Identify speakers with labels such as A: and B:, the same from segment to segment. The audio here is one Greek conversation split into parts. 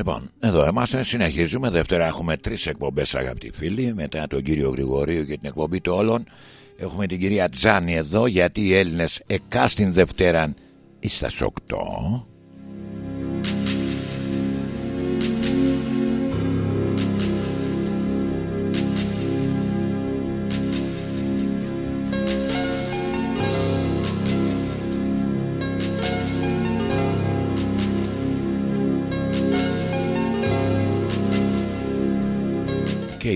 A: Λοιπόν, εδώ είμαστε, συνεχίζουμε. Δευτέρα έχουμε τρεις εκπομπές, αγαπητοί φίλοι. Μετά τον κύριο Γρηγορίου και την εκπομπή του όλων. Έχουμε την κυρία Τζάνη εδώ, γιατί οι Έλληνες εκάστην Δευτέρα στα 8.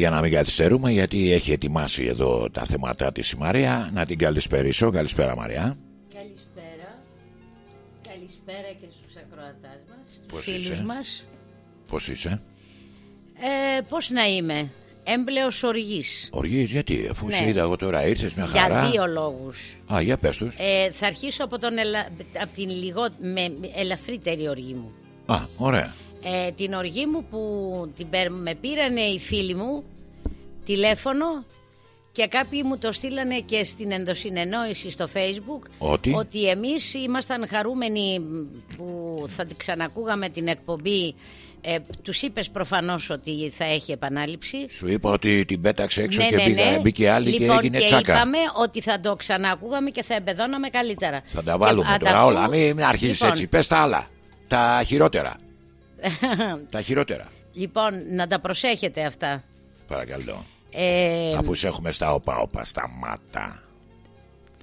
A: Για να μην καθυστερούμε γιατί έχει ετοιμάσει εδώ τα θέματα της η Μαρία. Να την καλησπερίσω, καλησπέρα Μαρία.
B: Καλησπέρα. Καλησπέρα και στους ακροατάς μας
A: Πώς
B: Φίλους
A: είσαι;
B: μας.
A: Πώς είσαι;
B: Ε, Πώς να είμαι; Έμπλεος οργής.
A: Οργής γιατί; Αφού
B: Ναι.
A: σε είδα εγώ τώρα ήρθες μια χαρά.
B: Για δύο λόγους.
A: Α για πες τους.
B: Ε, Θα αρχίσω από, τον ελα... από την λιγό... με... με ελαφρύτερη οργή μου.
A: Α ωραία.
B: Ε, Την οργή μου που την... πε- με πήρανε οι φίλοι μου Τηλέφωνο και κάποιοι μου το στείλανε και στην ενδοσυνεννόηση στο facebook
A: Ότι;
B: ότι εμείς ήμασταν χαρούμενοι που θα την ξανακούγαμε την εκπομπή ε, τους είπες προφανώς ότι θα έχει επανάληψη.
A: Σου είπα ότι την πέταξε έξω
B: ναι,
A: και
B: ναι,
A: πήγα,
B: ναι.
A: μπήκε άλλη
B: λοιπόν,
A: και έγινε
B: και
A: τσάκα.
B: είπαμε ότι θα το ξανακούγαμε και θα εμπεδώναμε καλύτερα.
A: Θα τα
B: Και
A: βάλουμε τώρα
B: ανταυτού-
A: όλα Μην μην αρχίσεις
B: Λοιπόν,
A: έτσι. Πες τα άλλα. Τα χειρότερα. Τα χειρότερα.
B: Λοιπόν να τα προσέχετε αυτά.
A: Παρακαλώ
B: ε,
A: Αφού σε έχουμε στα όπα όπα στα μάτα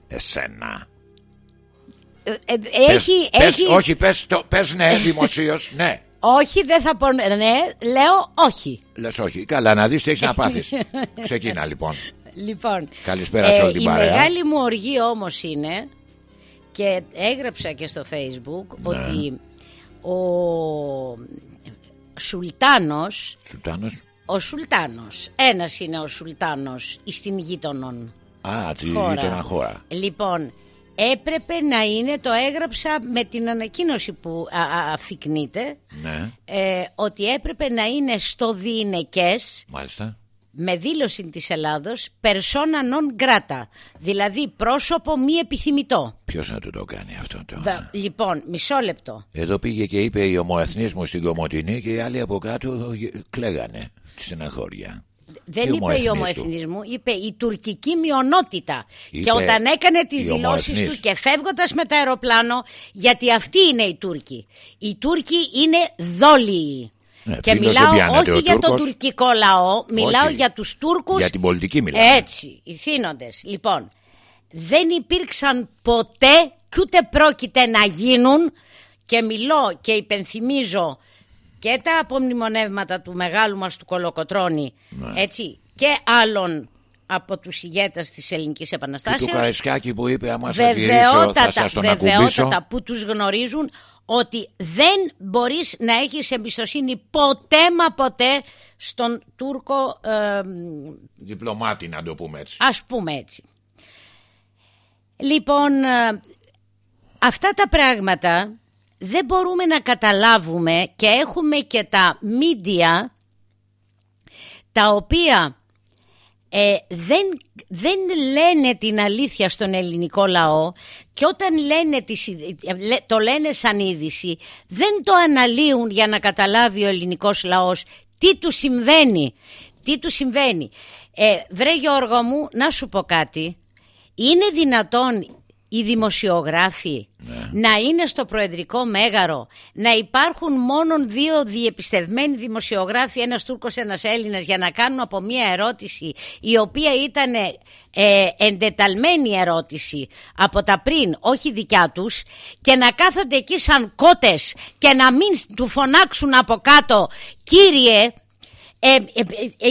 A: Εσένα.
B: Ε, ε,
A: Πες-
B: έχει,
A: πες-
B: έχει,
A: Όχι πες, το, πες ναι δημοσίως Ναι.
B: Όχι δεν θα πω ναι λέω όχι.
A: Λες όχι. Καλά να δεις τι έχεις να πάθεις. Ξεκίνα λοιπόν.
B: Λοιπόν,
A: Καλησπέρα σε όλη την
B: η
A: παρέα.
B: μεγάλη μου οργή όμως είναι και έγραψα και στο facebook
A: Ναι.
B: ότι ο Σουλτάνος,
A: Σουλτάνος
B: ο Σουλτάνος, ένας είναι ο Σουλτάνος στην γείτονον
A: Α τη
B: χώρα.
A: γείτονα χώρα
B: Λοιπόν, έπρεπε να είναι, το έγραψα με την ανακοίνωση που α, α, αφικνείται,
A: Ναι
B: ε, ότι έπρεπε να είναι στο διηνεκές
A: Μάλιστα
B: με δήλωση της Ελλάδος persona non grata, δηλαδή πρόσωπο μη επιθυμητό.
A: Ποιος να του το κάνει αυτό το;
B: Βα- Λοιπόν, μισό λεπτό.
A: Εδώ πήγε και είπε η ομοεθνής μου στην Κομωτινή και οι άλλοι από κάτω γε- κλαίγανε στην αγχώρια.
B: Δεν
A: Η
B: είπε η
A: ομοεθνής του.
B: ομοεθνής μου, είπε η τουρκική μειονότητα.
A: Είπε
B: και όταν έκανε τις
A: η
B: δηλώσεις
A: ομοεθνής.
B: του και φεύγοντας με το αεροπλάνο, γιατί αυτοί είναι οι Τούρκοι. Οι Τούρκοι είναι δόλιοι.
A: Ναι,
B: και
A: φίλος
B: μιλάω
A: δεν πιάνεται
B: όχι
A: ο
B: για τον
A: Τούρκος.
B: τουρκικό λαό, μιλάω
A: Όχι.
B: για τους Τούρκους
A: Για την πολιτική μιλάμε.
B: Έτσι, οι θύνοντες. Λοιπόν, δεν υπήρξαν ποτέ και ούτε πρόκειται να γίνουν και μιλώ και υπενθυμίζω και τα απομνημονεύματα του μεγάλου μας του Κολοκοτρώνη
A: Ναι.
B: έτσι και άλλων από τους ηγέτες της Ελληνικής
A: Και του
B: Επαναστάσεως
A: Καραϊσκάκη που είπε άμα σας γυρίσω θα
B: βεβαιότατα,
A: σας τον ακουμπήσω.
B: βεβαιότατα που τους γνωρίζουν ότι δεν μπορείς να έχεις εμπιστοσύνη ποτέ μα ποτέ στον Τούρκο ε,
A: Διπλωμάτη να το πούμε έτσι.
B: Ας πούμε έτσι. Λοιπόν, ε, αυτά τα πράγματα δεν μπορούμε να καταλάβουμε και έχουμε και τα μίντια τα οποία ε, δεν, δεν λένε την αλήθεια στον ελληνικό λαό και όταν λένε τις, ιδ- ε, λέ- το λένε σαν είδηση δεν το αναλύουν για να καταλάβει ο ελληνικός λαός τι του συμβαίνει. Τι του συμβαίνει. Ε, βρε Γιώργο μου να σου πω κάτι. Είναι δυνατόν οι δημοσιογράφοι να είναι στο Προεδρικό Μέγαρο, να υπάρχουν μόνο δύο διεπιστευμένοι δημοσιογράφοι, ένας Τούρκος, ένας Έλληνας, για να κάνουν από μία ερώτηση η οποία ήταν ε, εντεταλμένη ερώτηση από τα πριν, όχι δικιά τους, και να κάθονται εκεί σαν κότες και να μην του φωνάξουν από κάτω «Κύριε, ε, ε, ε,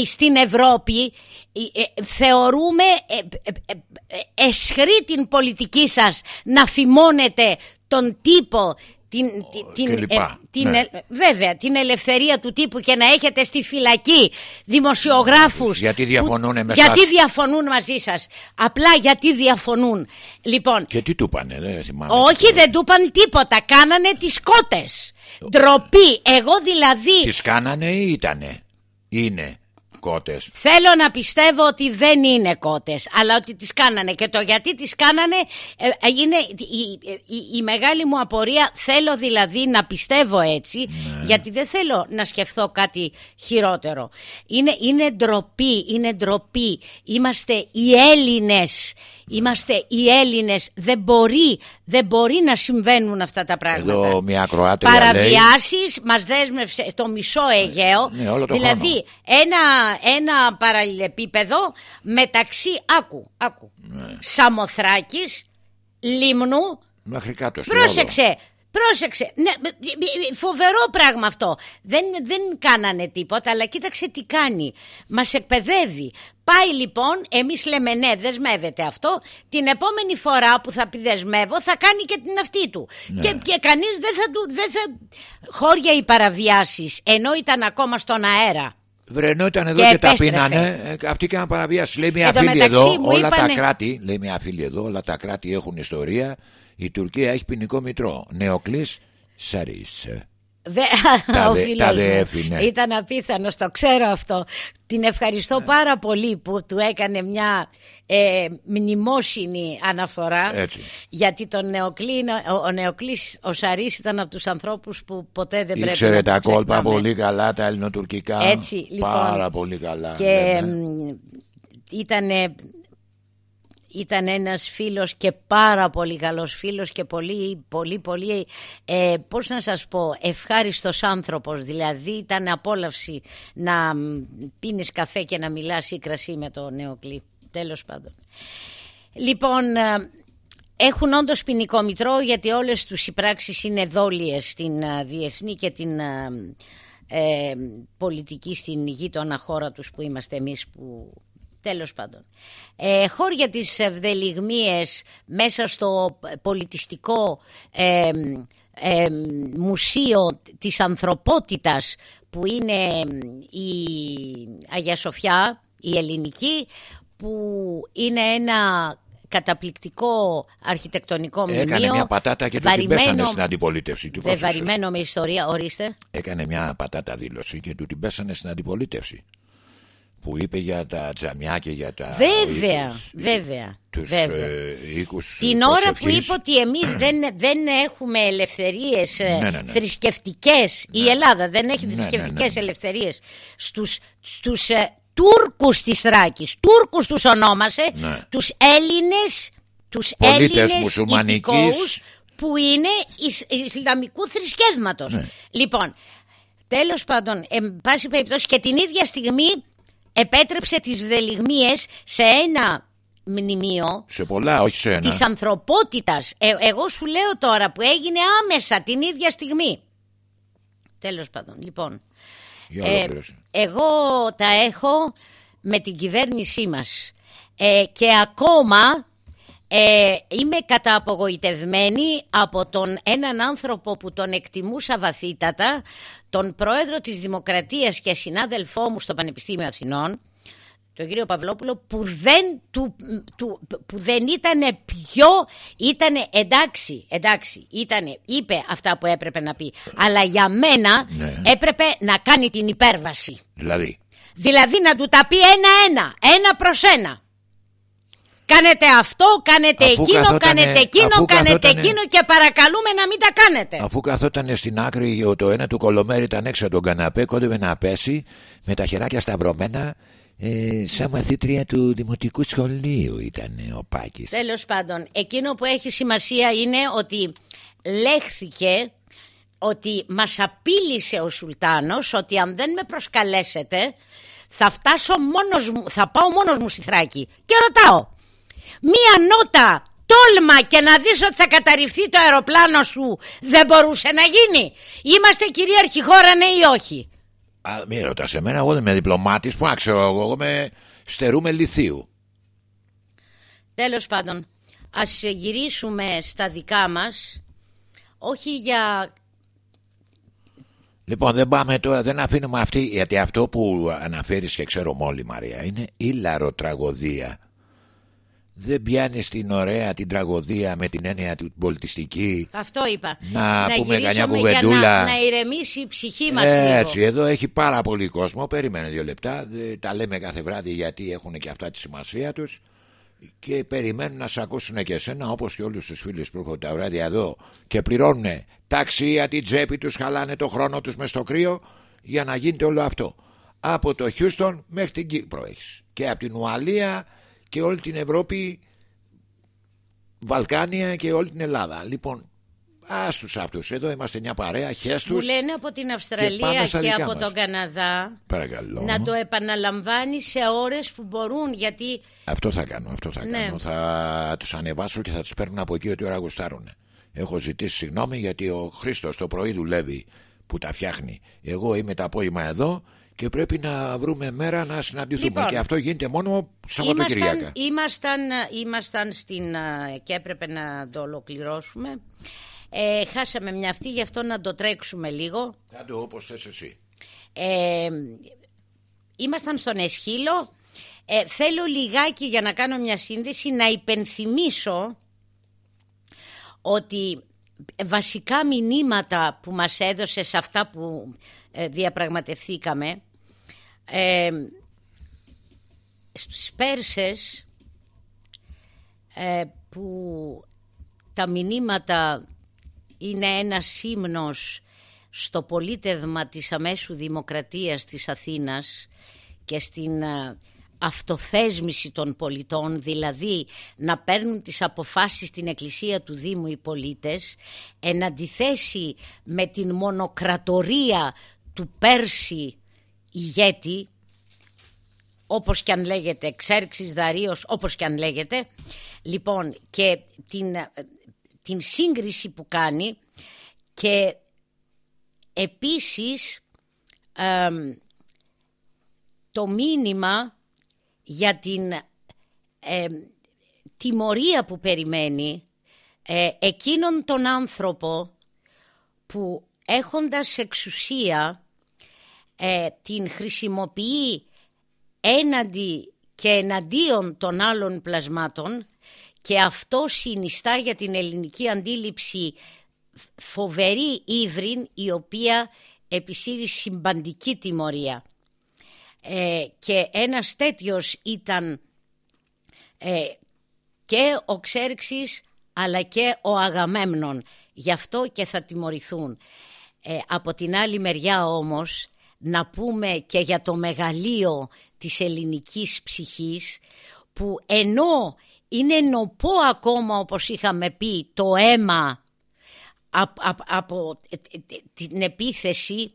B: στην Ευρώπη ε, ε, θεωρούμε ε, ε, ε, ε, εσχρή την πολιτική σας να φημώνετε τον τύπο την, την,
A: και λοιπά.
B: ε, την,
A: Ναι.
B: ε, βέβαια την ελευθερία του τύπου και να έχετε στη φυλακή δημοσιογράφους
A: Γιατί διαφωνούνε
B: που-
A: με
B: γιατί
A: σας.
B: διαφωνούν μαζί σας απλά γιατί διαφωνούν λοιπόν
A: Και τι του πάνε, δεν θυμάμαι.
B: όχι δεν του είπαν τίποτα κάνανε τις κότες ντροπή εγώ δηλαδή
A: Τις κάνανε ή ήτανε; Είναι κότες.
B: Θέλω να πιστεύω ότι δεν είναι κότες, αλλά ότι τις κάνανε. Και το γιατί τις κάνανε ε, ε, είναι η, η, μεγάλη μου απορία. Θέλω δηλαδή να πιστεύω έτσι, ναι. γιατί δεν θέλω να σκεφτώ κάτι χειρότερο. Είναι, είναι ντροπή, είναι ντροπή. Είμαστε οι Έλληνες. Είμαστε οι Έλληνες. Δεν μπορεί, δεν μπορεί να συμβαίνουν αυτά τα πράγματα.
A: Εδώ μια Κροάτρια
B: Παραβιάσεις λέει... μας δέσμευσε το μισό Αιγαίο.
A: Ναι, όλο το
B: δηλαδή ένα, ένα παραλληλεπίπεδο μεταξύ, άκου, άκου, ναι. Σαμοθράκης, Λίμνου,
A: Μέχρι κάτω
B: Πρόσεξε, Πρόσεξε, ναι, φοβερό πράγμα αυτό. Δεν, δεν κάνανε τίποτα, αλλά κοίταξε τι κάνει. Μας εκπαιδεύει. Πάει λοιπόν, εμείς λέμε ναι, δεσμεύεται αυτό. Την επόμενη φορά που θα πει δεσμεύω, θα κάνει και την αυτή του.
A: Ναι.
B: Και, και κανείς δεν θα του. Δεν θα... Χώρια οι παραβιάσεις, ενώ ήταν ακόμα στον αέρα.
A: Βρενό ήταν εδώ και, και τα πίνανε. Ε, αυτοί έκαναν παραβιάσει. Λέει μια φίλη εδώ, όλα τα κράτη. Λέει μια φίλη εδώ, όλα τα κράτη έχουν ιστορία. Η Τουρκία έχει ποινικό μητρό. Νεοκλής Σαρή.
B: Δε, τα, δε, τα ναι. Ήταν απίθανος, το ξέρω αυτό. Την ευχαριστώ ναι. πάρα πολύ που του έκανε μια ε, μνημόσυνη αναφορά.
A: Έτσι.
B: Γιατί τον Νεοκλή, ο, ο Νεοκλής, ο Σαρής ήταν από τους ανθρώπους που ποτέ δεν πρέπει
A: Ήξερε
B: να
A: τα κόλπα πολύ καλά, τα ελληνοτουρκικά.
B: Έτσι, λοιπόν.
A: Πάρα πολύ καλά.
B: Και ήταν ήταν ένας φίλος και πάρα πολύ καλός φίλος και πολύ πολύ πολύ ε, πώς να σας πω ευχάριστος άνθρωπος. Δηλαδή ήταν απόλαυση να πίνεις καφέ και να μιλάς ή κρασί με το νεοκλή. Τέλος πάντων. Λοιπόν ε, έχουν όντως ποινικό μητρό γιατί όλες τους οι πράξεις είναι δόλιες στην ε, διεθνή και την ε, ε, πολιτική στην γείτονα χώρα τους που είμαστε εμείς που Τέλος πάντων. Ε, χώρια τις ευδελιγμίες μέσα στο πολιτιστικό ε, ε, μουσείο της ανθρωπότητας που είναι η Αγία Σοφιά, η ελληνική, που είναι ένα καταπληκτικό αρχιτεκτονικό μνημείο.
A: Έκανε μια πατάτα και του την πέσανε στην αντιπολίτευση.
B: Δεν βαρημένο με ιστορία, ορίστε.
A: Έκανε μια πατάτα δήλωση και του την πέσανε στην αντιπολίτευση που είπε για τα τζαμιά και για τα
B: Βέβαια, οίκους, βέβαια
A: τους
B: βέβαια.
A: Ε, οίκους
B: Την ώρα που είπε ότι εμείς δεν, δεν έχουμε ελευθερίες ε, ναι, ναι, ναι. θρησκευτικές Η Ελλάδα δεν έχει θρησκευτικές ελευθερίες Στους, στους ε, Τούρκους της Θράκης. Τούρκους τους ονόμασε Τους Έλληνες Τους
A: Πολίτες μουσουλμανικούς
B: Που είναι Ισλαμικού θρησκεύματος. Λοιπόν Τέλος πάντων, εν πάση περιπτώσει και την ίδια στιγμή επέτρεψε τις βδελιγμίες σε ένα μνημείο
A: σε πολλά, όχι σε ένα.
B: της ανθρωπότητας. Ε, εγώ σου λέω τώρα που έγινε άμεσα την ίδια στιγμή. Τέλος πάντων λοιπόν.
A: Ε,
B: εγώ τα έχω με την κυβέρνησή μας. Ε, και ακόμα ε, είμαι καταπογοητευμένη από τον έναν άνθρωπο που τον εκτιμούσα βαθύτατα, τον πρόεδρο της Δημοκρατίας και συνάδελφό μου στο Πανεπιστήμιο Αθηνών, τον κύριο Παυλόπουλο, που δεν, του, του, που δεν ήταν πιο... Ήταν εντάξει, εντάξει, ήτανε, είπε αυτά που έπρεπε να πει. Αλλά για μένα
A: ναι.
B: έπρεπε να κάνει την υπέρβαση.
A: Δηλαδή.
B: Δηλαδή να του τα πει ένα-ένα, ένα προς ένα. Κάνετε αυτό, κάνετε
A: αφού
B: εκείνο,
A: καθότανε,
B: κάνετε εκείνο, κάνετε εκείνο και παρακαλούμε να μην τα κάνετε.
A: Αφού καθόταν στην άκρη το ένα του κολομέρι ήταν έξω από τον καναπέ, κόντευε να πέσει με τα χεράκια σταυρωμένα. Ε, σαν μαθήτρια του Δημοτικού Σχολείου ήταν ο Πάκης
B: Τέλος πάντων εκείνο που έχει σημασία είναι ότι λέχθηκε ότι μας απείλησε ο Σουλτάνος ότι αν δεν με προσκαλέσετε θα φτάσω μόνος μου, θα πάω μόνος μου στη Θράκη και ρωτάω μία νότα τόλμα και να δεις ότι θα καταρριφθεί το αεροπλάνο σου δεν μπορούσε να γίνει. Είμαστε κυρίαρχη χώρα ναι ή όχι;
A: Α, μην ρωτάς εμένα, εγώ δεν είμαι διπλωμάτης, που άξιο εγώ, εγώ με στερούμε λιθίου.
B: Τέλος πάντων, ας γυρίσουμε στα δικά μας, όχι για...
A: Λοιπόν δεν πάμε τώρα, δεν αφήνουμε αυτή, γιατί αυτό που αναφέρεις και ξέρω μόλι Μαρία είναι η λαροτραγωδία δεν πιάνεις την ωραία την τραγωδία με την έννοια του πολιτιστική.
B: Αυτό είπα.
A: Να,
B: να
A: πούμε κανένα
B: κουβεντούλα. Να, να ηρεμήσει η ψυχή μας.
A: Έτσι, εδώ έχει πάρα πολύ κόσμο. Περίμενε δύο λεπτά. Τα λέμε κάθε βράδυ γιατί έχουν και αυτά τη σημασία τους. Και περιμένουν να σε ακούσουν και εσένα όπως και όλους τους φίλους που έρχονται τα βράδια εδώ και πληρώνουν ταξί για την τσέπη τους, χαλάνε το χρόνο τους μες στο κρύο για να γίνεται όλο αυτό. Από το Χιούστον μέχρι την Κύπρο έχει. Και από την Ουαλία και όλη την Ευρώπη, Βαλκάνια και όλη την Ελλάδα. Λοιπόν, άστους αυτούς, εδώ είμαστε μια παρέα, χέστους.
B: Μου λένε από την Αυστραλία και, και από τον Καναδά
A: Παρακαλώ.
B: να το επαναλαμβάνει σε ώρες που μπορούν γιατί...
A: Αυτό θα κάνω, αυτό θα ναι. κάνω. Θα τους ανεβάσω και θα τους παίρνουν από εκεί ό,τι ώρα γουστάρουν. Έχω ζητήσει συγγνώμη γιατί ο Χρήστος το πρωί δουλεύει που τα φτιάχνει. Εγώ είμαι το απόγευμα εδώ και πρέπει να βρούμε μέρα να συναντηθούμε. Λοιπόν, και αυτό γίνεται μόνο Σαββατοκυριακά.
B: Ήμασταν, ήμασταν στην. και έπρεπε να το ολοκληρώσουμε. Ε, χάσαμε μια αυτή, γι' αυτό να το τρέξουμε λίγο.
A: Κάντε όπως θες εσύ.
B: Ε, ήμασταν στον Εσχύλο. Ε, θέλω λιγάκι για να κάνω μια σύνδεση να υπενθυμίσω ότι βασικά μηνύματα που μας έδωσες σε αυτά που ε, διαπραγματευθήκαμε ε, στους Πέρσες ε, που τα μηνύματα είναι ένας σύμνος στο πολίτευμα της αμέσου δημοκρατίας της Αθήνας και στην ε, αυτοθέσμηση των πολιτών, δηλαδή να παίρνουν τις αποφάσεις στην Εκκλησία του Δήμου οι πολίτες, εν αντιθέσει με την μονοκρατορία του Πέρση ηγέτη, όπως και αν λέγεται, Ξέρξης Δαρίος, όπως και αν λέγεται, λοιπόν, και την, την σύγκριση που κάνει και επίσης το μήνυμα για την ε, τιμωρία που περιμένει ε, εκείνον τον άνθρωπο που έχοντας εξουσία ε, την χρησιμοποιεί έναντι και εναντίον των άλλων πλασμάτων και αυτό συνιστά για την ελληνική αντίληψη φοβερή ύβριν η οποία επισύρει συμπαντική τιμωρία. Ε, και ένας τέτοιος ήταν ε, και ο Ξέρξης αλλά και ο Αγαμέμνων. Γι' αυτό και θα τιμωρηθούν. Ε, από την άλλη μεριά όμως να πούμε και για το μεγαλείο της ελληνικής ψυχής που ενώ είναι νοπό ακόμα όπως είχαμε πει το αίμα από, την επίθεση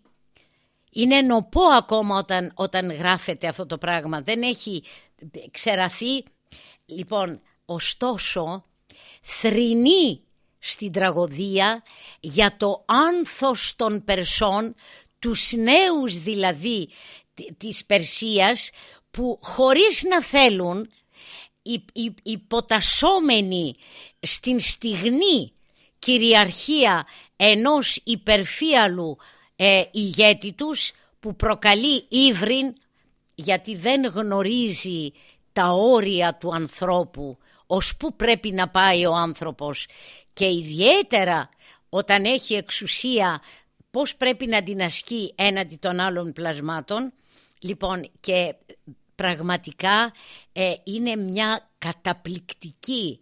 B: είναι νοπό ακόμα όταν, όταν γράφεται αυτό το πράγμα. Δεν έχει ξεραθεί. Λοιπόν ωστόσο θρηνεί στην τραγωδία για το άνθος των Περσών τους νέους δηλαδή της Περσίας που χωρίς να θέλουν υποτασσόμενοι στην στιγνή κυριαρχία ενός υπερφύαλου ε, ηγέτη τους που προκαλεί ύβριν γιατί δεν γνωρίζει τα όρια του ανθρώπου ως που πρέπει να πάει ο άνθρωπος. Και ιδιαίτερα όταν έχει εξουσία πώς πρέπει να την ασκεί έναντι των άλλων πλασμάτων. Λοιπόν και πραγματικά ε, είναι μια καταπληκτική,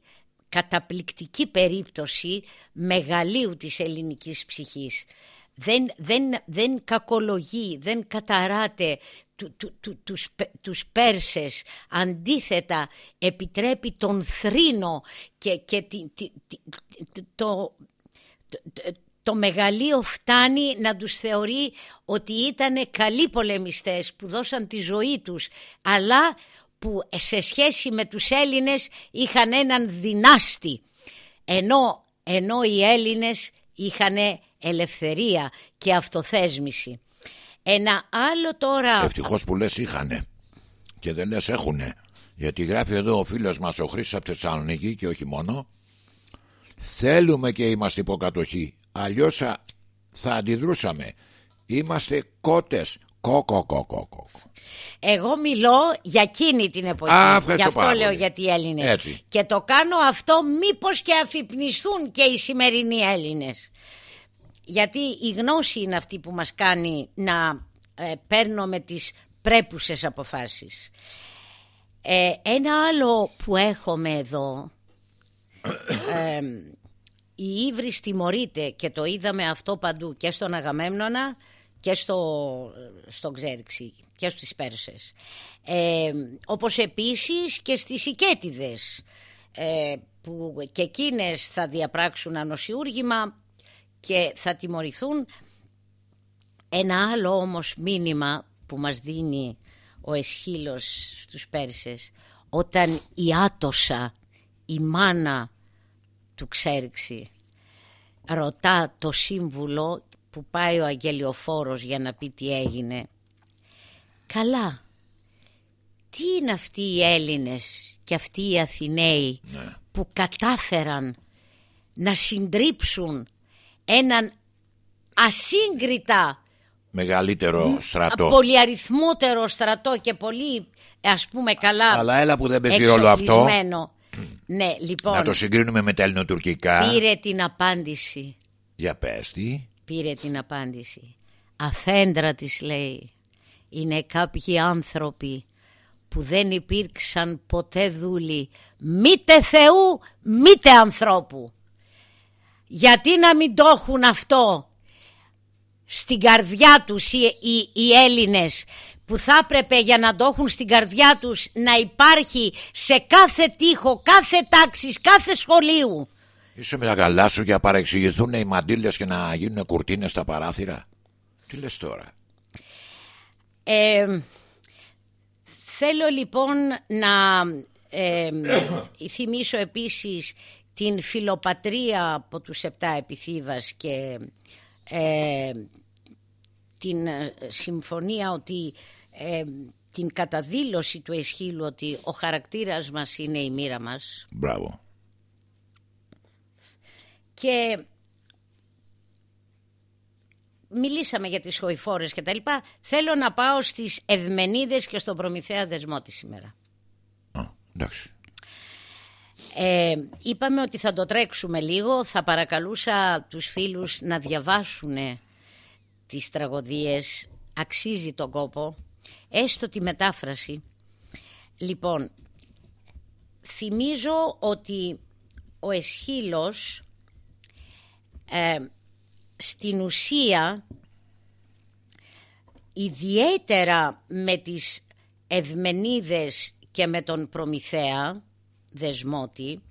B: καταπληκτική περίπτωση μεγαλείου της ελληνικής ψυχής. Δεν, δεν, δεν κακολογεί, δεν καταράται του, του, τους, τους Πέρσες αντίθετα επιτρέπει τον θρήνο και, και το, το μεγαλείο φτάνει να τους θεωρεί ότι ήταν καλοί πολεμιστές που δώσαν τη ζωή τους αλλά που σε σχέση με τους Έλληνες είχαν έναν δυνάστη ενώ, ενώ οι Έλληνες είχαν ελευθερία και αυτοθέσμηση. Ένα άλλο τώρα...
A: Ευτυχώς που λες είχανε και δεν λες έχουνε. Γιατί γράφει εδώ ο φίλος μας ο Χρήστος από Θεσσαλονίκη και όχι μόνο. Θέλουμε και είμαστε υποκατοχή. Αλλιώς θα αντιδρούσαμε. Είμαστε κότες, Κόκο, κόκο, κόκο.
B: Εγώ μιλώ για εκείνη την εποχή.
A: Α,
B: Γι' αυτό
A: πάρα
B: λέω
A: πολύ.
B: γιατί οι Έλληνες.
A: Έτσι.
B: Και το κάνω αυτό μήπως και αφυπνιστούν και οι σημερινοί Έλληνες. Γιατί η γνώση είναι αυτή που μας κάνει να ε, παίρνουμε τις πρέπουσες αποφάσεις. Ε, ένα άλλο που έχουμε εδώ ε, η Ήβρη τιμωρείται και το είδαμε αυτό παντού και στον Αγαμέμνονα και στο, στον Ξέρξη και στις Πέρσες. Ε, όπως επίσης και στις Οικέτιδες ε, που και εκείνες θα διαπράξουν ανοσιούργημα και θα τιμωρηθούν. Ένα άλλο όμως μήνυμα που μας δίνει ο Εσχύλος στους Πέρσες όταν η Άτοσα, η μάνα του Ξέρξη ρωτά το σύμβουλο που πάει ο αγγελιοφόρος για να πει τι έγινε. Καλά, τι είναι αυτοί οι Έλληνες και αυτοί οι Αθηναίοι που κατάφεραν να συντρίψουν έναν ασύγκριτα
A: Μεγαλύτερο στρατό.
B: πολυαριθμότερο στρατό και πολύ ας πούμε καλά
A: Αλλά έλα που δεν παίζει ρόλο αυτό.
B: Εξοπλισμένο. ναι, λοιπόν,
A: Να το συγκρίνουμε με τα ελληνοτουρκικά.
B: πήρε την απάντηση.
A: Για πες τι.
B: Πήρε την απάντηση. Αφέντρα της λέει. Είναι κάποιοι άνθρωποι που δεν υπήρξαν ποτέ δούλοι μήτε Θεού μήτε ανθρώπου. Γιατί να μην το έχουν αυτό στην καρδιά τους οι, οι, οι Έλληνες; Που θα έπρεπε για να το έχουν στην καρδιά τους να υπάρχει σε κάθε τείχο, κάθε τάξης, κάθε σχολείου.
A: Είσαι με τα καλά σου για να παρεξηγηθούν οι μαντήλες και να γίνουν κουρτίνες στα παράθυρα. Τι λες τώρα;
B: Ε, θέλω λοιπόν να ε, θυμίσω επίσης την φιλοπατρία από τους επτά επιθύβας και ε, την ε, συμφωνία ότι ε, την καταδήλωση του Εσχύλου ότι ο χαρακτήρας μας είναι η μοίρα μας
A: Μπράβο.
B: και μιλήσαμε για τις χοηφόρες και τα λοιπά. Θέλω να πάω στις Ευμενίδες και στον Προμηθέα Δεσμότη σήμερα.
A: Α, εντάξει.
B: Ε, είπαμε ότι θα το τρέξουμε λίγο. Θα παρακαλούσα τους φίλους να διαβάσουν τις τραγωδίες. Αξίζει τον κόπο. Έστω τη μετάφραση. Λοιπόν, θυμίζω ότι ο Εσχύλος ε, στην ουσία ιδιαίτερα με τις Ευμενίδες και με τον Προμηθέα Δεσμότη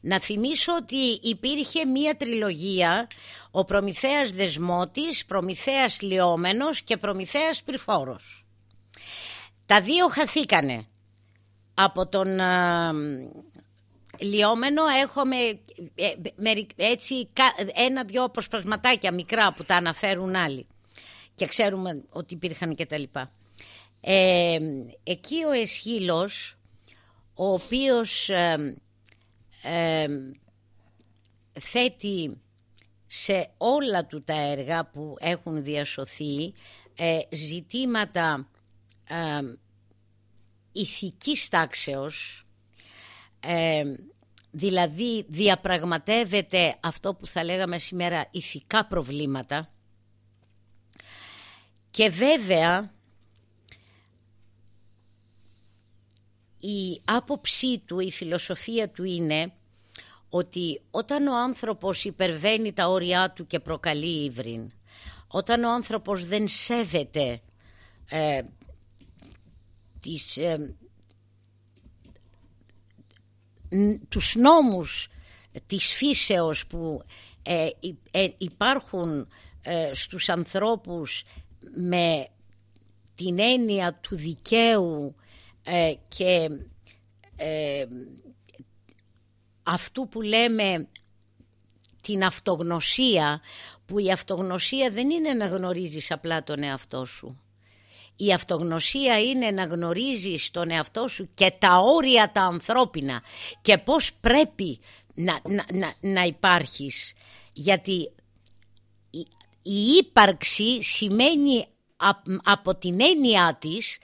B: να θυμίσω ότι υπήρχε μία τριλογία ο Προμηθέας Δεσμότης, Προμηθέας Λιόμενος και Προμηθέας Πυρφόρος. Τα δύο χαθήκανε από τον α, Λιόμενο έχουμε ε, μερι- έτσι κα- ένα-δυο αποσπασματάκια μικρά που τα αναφέρουν άλλοι και ξέρουμε ότι υπήρχαν και τα λοιπά. Ε, εκεί ο Εσχύλος ο οποίος ε, ε, θέτει σε όλα του τα έργα που έχουν διασωθεί ε, ζητήματα ε, ηθικής τάξεως. Ε, δηλαδή διαπραγματεύεται αυτό που θα λέγαμε σήμερα ηθικά προβλήματα. Και βέβαια η άποψή του, η φιλοσοφία του είναι ότι όταν ο άνθρωπος υπερβαίνει τα όρια του και προκαλεί ύβριν, όταν ο άνθρωπος δεν σέβεται ε, τις, ε, ν- τους νόμους της φύσεως που ε, υ- ε, υπάρχουν ε, στους ανθρώπους με την έννοια του δικαίου ε, και ε, αυτού που λέμε την αυτογνωσία που η αυτογνωσία δεν είναι να γνωρίζεις απλά τον εαυτό σου. Η αυτογνωσία είναι να γνωρίζεις τον εαυτό σου και τα όρια τα ανθρώπινα και πώς πρέπει να, να, να, να υπάρχεις. Γιατί η, η ύπαρξη σημαίνει από την έννοια της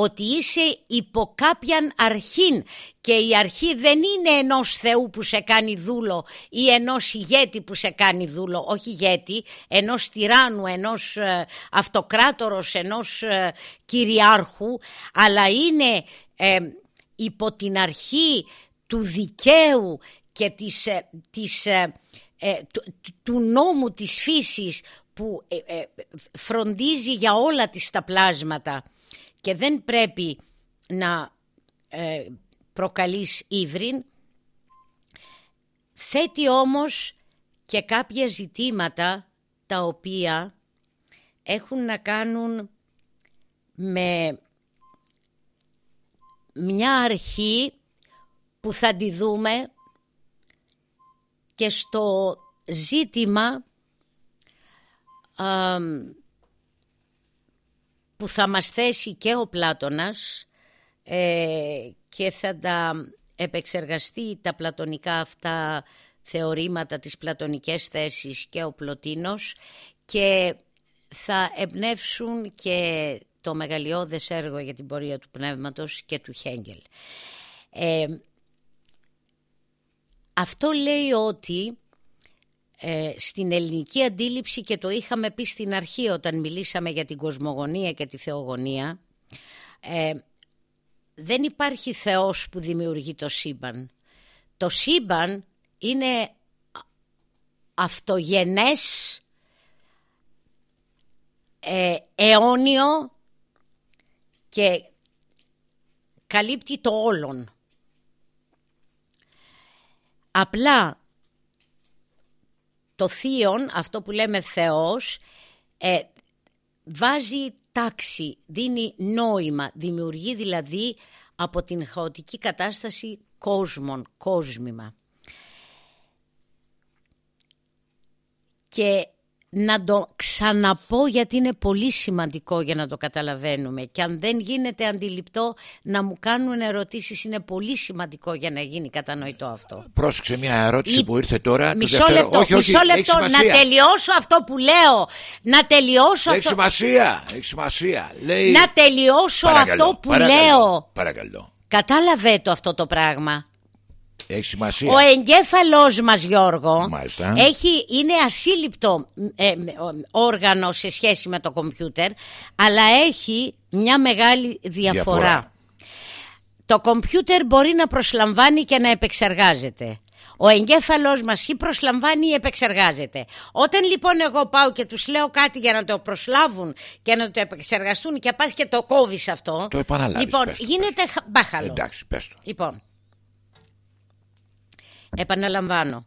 B: ότι είσαι υπό κάποιαν αρχήν και η αρχή δεν είναι ενός Θεού που σε κάνει δούλο ή ενός ηγέτη που σε κάνει δούλο, όχι ηγέτη, ενός τυράννου, ενός ε, αυτοκράτορος, ενός ε, κυριάρχου, αλλά είναι ε, υπό την αρχή του δικαίου και της, ε, της, του, του νόμου της φύσης που φροντίζει για όλα τις τα πλάσματα και δεν πρέπει να ε, προκαλείς ύβριν. Θέτει όμως και κάποια ζητήματα τα οποία έχουν να κάνουν με μια αρχή που θα τη δούμε και στο ζήτημα που θα μας θέσει και ο Πλάτωνας ε, και θα τα επεξεργαστεί τα πλατωνικά αυτά θεωρήματα, τις πλατωνικές θέσεις και ο Πλωτίνος και θα εμπνεύσουν και το μεγαλειώδες έργο για την πορεία του πνεύματος και του Χέγγελ. Ε, αυτό λέει ότι ε, στην ελληνική αντίληψη και το είχαμε πει στην αρχή όταν μιλήσαμε για την κοσμογονία και τη θεογονία ε, δεν υπάρχει Θεός που δημιουργεί το σύμπαν. Το σύμπαν είναι αυτογενές, ε, αιώνιο και καλύπτει το όλον. Απλά το θείον, αυτό που λέμε Θεός, ε, βάζει τάξη, δίνει νόημα, δημιουργεί δηλαδή από την χαοτική κατάσταση κόσμων, κόσμημα. Και να το ξαναπώ γιατί είναι πολύ σημαντικό για να το καταλαβαίνουμε και αν δεν γίνεται αντιληπτό να μου κάνουν ερωτήσεις είναι πολύ σημαντικό για να γίνει κατανοητό αυτό.
A: Πρόσεξε μια ερώτηση που ήρθε τώρα.
B: Μισό λεπτό, όχι, όχι, μισό λεπτό να τελειώσω αυτό που λέω. Να τελειώσω
A: έχει αυτό. Σημασία, έχει σημασία. Λέει...
B: Να τελειώσω αυτό που
A: παρακαλώ,
B: λέω.
A: Παρακαλώ.
B: Κατάλαβε το αυτό το πράγμα.
A: Έχει σημασία.
B: Ο εγκέφαλός μας Γιώργο
A: Μάλιστα.
B: έχει, είναι ασύλληπτο ε, όργανο σε σχέση με το κομπιούτερ αλλά έχει μια μεγάλη διαφορά. Το κομπιούτερ μπορεί να προσλαμβάνει και να επεξεργάζεται. Ο εγκέφαλός μας ή προσλαμβάνει ή επεξεργάζεται. Όταν λοιπόν εγώ πάω και τους λέω κάτι για να το προσλάβουν και να το επεξεργαστούν και πας και το κόβεις αυτό.
A: Το επαναλάβεις.
B: Λοιπόν,
A: πες το,
B: γίνεται
A: πες το.
B: μπάχαλο.
A: Εντάξει, πες το.
B: Λοιπόν, επαναλαμβάνω.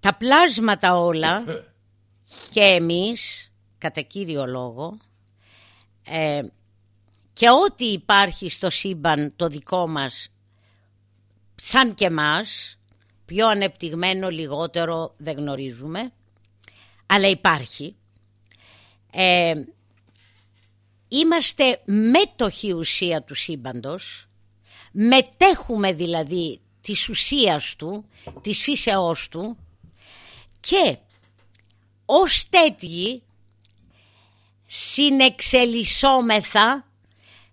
B: Τα πλάσματα όλα και εμείς, κατά κύριο λόγο, ε, και ό,τι υπάρχει στο σύμπαν το δικό μας, σαν και μας, πιο ανεπτυγμένο, λιγότερο, δεν γνωρίζουμε, αλλά υπάρχει. Ε, είμαστε μέτοχοι ουσία του σύμπαντος, μετέχουμε δηλαδή της ουσίας του, της φύσεώς του και ως τέτοιοι συνεξελισσόμεθα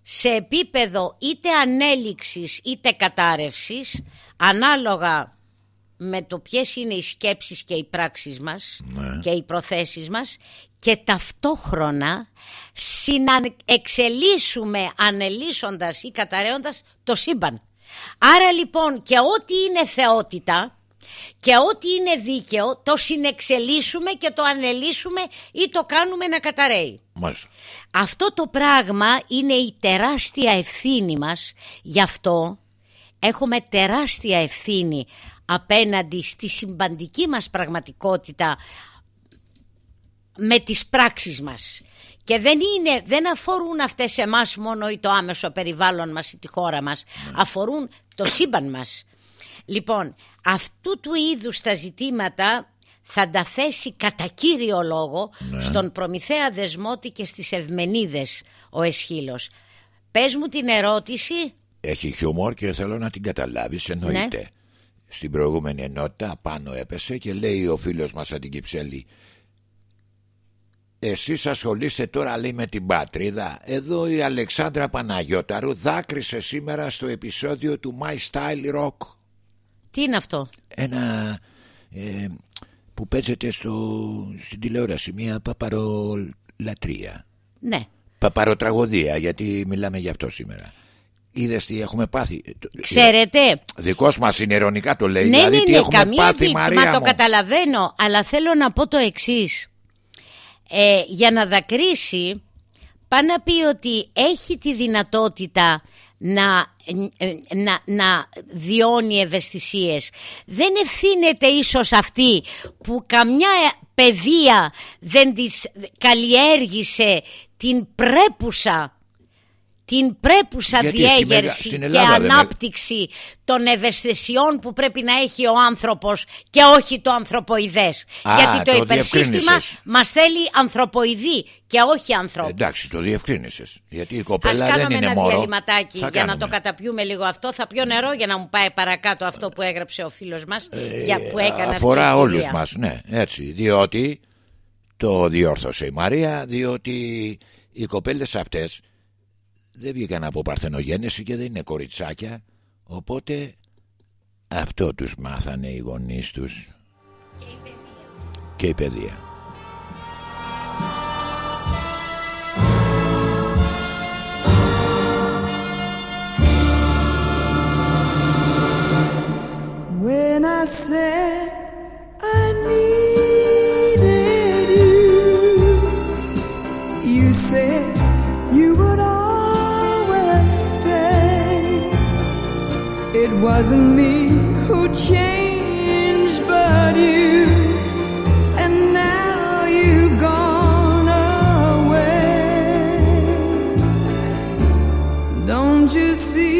B: σε επίπεδο είτε ανέλυξης είτε κατάρρευσης ανάλογα με το ποιες είναι οι σκέψεις και οι πράξεις μας
A: Ναι.
B: και οι προθέσεις μας και ταυτόχρονα συνεξελίσσουμε ανελίσσοντας ή καταραίοντας το σύμπαν. Άρα λοιπόν και ό,τι είναι θεότητα και ό,τι είναι δίκαιο το συνεξελίσσουμε και το ανελίσσουμε ή το κάνουμε να καταραίει.
A: Μάλιστα.
B: Αυτό το πράγμα είναι η τεράστια ευθύνη μας, γι' αυτό έχουμε τεράστια ευθύνη απέναντι στη συμπαντική μας πραγματικότητα με τις πράξεις μας. Και δεν, είναι, δεν αφορούν αυτές εμάς μόνο ή το άμεσο περιβάλλον μας ή τη χώρα μας. Αφορούν το σύμπαν μας. Λοιπόν, αυτού του είδους τα ζητήματα θα τα θέσει κατά κύριο λόγο στον Προμηθέα Δεσμότη και στις Ευμενίδες ο Εσχύλος. Πες μου την ερώτηση.
A: Έχει χιούμορ και θέλω να την καταλάβεις εννοείται.
B: Ναι.
A: Στην προηγούμενη ενότητα πάνω έπεσε και λέει ο φίλος μας από την Κυψέλη εσείς ασχολείστε τώρα λέει με την πατρίδα Εδώ η Αλεξάνδρα Παναγιώταρου δάκρυσε σήμερα στο επεισόδιο του My Style Rock
B: Τι είναι αυτό;
A: Ένα ε, που παίζεται στο, στην τηλεόραση Μια παπαρολατρεία
B: Ναι
A: Παπαροτραγωδία γιατί μιλάμε γι' αυτό σήμερα Είδες τι έχουμε πάθει;
B: Ξέρετε.
A: Δικός μας είναι ειρωνικά το λέει.
B: Ναι,
A: δηλαδή
B: ναι,
A: τι
B: ναι,
A: έχουμε
B: καμία
A: πάθει,
B: τι,
A: Μαρία.
B: Μα το
A: μου.
B: καταλαβαίνω, αλλά θέλω να πω το εξής. Ε, για να δακρύσει, πάει να πει ότι έχει τη δυνατότητα να, ε, να, να βιώνει ευαισθησίες. Δεν ευθύνεται ίσως αυτή που καμιά παιδεία δεν της καλλιέργησε την πρέπουσα την πρέπουσα
A: Γιατί στη Μεγα-
B: διέγερση
A: στην
B: και
A: Ελλάδα δεν με-
B: ανάπτυξη των ευαισθησιών που πρέπει να έχει ο άνθρωπος και όχι το ανθρωποειδές.
A: Α,
B: Γιατί το,
A: το
B: υπερσύστημα
A: διευκρίνησες.
B: μας θέλει ανθρωποειδή και όχι ανθρώπου.
A: Εντάξει, το διευκρίνησες. Γιατί η
B: Ας
A: κοπέλα δεν
B: κάνουμε
A: είναι
B: ένα
A: μωρό.
B: διαλυματάκι
A: Θα
B: για να
A: κάνουμε.
B: το καταπιούμε λίγο αυτό. Θα πιω νερό για να μου πάει παρακάτω αυτό που έγραψε ο φίλος μας για που έκανε αυτή
A: Ε, Αφορά
B: την
A: όλους
B: κυρία.
A: μας, ναι, έτσι. Διότι το διόρθωσε η Μαρία, διότι οι κοπέλες αυτές δεν βγήκαν από παρθενογέννηση και δεν είναι κοριτσάκια. Οπότε αυτό τους μάθανε οι γονείς τους. Και η παιδεία.
C: When I said I needed you, you said It wasn't me who changed, but you. And now you've gone away. Don't you see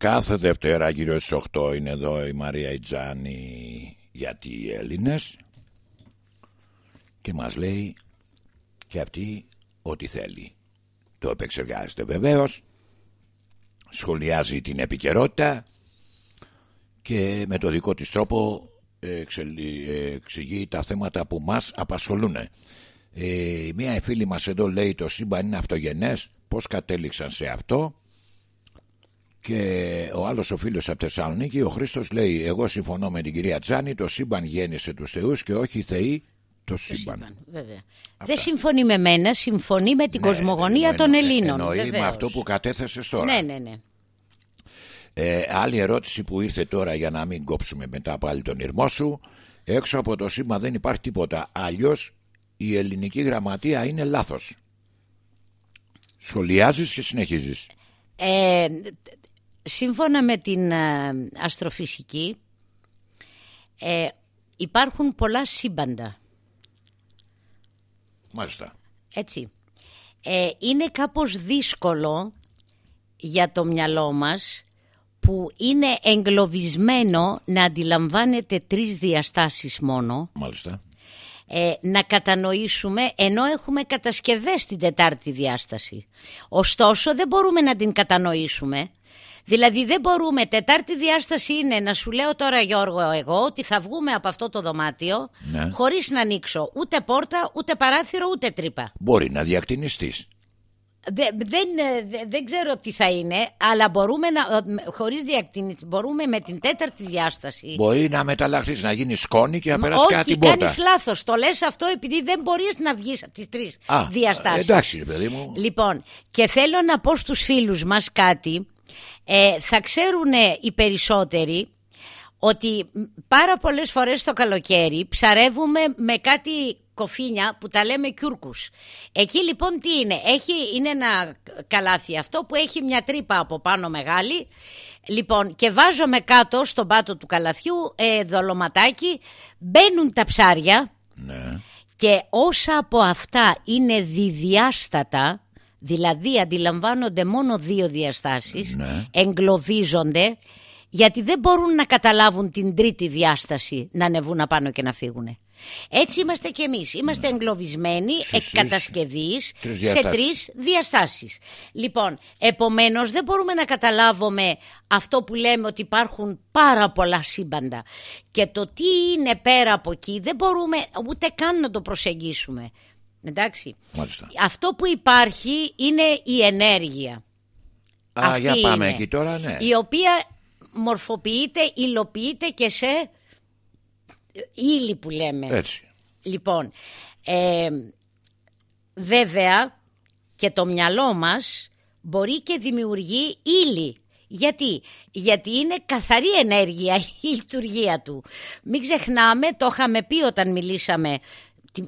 A: κάθε Δευτέρα γύρω στις 8 είναι εδώ η Μαρία Ιτζάνη γιατί οι Έλληνες και μας λέει και αυτή ό,τι θέλει. Το επεξεργάζεται βεβαίως, σχολιάζει την επικαιρότητα και με το δικό της τρόπο εξελι- εξηγεί τα θέματα που μας απασχολούν. Ε, μία φίλη μας εδώ λέει το σύμπαν είναι αυτογενές, πώς κατέληξαν σε αυτό; Και ο άλλος ο φίλος από Θεσσαλονίκη, ο Χρήστος λέει εγώ συμφωνώ με την κυρία Τζάνη, το σύμπαν γέννησε τους θεούς και όχι οι θεοί το σύμπαν.
B: Σύμπαν, βέβαια. Δεν συμφωνεί με μένα, συμφωνεί με την
A: Ναι,
B: κοσμογονία
A: εννο-
B: των Ελλήνων.
A: Εννοεί με
B: βεβαίως.
A: αυτό που κατέθεσες τώρα.
B: Ναι, ναι, ναι.
A: Ε, άλλη ερώτηση που ήρθε τώρα για να μην κόψουμε μετά πάλι τον ήρμό σου. Έξω από το σήμα δεν υπάρχει τίποτα. Αλλιώς η ελληνική γραμματεία είναι λάθος. Σχολιάζεις και συνεχίζεις.
B: Ε, σύμφωνα με την ε, αστροφυσική ε, υπάρχουν πολλά σύμπαντα.
A: Μάλιστα.
B: Έτσι. Ε, είναι κάπως δύσκολο για το μυαλό μας που είναι εγκλωβισμένο να αντιλαμβάνεται τρεις διαστάσεις μόνο
A: Μάλιστα.
B: ε, να κατανοήσουμε ενώ έχουμε κατασκευές στην τετάρτη διάσταση. Ωστόσο δεν μπορούμε να την κατανοήσουμε. Δηλαδή δεν μπορούμε, τετάρτη διάσταση είναι να σου λέω τώρα Γιώργο εγώ ότι θα βγούμε από αυτό το δωμάτιο
A: Ναι.
B: χωρίς να ανοίξω ούτε πόρτα, ούτε παράθυρο, ούτε τρύπα.
A: Μπορεί να διακτηνιστείς.
B: Δε- δεν, ε, δε- δεν ξέρω τι θα είναι, αλλά μπορούμε να, ε, με- χωρίς διακτηνή, μπορούμε με την τέταρτη διάσταση.
A: Μπορεί να μεταλλαχθείς, να γίνεις σκόνη και να περάσεις
B: Όχι,
A: κάτι πόρτα.
B: κάνεις λάθος. Το λες αυτό επειδή δεν μπορείς να βγεις από τις τρεις
A: Α,
B: διαστάσεις.
A: εντάξει ρε παιδί μου.
B: Λοιπόν, και θέλω να πω στους φίλους μας κάτι. Ε, θα ξέρουν οι περισσότεροι ότι μ, πάρα πολλές φορές το καλοκαίρι ψαρεύουμε με κάτι κοφίνια που τα λέμε κιούρκους. Εκεί λοιπόν τι είναι, έχει, είναι ένα καλάθι αυτό που έχει μια τρύπα από πάνω μεγάλη Λοιπόν, και βάζουμε κάτω στον πάτο του καλαθιού ε, δολοματάκι, μπαίνουν τα ψάρια
A: Ναι.
B: και όσα από αυτά είναι διδιάστατα, δηλαδή αντιλαμβάνονται μόνο δύο διαστάσεις,
A: Ναι.
B: εγκλωβίζονται, γιατί δεν μπορούν να καταλάβουν την τρίτη διάσταση να ανεβούν απάνω και να φύγουν. Έτσι είμαστε και εμείς. Είμαστε εγκλωβισμένοι
A: Στις
B: εκ
A: τρεις-
B: κατασκευής
A: τρεις
B: σε
A: διαστάσεις.
B: τρεις διαστάσεις. Λοιπόν, επομένως δεν μπορούμε να καταλάβουμε αυτό που λέμε ότι υπάρχουν πάρα πολλά σύμπαντα και το τι είναι πέρα από εκεί δεν μπορούμε ούτε καν να το προσεγγίσουμε. Εντάξει.
A: Μάλιστα.
B: Αυτό που υπάρχει είναι η ενέργεια.
A: Α,
B: Αυτή
A: για πάμε
B: είναι.
A: εκεί τώρα, ναι.
B: Η οποία μορφοποιείται, υλοποιείται και σε ύλη που λέμε.
A: Έτσι.
B: Λοιπόν, ε, βέβαια και το μυαλό μας μπορεί και δημιουργεί ύλη. Γιατί; Γιατί είναι καθαρή ενέργεια η λειτουργία του. Μην ξεχνάμε, το είχαμε πει όταν μιλήσαμε τη-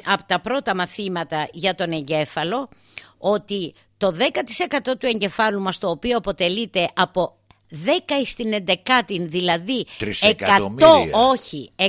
B: από τα πρώτα μαθήματα για τον εγκέφαλο, ότι το 10% του εγκεφάλου μας το οποίο αποτελείται από 10 στην 11 δηλαδή 100,
A: Τρισεκατομμύρια.
B: όχι, 100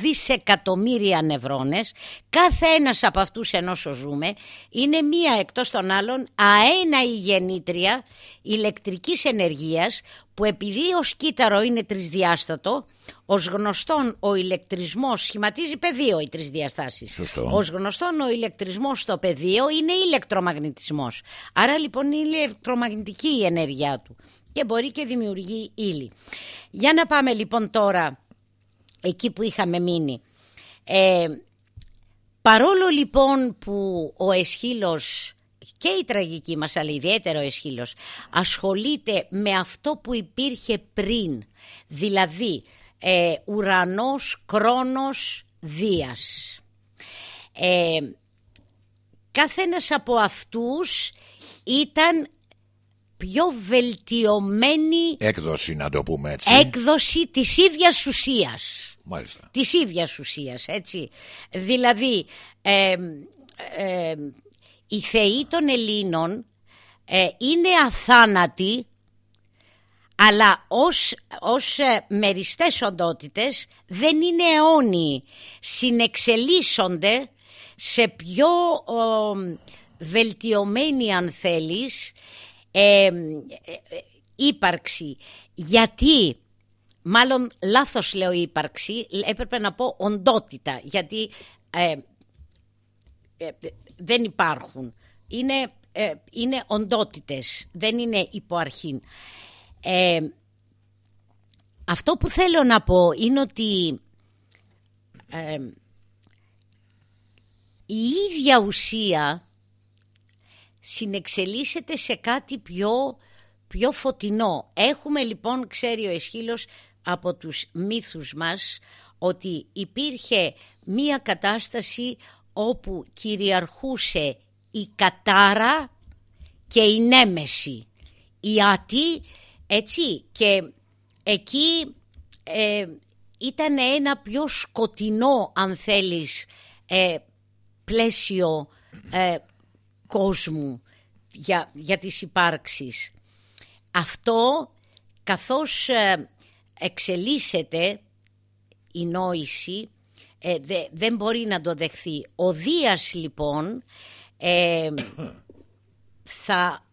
B: δισεκατομμύρια νευρώνες, κάθε ένας από αυτούς ενώ ζούμε, είναι μία εκτός των άλλων αένα η γεννήτρια ηλεκτρικής ενεργείας που επειδή ως κύτταρο είναι τρισδιάστατο, ως γνωστόν ο ηλεκτρισμός σχηματίζει πεδίο οι τρεις διαστάσεις.
A: Σωστό.
B: Ως γνωστόν ο ηλεκτρισμός στο πεδίο είναι ηλεκτρομαγνητισμός. Άρα λοιπόν είναι ηλεκτρομαγνητική η ενέργειά του και μπορεί και δημιουργεί ύλη. Για να πάμε λοιπόν τώρα εκεί που είχαμε μείνει. Ε, παρόλο λοιπόν που ο Εσχύλος και η τραγική μας αλλά ιδιαίτερα ο Εσχύλος ασχολείται με αυτό που υπήρχε πριν δηλαδή ε, ουρανός, κρόνος, δίας ε, καθένας από αυτούς ήταν πιο βελτιωμένη
A: Έκδοση να το πούμε έτσι.
B: έκδοση της ίδιας ουσίας
A: Μάλιστα.
B: της ίδιας ουσίας, έτσι. Δηλαδή, ε, ε, οι θεοί των Ελλήνων ε, είναι αθάνατοι, αλλά ως, ως ε, μεριστές οντότητες δεν είναι αιώνιοι. Συνεξελίσσονται σε πιο ο, βελτιωμένη, αν θέλεις, ε, ε, ε, ύπαρξη. Γιατί Μάλλον λάθος λέω ύπαρξη, έπρεπε να πω οντότητα, γιατί ε, ε, δεν υπάρχουν. Είναι, ε, είναι οντότητες, δεν είναι υποαρχήν. Ε, αυτό που θέλω να πω είναι ότι ε, η ίδια ουσία συνεξελίσσεται σε κάτι πιο, πιο φωτεινό. Έχουμε λοιπόν, ξέρει ο Εσχύλος από τους μύθους μας, ότι υπήρχε μία κατάσταση όπου κυριαρχούσε η κατάρα και η νέμεση. Η άτη, έτσι, και εκεί ε, ήταν ένα πιο σκοτεινό, αν θέλεις, ε, πλαίσιο ε, κόσμου. για, για τις υπάρξεις. Αυτό καθώς ε, εξελίσσεται η νόηση ε, δεν μπορεί να το δεχθεί. Ο Δίας λοιπόν ε, θα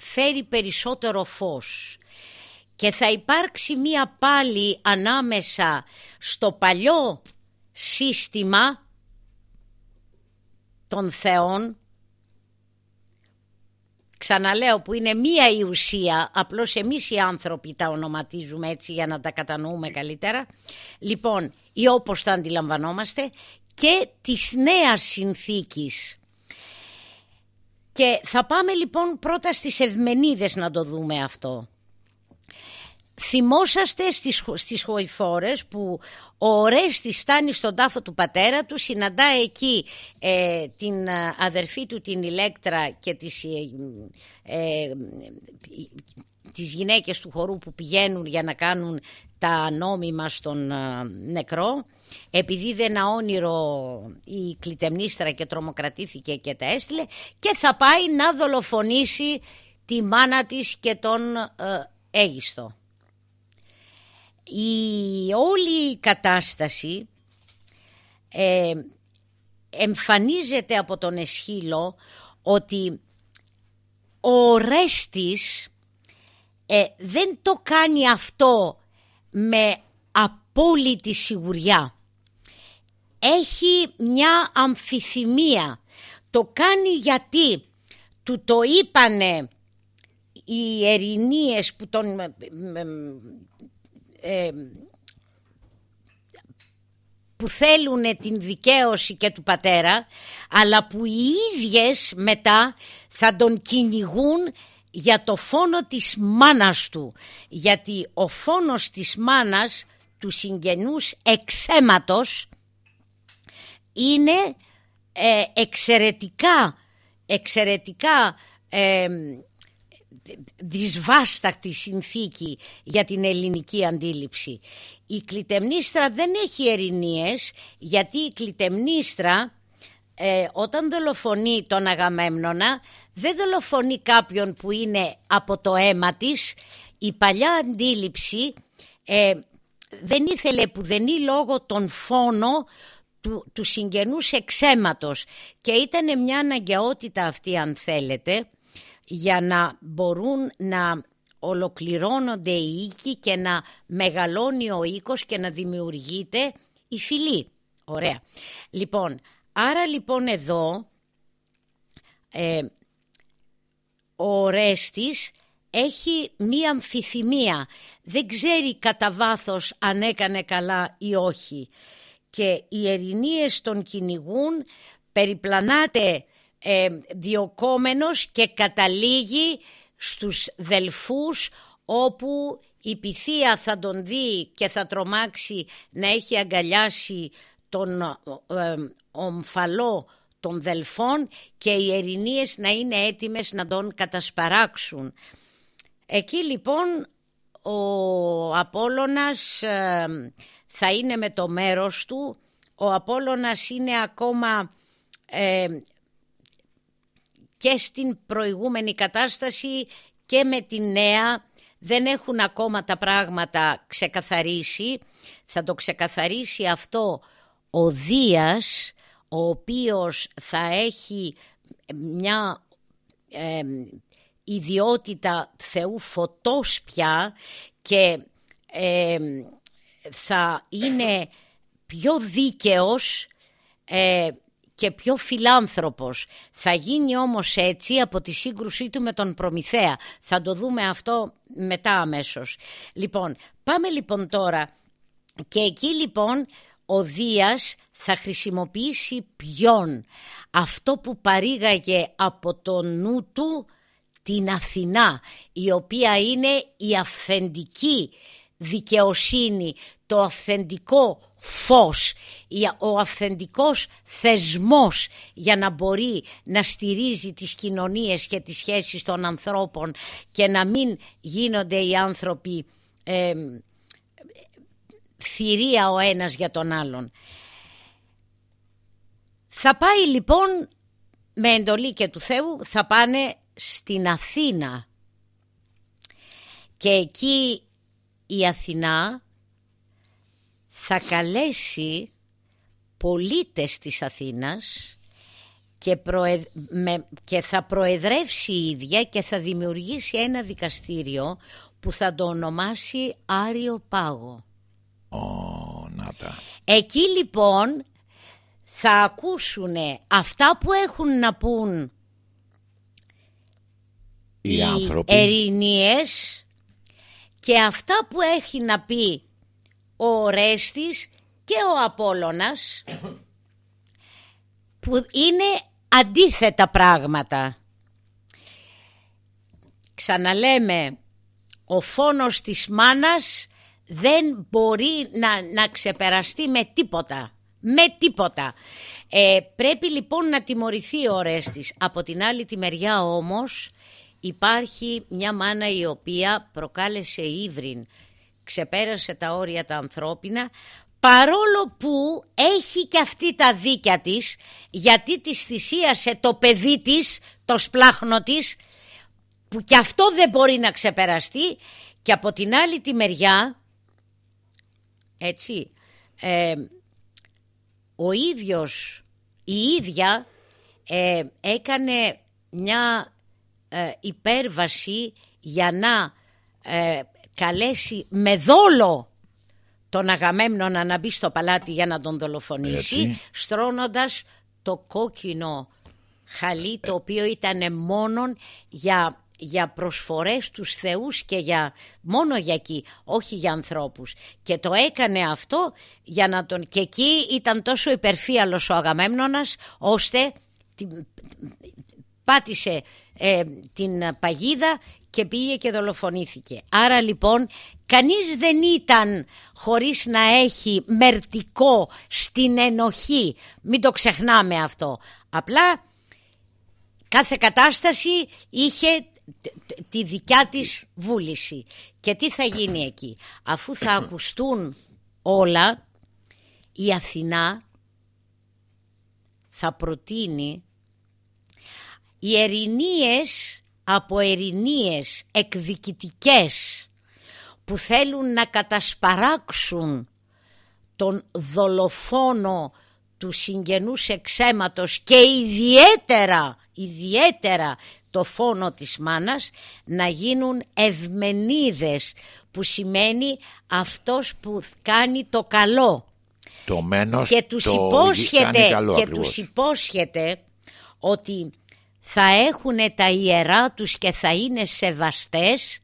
B: φέρει περισσότερο φως και θα υπάρξει μία πάλι ανάμεσα στο παλιό σύστημα των θεών ξαναλέω που είναι μία η ουσία, απλώς εμείς οι άνθρωποι τα ονοματίζουμε έτσι για να τα κατανοούμε καλύτερα. Λοιπόν, ή όπως τα αντιλαμβανόμαστε και της νέας συνθήκης. Και θα πάμε λοιπόν πρώτα στις ευμενίδες να το δούμε αυτό. Θυμόσαστε στις, στις χωηφόρες που ο Ορέστης φτάνει στον τάφο του πατέρα του, συναντά εκεί ε, την ε, αδερφή του την Ηλέκτρα και τις, ε, ε, τις γυναίκες του χορού που πηγαίνουν για να κάνουν τα νόμιμα στον νεκρό. Επειδή δεν όνειρο η κλητεμνίστρα και τρομοκρατήθηκε και τα έστειλε και θα πάει να δολοφονήσει τη μάνα της και τον Αίγιστο η όλη κατάσταση ε, εμφανίζεται από τον Εσχύλο ότι ο Ρέστης ε, δεν το κάνει αυτό με απόλυτη σιγουριά. Έχει μια αμφιθυμία. Το κάνει γιατί του το είπανε οι ερηνίες που τον που θέλουν την δικαίωση και του πατέρα αλλά που οι ίδιες μετά θα τον κυνηγούν για το φόνο της μάνας του. Γιατί ο φόνος της μάνας του συγγενούς εξέματος είναι ε, εξαιρετικά εξαιρετικά ε, δυσβάσταχτη συνθήκη για την ελληνική αντίληψη. Η κλητεμνίστρα δεν έχει ερηνίες γιατί η κλητεμνίστρα ε, όταν δολοφονεί τον Αγαμέμνονα δεν δολοφονεί κάποιον που είναι από το αίμα της. Η παλιά αντίληψη ε, δεν ήθελε που δεν είναι λόγω τον φόνο του, του συγγενούς εξέματος και ήταν μια αναγκαιότητα αυτή αν θέλετε για να μπορούν να ολοκληρώνονται οι οίκοι και να μεγαλώνει ο οίκος και να δημιουργείται η φυλή. Ωραία. Λοιπόν, άρα λοιπόν εδώ ε, ο Ορέστης έχει μία αμφιθυμία. Δεν ξέρει κατά βάθος αν έκανε καλά ή όχι. Και οι ερηνίες τον κυνηγούν, περιπλανάται ε, διοκόμενος και καταλήγει στους Δελφούς όπου η πυθία θα τον δει και θα τρομάξει να έχει αγκαλιάσει τον ε, ομφαλό των Δελφών και οι ερηνίες να είναι έτοιμες να τον κατασπαράξουν. Εκεί λοιπόν ο Απόλλωνας ε, θα είναι με το μέρος του. Ο Απόλλωνας είναι ακόμα ε, και στην προηγούμενη κατάσταση και με τη νέα δεν έχουν ακόμα τα πράγματα ξεκαθαρίσει. Θα το ξεκαθαρίσει αυτό ο Δίας, ο οποίος θα έχει μια ιδιότητα Θεού φωτός πια και θα είναι πιο δίκαιος ε, και πιο φιλάνθρωπος. Θα γίνει όμως έτσι από τη σύγκρουσή του με τον Προμηθέα. Θα το δούμε αυτό μετά αμέσως. Λοιπόν, πάμε λοιπόν τώρα και εκεί λοιπόν ο Δίας θα χρησιμοποιήσει ποιον αυτό που παρήγαγε από το νου του την Αθηνά η οποία είναι η αυθεντική δικαιοσύνη, το αυθεντικό φως, ο αυθεντικός θεσμός για να μπορεί να στηρίζει τις κοινωνίες και τις σχέσεις των ανθρώπων και να μην γίνονται οι άνθρωποι ε, θηρία ο ένας για τον άλλον. Θα πάει λοιπόν με εντολή και του Θεού θα πάνε στην Αθήνα και εκεί η Αθηνά θα καλέσει πολίτες της Αθήνας και, προε... με... και θα προεδρεύσει η ίδια και θα δημιουργήσει ένα δικαστήριο που θα το ονομάσει Άριο Πάγο.
A: Ω, να τα.
B: Εκεί λοιπόν θα ακούσουν αυτά που έχουν να πούν
A: Οι άνθρωποι.
B: ερηνίες και αυτά που έχει να πει ο Ορέστης και ο Απόλλωνας που είναι αντίθετα πράγματα. Ξαναλέμε, ο φόνος της μάνας δεν μπορεί να, να ξεπεραστεί με τίποτα. Με τίποτα. Ε, πρέπει λοιπόν να τιμωρηθεί ο Ορέστης. Από την άλλη τη μεριά όμως υπάρχει μια μάνα η οποία προκάλεσε ύβριν, ξεπέρασε τα όρια τα ανθρώπινα, παρόλο που έχει και αυτή τα δίκια της, γιατί της θυσίασε το παιδί της, το σπλάχνο της, που και αυτό δεν μπορεί να ξεπεραστεί και από την άλλη τη μεριά, έτσι, ε, ο ίδιος, η ίδια ε, έκανε μια ε, υπέρβαση για να ε, καλέσει με δόλο τον Αγαμέμνονα να μπει στο παλάτι για να τον δολοφονήσει
A: Έτσι.
B: στρώνοντας το κόκκινο χαλί το οποίο ήταν μόνον για, για προσφορές τους θεούς και για, μόνο για εκεί, όχι για ανθρώπους. Και το έκανε αυτό για να τον... Και εκεί ήταν τόσο υπερφύαλος ο Αγαμέμνονας ώστε την- πάτησε ε, την παγίδα και πήγε και δολοφονήθηκε. Άρα λοιπόν κανείς δεν ήταν χωρίς να έχει μερτικό στην ενοχή. Μην το ξεχνάμε αυτό. Απλά κάθε κατάσταση είχε τ- τ- τη δικιά της βούληση. Και τι θα γίνει εκεί; Αφού θα ακουστούν όλα, η Αθηνά θα προτείνει οι ερηνίες από ερηνίες εκδικητικές που θέλουν να κατασπαράξουν τον δολοφόνο του συγγενούς εξαίματος και ιδιαίτερα, ιδιαίτερα το φόνο της μάνας να γίνουν ευμενίδες που σημαίνει αυτός που κάνει το καλό
A: Το μένος
B: και τους
A: το
B: υπόσχεται,
A: κάνει καλό
B: και
A: ακριβώς.
B: τους υπόσχεται ότι θα έχουν τα ιερά τους και θα είναι σεβαστές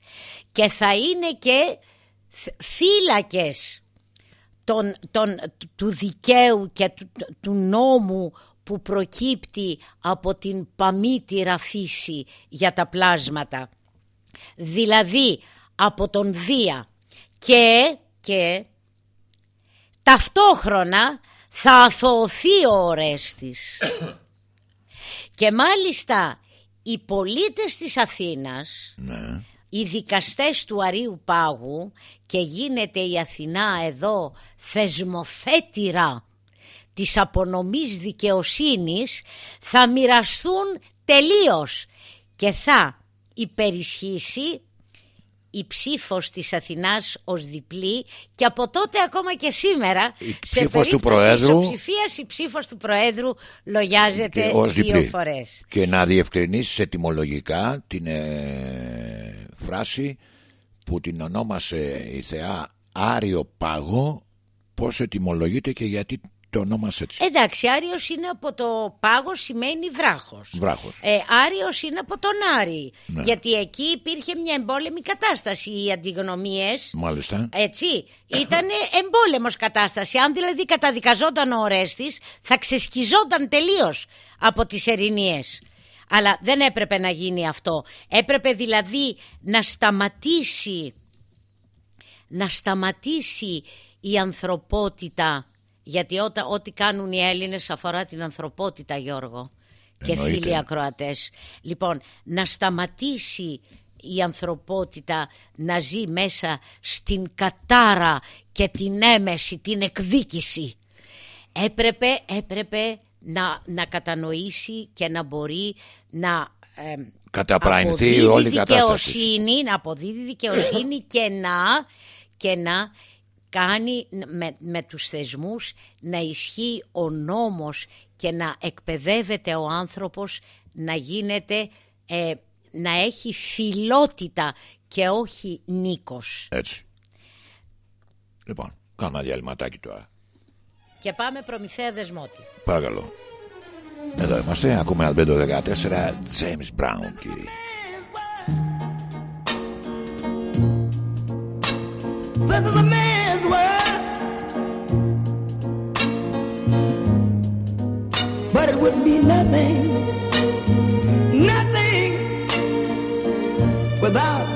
B: και θα είναι και θ- φύλακες των, των, του δικαίου και του, του νόμου που προκύπτει από την παμήτηρα φύση για τα πλάσματα. Δηλαδή από τον Δία και, και ταυτόχρονα θα αθωωθεί ο Ορέστης. και μάλιστα οι πολίτες της Αθήνας
A: Ναι.
B: οι δικαστές του Αρίου Πάγου και γίνεται η Αθηνά εδώ θεσμοθέτηρα της απονομής δικαιοσύνης θα μοιραστούν τελείως και θα υπερισχύσει η ψήφος της Αθηνάς ως διπλή και από τότε ακόμα και σήμερα
A: Η
B: σε
A: ψήφος του
B: περίπτωση
A: Προέδρου-
B: ισοψηφίας, η ψήφος του Προέδρου λογιάζεται
A: Και ως
B: δύο
A: διπλή.
B: φορές.
A: Και να διευκρινίσεις ετυμολογικά την ε, φράση που την ονόμασε η θεά Άριο Πάγο πώς ετυμολογείται και γιατί το ονόμασε έτσι.
B: Εντάξει, Άριος είναι από το πάγος σημαίνει βράχος.
A: Βράχος.
B: Ε, Άριος είναι από τον Άρη.
A: Ναι.
B: Γιατί εκεί υπήρχε μια εμπόλεμη κατάσταση. Οι αντιγνωμίες,
A: Μάλιστα.
B: έτσι, ήταν εμπόλεμος κατάσταση. Αν δηλαδή καταδικαζόταν ο Ορέστης, θα ξεσκιζόταν τελείως από τις ερηνίες. Αλλά δεν έπρεπε να γίνει αυτό. Έπρεπε δηλαδή να σταματήσει να σταματήσει η ανθρωπότητα γιατί όταν, ό,τι κάνουν οι Έλληνες αφορά την ανθρωπότητα Γιώργο και
A: Εννοείται.
B: φίλοι ακροατές λοιπόν να σταματήσει η ανθρωπότητα να ζει μέσα στην κατάρα και την έμεση, την εκδίκηση έπρεπε, έπρεπε να, να κατανοήσει και να μπορεί να ε,
A: καταπραϊνθεί
B: αποδίδει
A: όλη η κατάσταση.
B: δικαιοσύνη, να αποδίδει δικαιοσύνη και να, και να κάνει με, με τους θεσμούς να ισχύει ο νόμος και να εκπαιδεύεται ο άνθρωπος να γίνεται, ε, να έχει φιλότητα και όχι νίκος.
A: Έτσι. Λοιπόν, κάνουμε ένα διαλυματάκι τώρα.
B: Και πάμε προμηθέα δεσμότη.
A: Παρακαλώ. Εδώ είμαστε, ακούμε Αλμπέντο 14, James Brown, κύριε.
D: This is a man's world. But it wouldn't be nothing, nothing without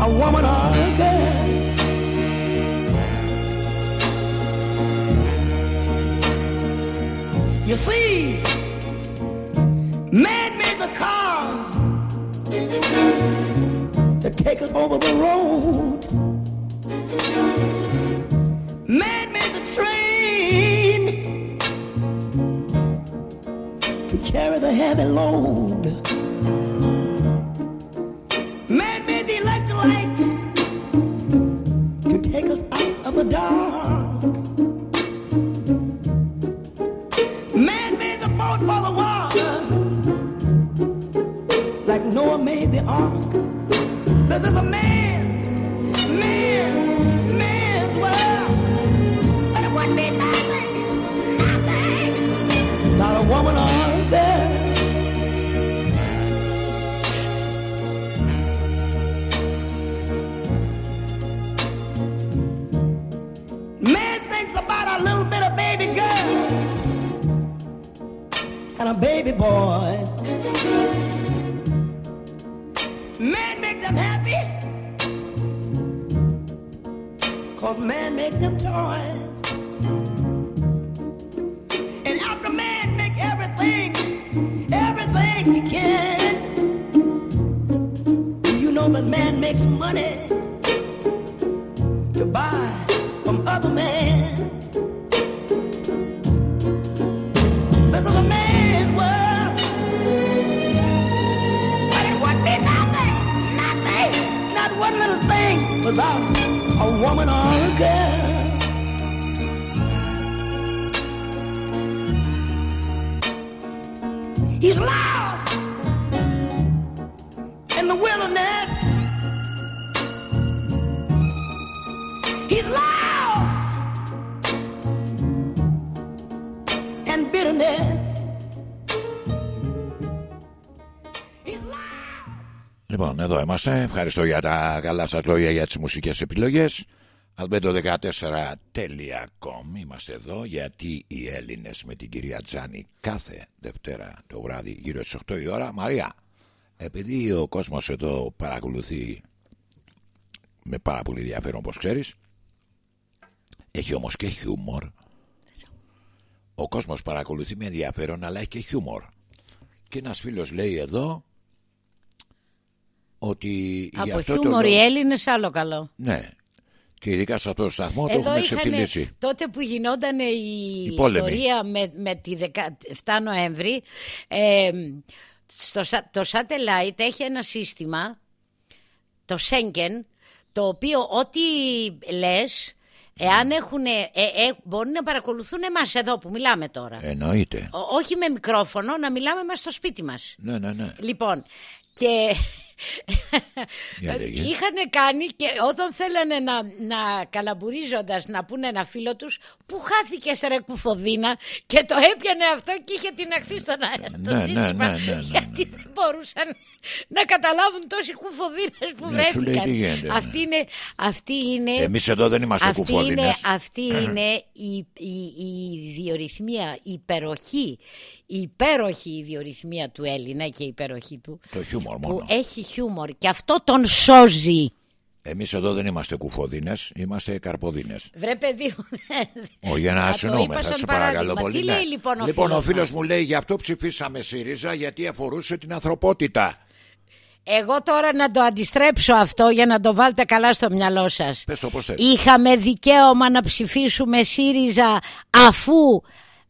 D: a woman or a girl. You see, man made the cars to take us over the road. Man made the train to carry the heavy load. Man made to take us out of the dark. Man made the boat for the water, like Noah made the ark. This is a man's, woman or a girl. Man thinks about a little bit of baby girls and a baby boys. Man make them happy. Cause man make them toys. He can. You know that man makes money to buy from other men. This is a man's world. But it would be nothing, nothing, not one little thing without a woman or a girl. He's lost
A: Λοιπόν, εδώ είμαστε. Ευχαριστώ για τα καλά σας λόγια για τις μουσικές επιλογές. albedo14.com Είμαστε εδώ γιατί οι Έλληνες με την κυρία Τζάνη κάθε Δευτέρα το βράδυ γύρω στις 8 η ώρα. Μαρία, επειδή ο κόσμος εδώ παρακολουθεί με πάρα πολύ ενδιαφέρον όπως ξέρεις έχει όμως και χιούμορ ο κόσμος παρακολουθεί με ενδιαφέρον αλλά έχει και χιούμορ και ένας φίλος λέει εδώ ότι για
B: Από
A: αυτό το
B: χιούμορ οι
A: λόγο-
B: Έλληνες άλλο καλό.
A: ναι. Και ειδικά σε αυτό το σταθμό το
B: Εδώ
A: έχουμε
B: είχαν
A: ξεφτυλίσει.
B: τότε που γινόταν η,
A: Η πόλεμη.
B: ιστορία με, με τη 17 Νοέμβρη ε, στο, σα- το satellite έχει ένα σύστημα το Schengen το οποίο ό,τι λες εάν έχουν, ε, ε, μπορούν να παρακολουθούν εμάς εδώ που μιλάμε τώρα
A: Εννοείται.
B: Ο- όχι με μικρόφωνο να μιλάμε μας στο σπίτι μας
A: Ναι, ναι, ναι.
B: Λοιπόν, και
A: Για λέγε.
B: Είχαν κάνει και όταν θέλανε να, να καλαμπουρίζοντας να πούνε ένα φίλο τους που χάθηκε ρε κουφοδίνα και το έπιανε αυτό και είχε την αχθεί στον αέρα. το
A: Ναι, ναι,
B: σύστημα,
A: ναι, ναι, ναι,
B: γιατί
A: ναι.
B: δεν μπορούσαν να καταλάβουν τόσοι κουφοδίνες που
A: Ναι, σου λέει
B: βρέθηκαν.
A: τι γίνεται, ναι.
B: αυτή, είναι, αυτή είναι...
A: Εμείς εδώ δεν είμαστε
B: Αυτή είναι,
A: κουφόδινες.
B: αυτή είναι η, η, η ιδιορυθμία, η υπεροχή, η υπέροχη ιδιορυθμία του Έλληνα και η υπεροχή του
A: Το χιούμορ
B: που
A: μόνο.
B: έχει χιούμορ και αυτό τον σώζει.
A: Εμείς εδώ δεν είμαστε κουφόδινες, είμαστε καρποδίνες.
B: Βρε παιδί μου.
A: Ω, για να
B: Θα το
A: συνούμε,
B: είπα
A: θα
B: σαν
A: σε παρακαλώ
B: παράδειγμα.
A: πολύ.
B: Τι
A: ναι.
B: λέει λοιπόν ο
A: λοιπόν,
B: φίλος
A: ο φίλος
B: μας;
A: μου λέει γι' αυτό ψηφίσαμε ΣΥΡΙΖΑ γιατί αφορούσε την ανθρωπότητα.
B: Εγώ τώρα να το αντιστρέψω αυτό για να το βάλετε καλά στο μυαλό σας.
A: Πες το πώς θες.
B: Είχαμε δικαίωμα να ψηφίσουμε ΣΥΡΙΖΑ αφού,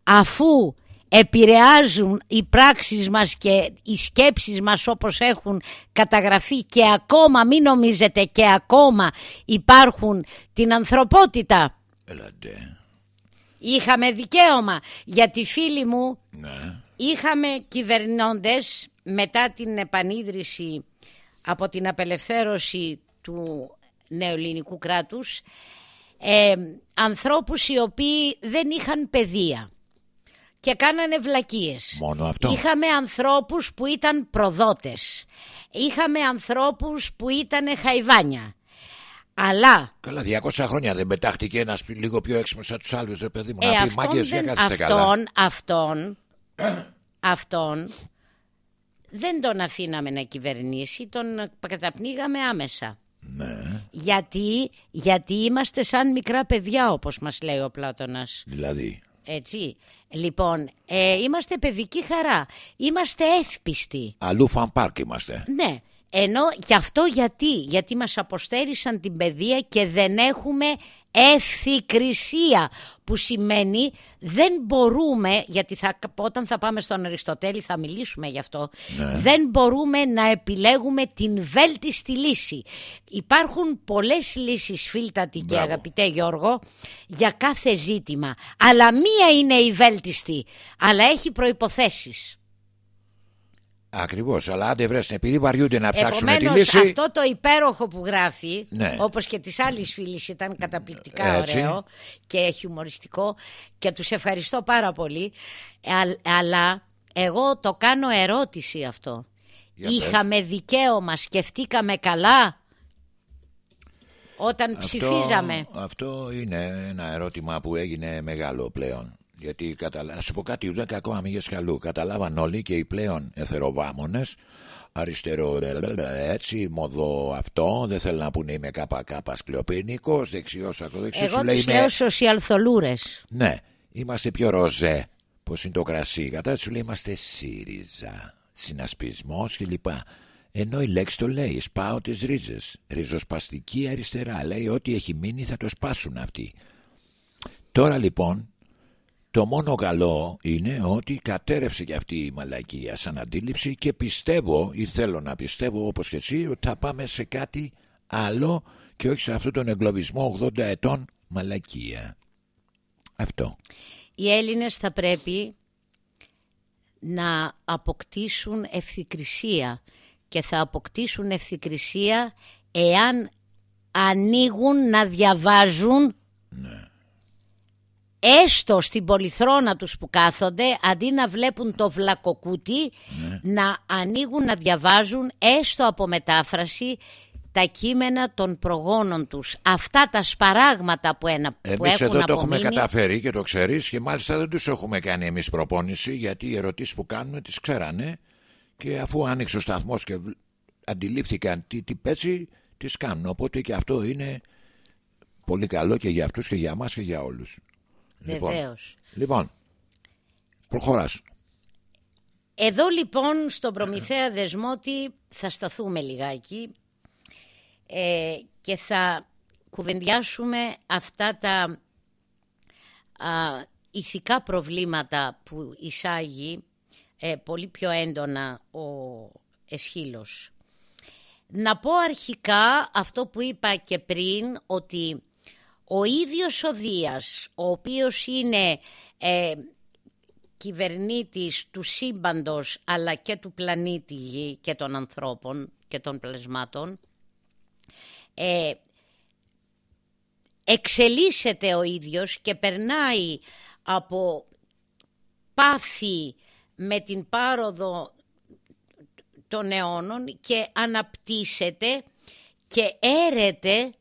B: αφού επηρεάζουν οι πράξεις μας και οι σκέψεις μας όπως έχουν καταγραφεί και ακόμα μην νομίζετε και ακόμα υπάρχουν την ανθρωπότητα.
A: Έλατε.
B: Είχαμε δικαίωμα γιατί φίλοι μου
A: Ναι.
B: είχαμε κυβερνώντες μετά την επανίδρυση από την απελευθέρωση του νεοελληνικού κράτους ε, ανθρώπους οι οποίοι δεν είχαν παιδεία και κάνανε βλακίες.
A: Μόνο αυτό.
B: Είχαμε ανθρώπους που ήταν προδότες. Είχαμε ανθρώπους που ήταν χαϊβάνια. Αλλά
A: Καλά, 200 χρόνια δεν πετάχτηκε ένας λίγο πιο έξυπνος σαν τους άλλους, ρε παιδί μου.
B: ε,
A: να πει
B: αυτόν,
A: μάγκες για
B: δεν,
A: κάτι καλά.
B: αυτόν, αυτόν, αυτόν δεν τον αφήναμε να κυβερνήσει, τον καταπνίγαμε άμεσα.
A: Ναι,
B: Γιατί, γιατί είμαστε σαν μικρά παιδιά όπως μας λέει ο Πλάτωνας.
A: δηλαδή;
B: Έτσι. Λοιπόν, ε, είμαστε παιδική χαρά. Είμαστε εύπιστοι.
A: Αλλού φαν πάρκ είμαστε.
B: Ναι. Ενώ γι' αυτό γιατί, γιατί μας αποστέρισαν την παιδεία και δεν έχουμε ευθυκρισία που σημαίνει δεν μπορούμε, γιατί θα, όταν θα πάμε στον Αριστοτέλη θα μιλήσουμε γι' αυτό, δεν μπορούμε να επιλέγουμε την βέλτιστη λύση. Υπάρχουν πολλές λύσεις φίλτατη και
A: Μπράβο.
B: αγαπητέ Γιώργο για κάθε ζήτημα, αλλά μία είναι η βέλτιστη, αλλά έχει προϋποθέσεις.
A: Ακριβώς. Αλλά άντε βρέστε, επειδή βαριούνται να ψάξουν τη
B: Επομένως
A: λύση.
B: αυτό το υπέροχο που γράφει
A: Ναι.
B: Όπως και της άλλης φίλης ήταν καταπληκτικά
A: Έτσι.
B: ωραίο Και χιουμοριστικό Και τους ευχαριστώ πάρα πολύ Α- Αλλά εγώ το κάνω ερώτηση αυτό
A: Για πες.
B: Είχαμε δικαίωμα, σκεφτήκαμε καλά Όταν ψηφίζαμε;
A: Αυτό είναι ένα ερώτημα που έγινε μεγάλο πλέον. Γιατί καταλα... να σου πω κάτι, ούτε κακό αμυγέ καλού. Καταλάβαν όλοι και οι πλέον εθεροβάμονες αριστερό έτσι, μοδό αυτό, δεν θέλω να πούνε είμαι κάπα κάπα σκληροπυρηνικός, δεξιός ακροδεξιός,
B: Εγώ
A: σου λέει
B: τους
A: είμαι-
B: λέω σοσιαλθολούρες
A: Ναι, είμαστε πιο ροζέ. Πώ είναι το κρασί. Κατά σου λέει είμαστε ΣΥΡΙΖΑ. Συνασπισμός κλπ. Ενώ η λέξη το λέει, σπάω τις ρίζες. Ριζοσπαστική αριστερά. Λέει ότι έχει μείνει θα το σπάσουν αυτοί. Τώρα λοιπόν, το μόνο καλό είναι ότι κατέρευσε και αυτή η μαλακία σαν αντίληψη και πιστεύω ή θέλω να πιστεύω όπως και εσύ ότι θα πάμε σε κάτι άλλο και όχι σε αυτόν τον εγκλωβισμό 80 ετών μαλακία. Αυτό.
B: Οι Έλληνες θα πρέπει να αποκτήσουν ευθυκρισία και θα αποκτήσουν ευθυκρισία εάν ανοίγουν να διαβάζουν έστω στην πολυθρόνα τους που κάθονται αντί να βλέπουν το βλακοκούτι να ανοίγουν να διαβάζουν έστω από μετάφραση τα κείμενα των προγόνων τους αυτά τα σπαράγματα που, ένα, που
A: Εμείς
B: έχουν
A: εδώ το έχουμε
B: απομείνει
A: καταφέρει και το ξέρεις και μάλιστα δεν τους έχουμε κάνει εμείς προπόνηση γιατί οι ερωτήσεις που κάνουμε τις ξέρανε και αφού άνοιξε ο σταθμός και βλ- αντιλήφθηκαν τι, τι πέτσει, τις κάνουν. Οπότε και αυτό είναι πολύ καλό και για αυτούς και για εμά και για όλους. Λοιπόν,
B: Βεβαίως.
A: λοιπόν προχωράς.
B: Εδώ λοιπόν στον Προμηθέα Δεσμότη θα σταθούμε λιγάκι ε, και θα κουβεντιάσουμε αυτά τα α, ηθικά προβλήματα που εισάγει ε, πολύ πιο έντονα ο Εσχύλος. Να πω αρχικά αυτό που είπα και πριν ότι ο ίδιος ο Δίας, ο οποίος είναι ε, κυβερνήτης του σύμπαντος αλλά και του πλανήτη Γη και των ανθρώπων και των πλασμάτων ε, εξελίσσεται ο ίδιος και περνάει από πάθη με την πάροδο των αιώνων και αναπτύσσεται και έρεται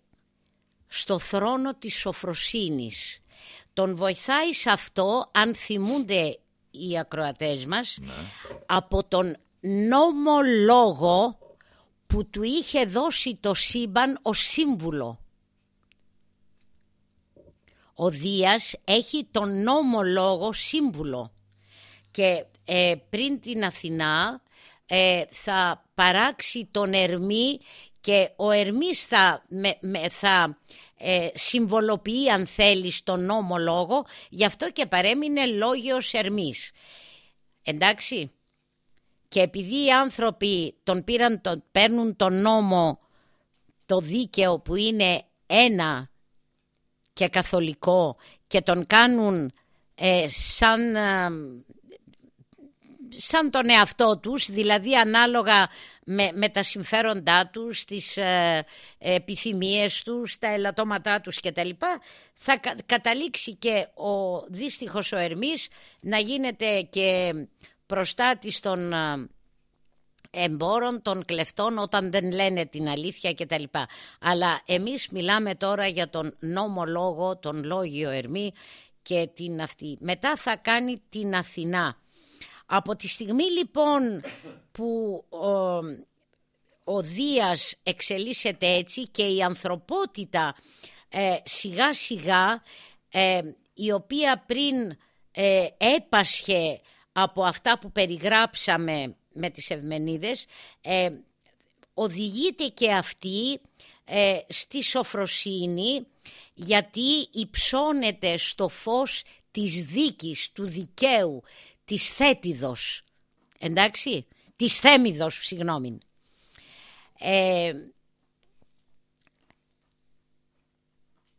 B: στο θρόνο της σοφροσύνης. Τον βοηθάει σε αυτό, αν θυμούνται οι ακροατές μας, από τον νόμο λόγο που του είχε δώσει το σύμπαν ο σύμβουλο. Ο Δίας έχει τον νόμο λόγο σύμβουλο και ε, πριν την Αθηνά ε, θα παράξει τον Ερμή και ο Ερμής θα, με, με- θα ε, συμβολοποιεί αν θέλεις τον νόμο λόγο γι' αυτό και παρέμεινε λόγιος Ερμής Εντάξει. Και επειδή οι άνθρωποι τον πήραν, τον, παίρνουν τον νόμο, το δίκαιο που είναι ένα και καθολικό και τον κάνουν ε, σαν, ε, σαν τον εαυτό τους, δηλαδή ανάλογα με, με τα συμφέροντά τους, τις ε, επιθυμίες τους, τα ελαττώματά τους κτλ. Θα κα- καταλήξει και ο δύστιχος ο Ερμής να γίνεται και προστάτης των ε, εμπόρων, των κλεφτών όταν δεν λένε την αλήθεια κτλ. Αλλά εμείς μιλάμε τώρα για τον νόμο λόγο, τον λόγιο Ερμή και την αυτή. Μετά θα κάνει την Αθηνά. Από τη στιγμή λοιπόν που ο, ο Δίας εξελίσσεται έτσι και η ανθρωπότητα ε, σιγά σιγά ε, η οποία πριν ε, έπασχε από αυτά που περιγράψαμε με τις Ευμενίδες ε, οδηγείται και αυτή ε, στη σοφροσύνη γιατί υψώνεται στο φως της δίκης, του δικαίου, της θέτιδος, εντάξει, της θέμιδος, συγγνώμη. Ε,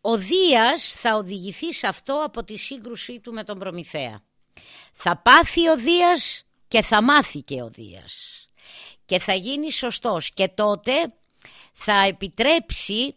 B: ο Δίας θα οδηγηθεί σε αυτό από τη σύγκρουσή του με τον Προμηθέα. Θα πάθει ο Δίας και θα μάθει και ο Δίας. Και θα γίνει σωστός και τότε θα επιτρέψει,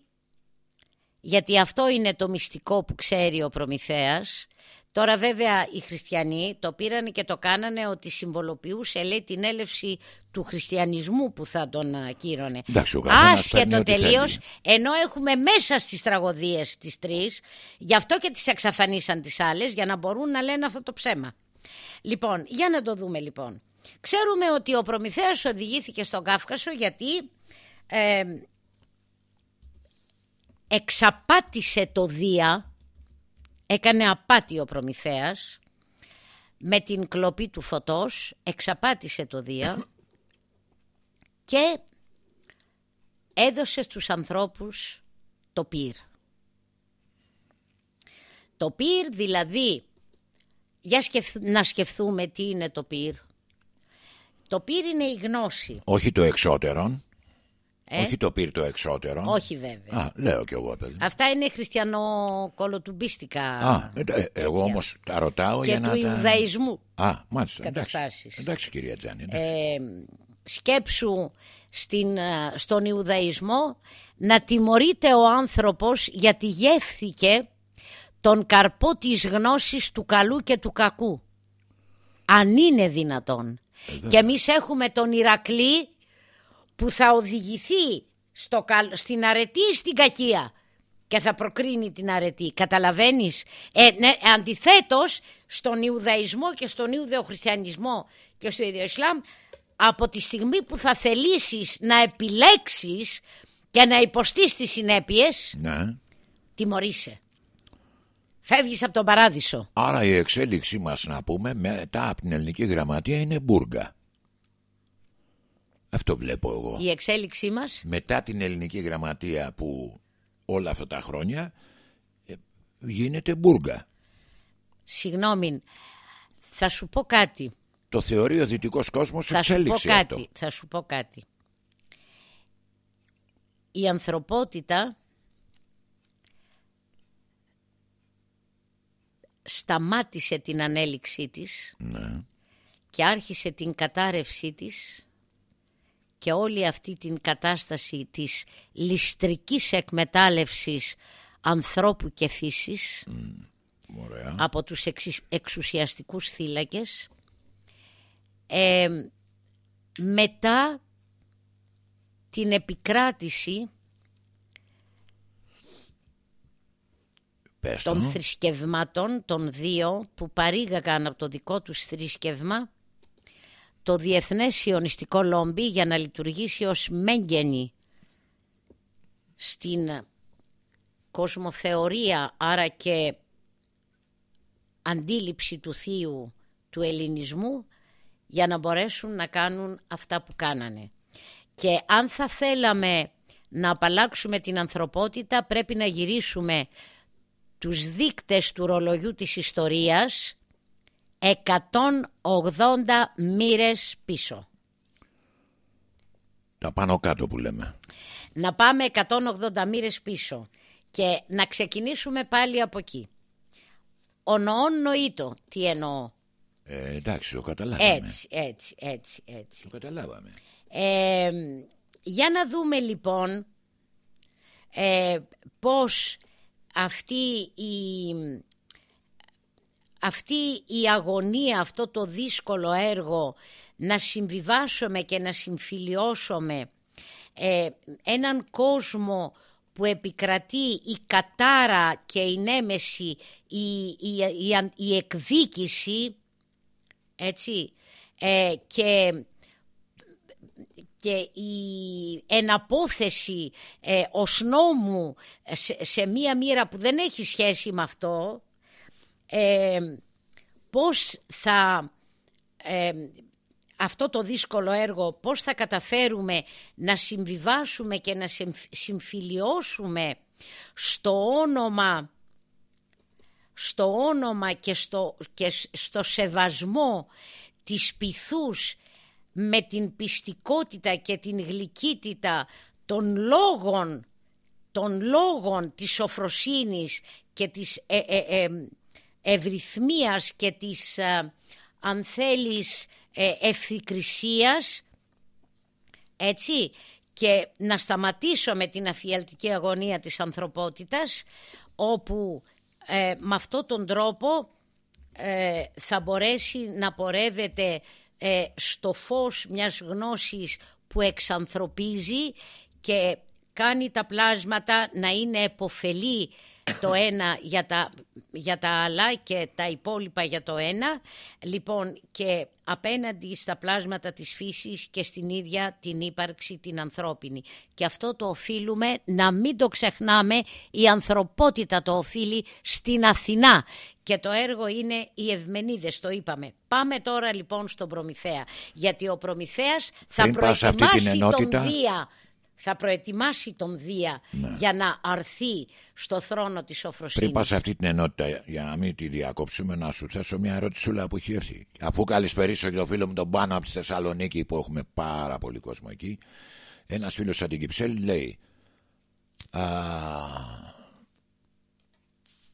B: γιατί αυτό είναι το μυστικό που ξέρει ο Προμηθέας, Τώρα βέβαια οι χριστιανοί το πήραν και το κάνανε ότι συμβολοποιούσε λέει την έλευση του χριστιανισμού που θα τον ακύρωνε.
A: Εντάξει, ο καθένας παίρνει
B: Άσχετο
A: ό,τι
B: τελείως,
A: θέλει.
B: ενώ έχουμε μέσα στις τραγωδίες τις τρεις, γι' αυτό και τις εξαφανίσαν τις άλλες, για να μπορούν να λένε αυτό το ψέμα. Λοιπόν, για να το δούμε λοιπόν. Ξέρουμε ότι ο Προμηθέας οδηγήθηκε στον Κάφκασο γιατί ε, εξαπάτησε το Δία, έκανε απάτη ο Προμηθέας, με την κλοπή του φωτός, εξαπάτησε το Δία και έδωσε στους ανθρώπους το πυρ. Το πυρ δηλαδή, για σκεφ- να σκεφτούμε τι είναι το πυρ. Το πυρ είναι η γνώση.
A: Όχι το εξώτερον.
B: Ε;
A: Όχι το πήρε το εξώτερον.
B: Όχι βέβαια.
A: Α, λέω κι εγώ παιδί.
B: Αυτά είναι χριστιανοκολοτουμπίστικα
A: Α, ε, ε, εγώ όμως τα ρωτάω
B: και
A: για
B: του
A: να τα...
B: Ιουδαϊσμού.
A: Α, μάλιστα. Εντάξει,
B: καταστάσεις.
A: εντάξει κυρία Τζάνη. εντάξει.
B: Ε, σκέψου στην, ε, στον Ιουδαϊσμό να τιμωρείται ο άνθρωπος γιατί γεύθηκε τον καρπό της γνώσης του καλού και του κακού. Αν είναι δυνατόν. και εμείς έχουμε τον Ηρακλή που θα οδηγηθεί στο, καλ- στην αρετή ή στην κακία και θα προκρίνει την αρετή. Καταλαβαίνεις; Ε, ναι, αντιθέτως, στον Ιουδαϊσμό και στον Ιουδεοχριστιανισμό και στο Ιδεοϊσλάμ, από τη στιγμή που θα θελήσεις να επιλέξεις και να υποστείς τις συνέπειες,
A: Ναι.
B: τιμωρείσαι. Φεύγεις από τον παράδεισο.
A: Άρα η εξέλιξή μας να πούμε μετά από την ελληνική γραμματεία είναι μπουργκα. Αυτό βλέπω εγώ.
B: Η εξέλιξή μας
A: Μετά την ελληνική γραμματεία που όλα αυτά τα χρόνια ε, γίνεται μπουργκα.
B: Συγγνώμη, θα σου πω κάτι.
A: Το θεωρεί ο δυτικός κόσμος
B: Θα σου πω
A: εξέλιξη
B: κάτι.
A: αυτό.
B: Θα σου πω κάτι. Η ανθρωπότητα σταμάτησε την ανέλυξή της
A: Ναι.
B: και άρχισε την κατάρρευσή της και όλη αυτή την κατάσταση της ληστρικής εκμετάλλευσης ανθρώπου και φύσης
A: Ωραία.
B: από τους εξι- εξουσιαστικούς θύλακες ε, μετά την επικράτηση
A: Πες
B: των
A: το.
B: θρησκευμάτων των δύο που παρήγαγαν από το δικό τους θρησκεύμα το Διεθνές Σιωνιστικό Λόμπι για να λειτουργήσει ως μέγενη στην κοσμοθεωρία άρα και αντίληψη του θείου του ελληνισμού για να μπορέσουν να κάνουν αυτά που κάνανε. Και αν θα θέλαμε να απαλλάξουμε την ανθρωπότητα πρέπει να γυρίσουμε τους δείκτες του ρολογιού της ιστορίας 180 μοίρες πίσω.
A: Τα πάνω κάτω που λέμε.
B: Να πάμε 180 μοίρες πίσω και να ξεκινήσουμε πάλι από εκεί. Ο νοόν νοήτο. Τι εννοώ;
A: Ε, εντάξει, το καταλάβαμε.
B: Έτσι, έτσι, έτσι, έτσι.
A: Το καταλάβαμε.
B: Ε, για να δούμε λοιπόν ε, πώς αυτή η, αυτή η αγωνία, αυτό το δύσκολο έργο να συμβιβάσουμε και να συμφιλιώσουμε ε, έναν κόσμο που επικρατεί η κατάρα και η νέμεση, η, η, η, η εκδίκηση, έτσι, ε, και και η εναπόθεση ε, ως νόμου σε, σε μία μοίρα που δεν έχει σχέση με αυτό ε, πώς θα ε, αυτό το δύσκολο έργο πώς θα καταφέρουμε να συμβιβάσουμε και να συμφιλιώσουμε στο όνομα στο όνομα και στο, και στο σεβασμό της πυθούς με την πιστικότητα και την γλυκύτητα των λόγων των λόγων της σοφροσύνης και της ε, ε, ε ευρυθμίας και της ε, αν θέλεις ε, ευθυκρισίας έτσι και να σταματήσω με την αφιαλτική αγωνία της ανθρωπότητας όπου ε, με αυτόν τον τρόπο ε, θα μπορέσει να πορεύεται ε, στο φως μιας γνώσης που εξανθρωπίζει και κάνει τα πλάσματα να είναι εποφελή το ένα για τα, για τα άλλα και τα υπόλοιπα για το ένα. Λοιπόν και απέναντι στα πλάσματα της φύσης και στην ίδια την ύπαρξη την ανθρώπινη. Και αυτό το οφείλουμε να μην το ξεχνάμε, η ανθρωπότητα το οφείλει στην Αθηνά. Και το έργο είναι οι Ευμενίδες, το είπαμε. Πάμε τώρα λοιπόν στον Προμηθέα, γιατί ο Προμηθέας θα
A: Πριν πας σε αυτή την
B: προετοιμάσει
A: ενότητα-
B: τον Δία θα προετοιμάσει τον Δία
A: Ναι.
B: για να αρθεί στο θρόνο της
A: Πριν
B: σοφροσύνης.
A: πας σε αυτή την ενότητα, για να μην τη διακόψουμε, να σου θέσω μια ερώτησούλα που έχει έρθει. Αφού καλησπερίσω και το φίλο μου τον Πάνο από τη Θεσσαλονίκη που έχουμε πάρα πολύ κόσμο εκεί, ένας φίλος από την Κυψέλη λέει. Α,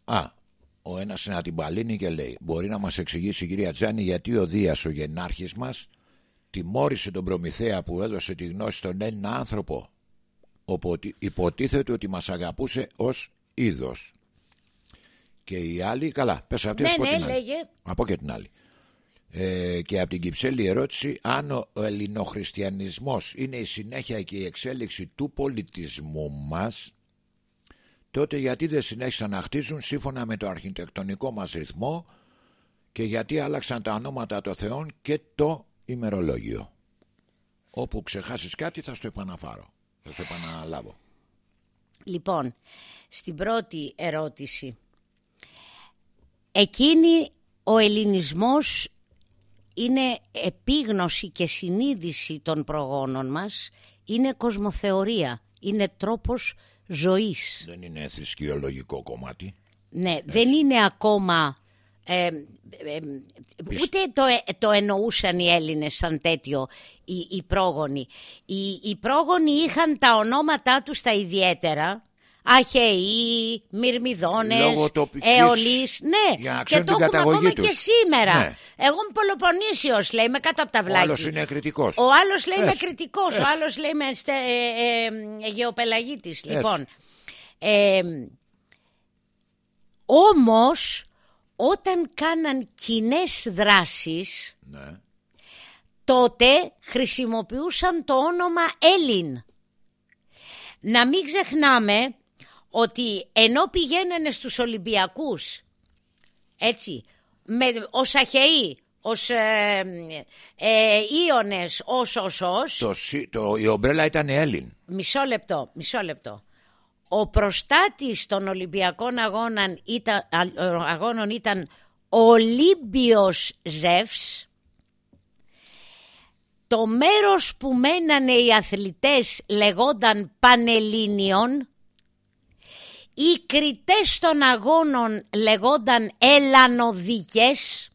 A: α ο ένας είναι από την Παλίνη και λέει: Μπορεί να μας εξηγήσει η κυρία Τζάνη γιατί ο Δίας, ο γενάρχης μας, τιμώρησε τον Προμηθέα που έδωσε τη γνώση στον Έλληνα άνθρωπο. Οπότε υποτίθεται ότι μας αγαπούσε ως είδος. Και οι άλλοι, καλά, πες αυτή
B: Ναι,
A: ας πω
B: ναι,
A: την άλλη.
B: λέγε.
A: Από και την άλλη. Ε, και από την Κυψέλη η ερώτηση αν ο ελληνοχριστιανισμός είναι η συνέχεια και η εξέλιξη του πολιτισμού μας τότε γιατί δεν συνέχισαν να χτίζουν σύμφωνα με το αρχιτεκτονικό μας ρυθμό και γιατί άλλαξαν τα ονόματα των θεών και το ημερολόγιο. Όπου ξεχάσεις κάτι θα στο επαναφάρω. Θα στο επαναλάβω.
B: Λοιπόν, στην πρώτη ερώτηση. Εκείνη ο ελληνισμός είναι επίγνωση και συνείδηση των προγόνων μας, είναι κοσμοθεωρία, είναι τρόπος ζωής.
A: Δεν είναι θρησκειολογικό κομμάτι.
B: Ναι, δεν είναι ακόμα... ε, ε, ε, ούτε το, ε- το εννοούσαν οι Έλληνες σαν τέτοιο οι, οι πρόγονοι. Οι, οι πρόγονοι είχαν τα ονόματά τους τα ιδιαίτερα. Αχαιοί, Μυρμιδόνες,
A: Λόγω τοπικής-
B: Αιωλείς, ναι,
A: για να
B: και
A: ξέρουν
B: το
A: την
B: έχουμε
A: καταγωγή
B: ακόμα
A: τους.
B: και σήμερα.
A: Ναι.
B: Εγώ είμαι Πελοποννήσιος, λέει, είμαι κάτω από τα
A: Ο
B: βλάκια.
A: άλλος είναι κριτικός.
B: Ο άλλος λέει είμαι
A: Έτσι,
B: κριτικός, ο
A: έτσι.
B: άλλος λέει είμαι στε, ε, ε, γεωπελαγίτης. Λοιπόν, ε, όμως όταν κάναν κοινές δράσεις
A: Ναι.
B: τότε χρησιμοποιούσαν το όνομα Έλλην. Να μην ξεχνάμε ότι ενώ πηγαίνανε στους Ολυμπιακούς έτσι, με, ως Αχαιοί, ως ε, ε, Ίωνες, ως, ως, ως
A: Το, σι- το, η ομπρέλα ήταν Έλλην.
B: Μισό λεπτό, μισό λεπτό. Ο προστάτης των Ολυμπιακών αγώνων ήταν, α- αγώνων ήταν Ολύμπιος Ζεύς. Το μέρος που μένανε οι αθλητές λεγόταν Πανελλήνιον. Οι κριτές των αγώνων λεγόταν Ελλανοδίκες.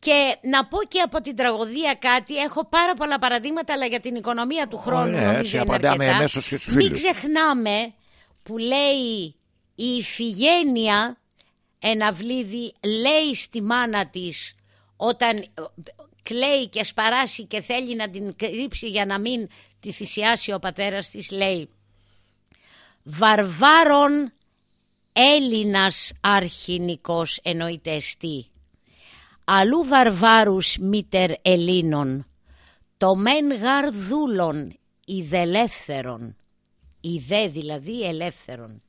B: Και να πω και από την τραγωδία κάτι, έχω πάρα πολλά παραδείγματα, αλλά για την οικονομία του χρόνου.
A: ναι,
B: νομίζω
A: έτσι
B: είναι
A: απαντάμε
B: αρκετά.
A: αμέσως και στους
B: Μην
A: φίλους.
B: ξεχνάμε που λέει η Ιφηγένεια Εναυλίδη λέει στη μάνα της όταν ε, κλαίει και σπαράσει και θέλει να την κρύψει για να μην τη θυσιάσει ο πατέρας της λέει «Βαρβάρων Έλληνας αρχινικός εννοείται εστί. Αλλού βαρβάρους μήτερ Ελλήνων, το μεν γαρ δούλων ιδελεύθερον, ιδέ δηλαδή ελεύθερον,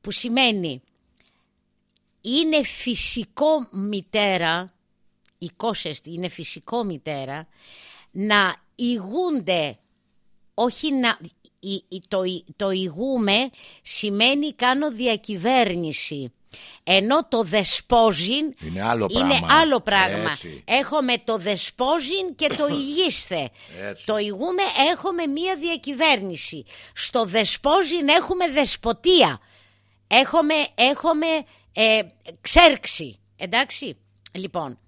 B: που σημαίνει είναι φυσικό μητέρα, η κόσεστη είναι φυσικό μητέρα, να ηγούνται, όχι να... η- η- Το, το ηγούμε σημαίνει κάνω διακυβέρνηση. Ενώ το δεσπόζιν
A: Είναι άλλο
B: είναι
A: πράγμα.
B: άλλο πράγμα.
A: Έτσι.
B: Έχουμε το δεσπόζιν και το ηγείστε.
A: Έτσι.
B: Το ηγούμε έχουμε μία διακυβέρνηση. Στο δεσπόζιν έχουμε δεσποτεία. Έχουμε, έχουμε ε, ξέρξη. Εντάξει. Λοιπόν.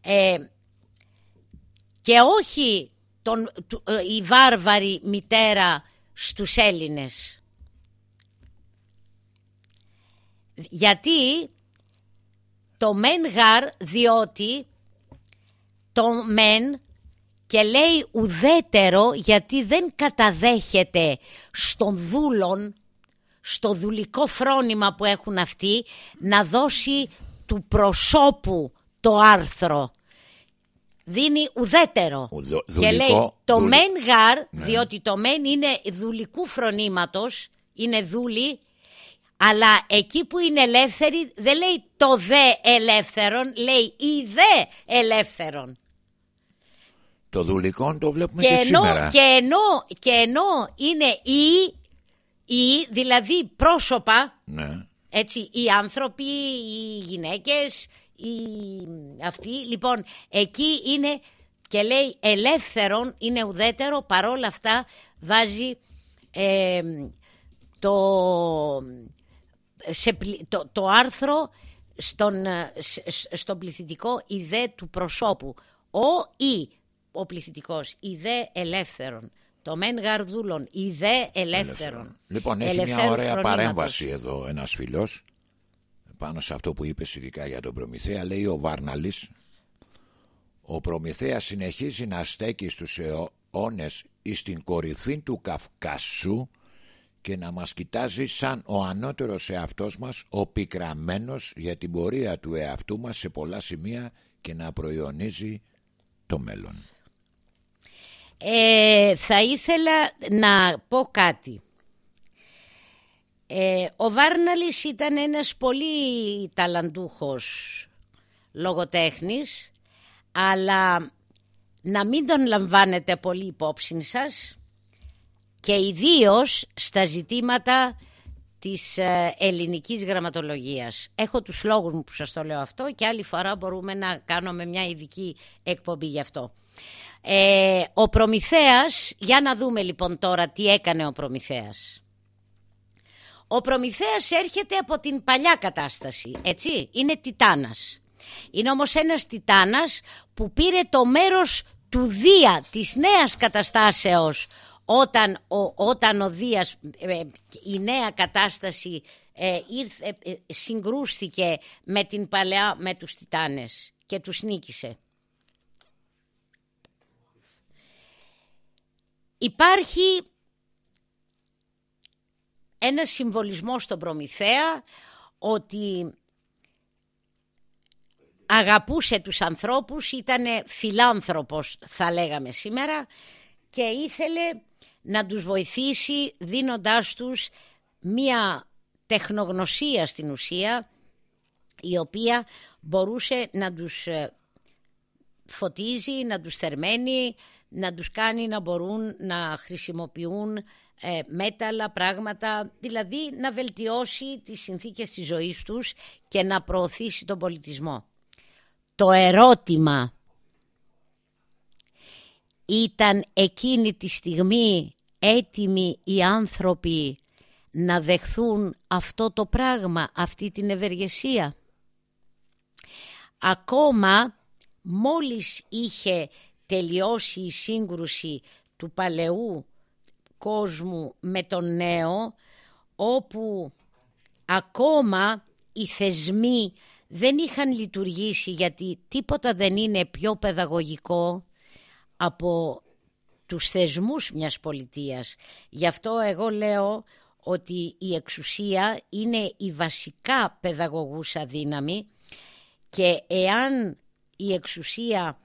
B: Ε, και όχι τον, του- ε, η βάρβαρη μητέρα στους Έλληνες. Γιατί το μεν γαρ διότι το μεν και λέει ουδέτερο γιατί δεν καταδέχεται στον δούλον στο δουλικό φρόνημα που έχουν αυτοί να δώσει του προσώπου το άρθρο. Δίνει ουδέτερο.
A: Ουδο-
B: και
A: δουλικό,
B: λέει το
A: δουλ-
B: μεν γαρ,
A: Ναι.
B: διότι το μεν είναι δουλικού φρονήματος, είναι δούλη, αλλά εκεί που είναι ελεύθερη δεν λέει το δε ελεύθερον, λέει η δε ελεύθερον.
A: Το δουλικό το βλέπουμε
B: Και
A: και,
B: ενώ,
A: σήμερα.
B: και, ενώ, και ενώ είναι η, η, δηλαδή πρόσωπα,
A: Ναι.
B: έτσι, οι άνθρωποι, οι γυναίκες, οι, αυτοί, λοιπόν, εκεί είναι και λέει ελεύθερον, είναι ουδέτερο, παρόλα αυτά βάζει ε, το, σε, πλη- το, το άρθρο στον, ε, σ- σ- στον πληθυντικό ιδέ του προσώπου. Ο ή, ο πληθυντικός, ιδέ ελεύθερον. Το μεν γαρδούλων, ιδέ ελεύθερον.
A: Λοιπόν, έχει μια
B: Ελευθέρου
A: ωραία
B: φρονήματος.
A: παρέμβαση εδώ ένας φίλος πάνω σε αυτό που είπε ειδικά για τον Προμηθέα. Λέει ο Βάρναλης ο Προμηθέας συνεχίζει να στέκει στους αιώνες εις την κορυφή του Καυκάσου και να μας κοιτάζει σαν ο ανώτερος εαυτός μας, ο πικραμένος για την πορεία του εαυτού μας σε πολλά σημεία και να προϊονίζει το μέλλον.
B: Ε, θα ήθελα να πω κάτι. Ε, ο Βάρναλης ήταν ένας πολύ ταλαντούχος λογοτέχνης, αλλά να μην τον λαμβάνετε πολύ υπόψη σας και ιδίως στα ζητήματα της ε, ελληνικής γραμματολογίας. Έχω τους λόγους μου που σας το λέω αυτό και άλλη φορά μπορούμε να κάνουμε μια ειδική εκπομπή γι' αυτό. Ε, ο Προμηθέας, για να δούμε λοιπόν τώρα τι έκανε ο Προμηθέας. Ο Προμηθέας έρχεται από την παλιά κατάσταση, έτσι, είναι Τιτάνας. Είναι όμως ένας Τιτάνας που πήρε το μέρος του Δία, της νέας καταστάσεως, όταν ο, όταν ο Δίας, ε, η νέα κατάσταση ε, ήρθε, ε, συγκρούστηκε με την παλαιά, με τους Τιτάνες και τους νίκησε. Υπάρχει ένα συμβολισμό στον Προμηθέα ότι αγαπούσε τους ανθρώπους, ήταν φιλάνθρωπος θα λέγαμε σήμερα και ήθελε να τους βοηθήσει δίνοντάς τους μία τεχνογνωσία στην ουσία η οποία μπορούσε να τους ε, φωτίζει, να τους θερμαίνει, να τους κάνει να μπορούν να χρησιμοποιούν ε, μέταλλα, πράγματα, δηλαδή να βελτιώσει τις συνθήκες της ζωής τους και να προωθήσει τον πολιτισμό. Το ερώτημα ήταν εκείνη τη στιγμή έτοιμοι οι άνθρωποι να δεχθούν αυτό το πράγμα, αυτή την ευεργεσία. ακόμα μόλις είχε τελειώσει η σύγκρουση του παλαιού κόσμου με τον νέο όπου ακόμα οι θεσμοί δεν είχαν λειτουργήσει γιατί τίποτα δεν είναι πιο παιδαγωγικό από τους θεσμούς μιας πολιτείας. Γι' αυτό εγώ λέω ότι η εξουσία είναι η βασικά παιδαγωγούσα δύναμη και εάν η εξουσία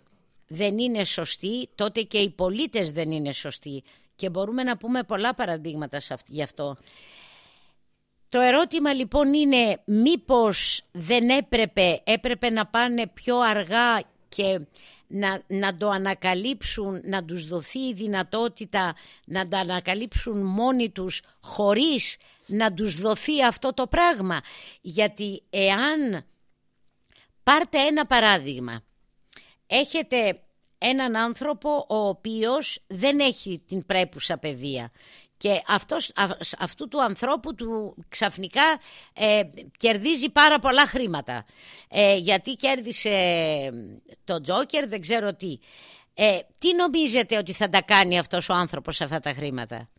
B: δεν είναι σωστή, τότε και οι πολίτες δεν είναι σωστοί. Και μπορούμε να πούμε πολλά παραδείγματα γι' αυτό. Το ερώτημα λοιπόν είναι μήπως δεν έπρεπε, έπρεπε να πάνε πιο αργά και να, να το ανακαλύψουν, να τους δοθεί η δυνατότητα να τα ανακαλύψουν μόνοι τους χωρίς να τους δοθεί αυτό το πράγμα. Γιατί εάν πάρτε ένα παράδειγμα, έχετε έναν άνθρωπο ο οποίος δεν έχει την πρέπουσα παιδεία και αυτός, αυτού του ανθρώπου του ξαφνικά ε, κερδίζει πάρα πολλά χρήματα. Ε, γιατί κέρδισε το Τζόκερ, δεν ξέρω τι. Ε, τι νομίζετε ότι θα τα κάνει αυτός ο άνθρωπος αυτά τα χρήματα;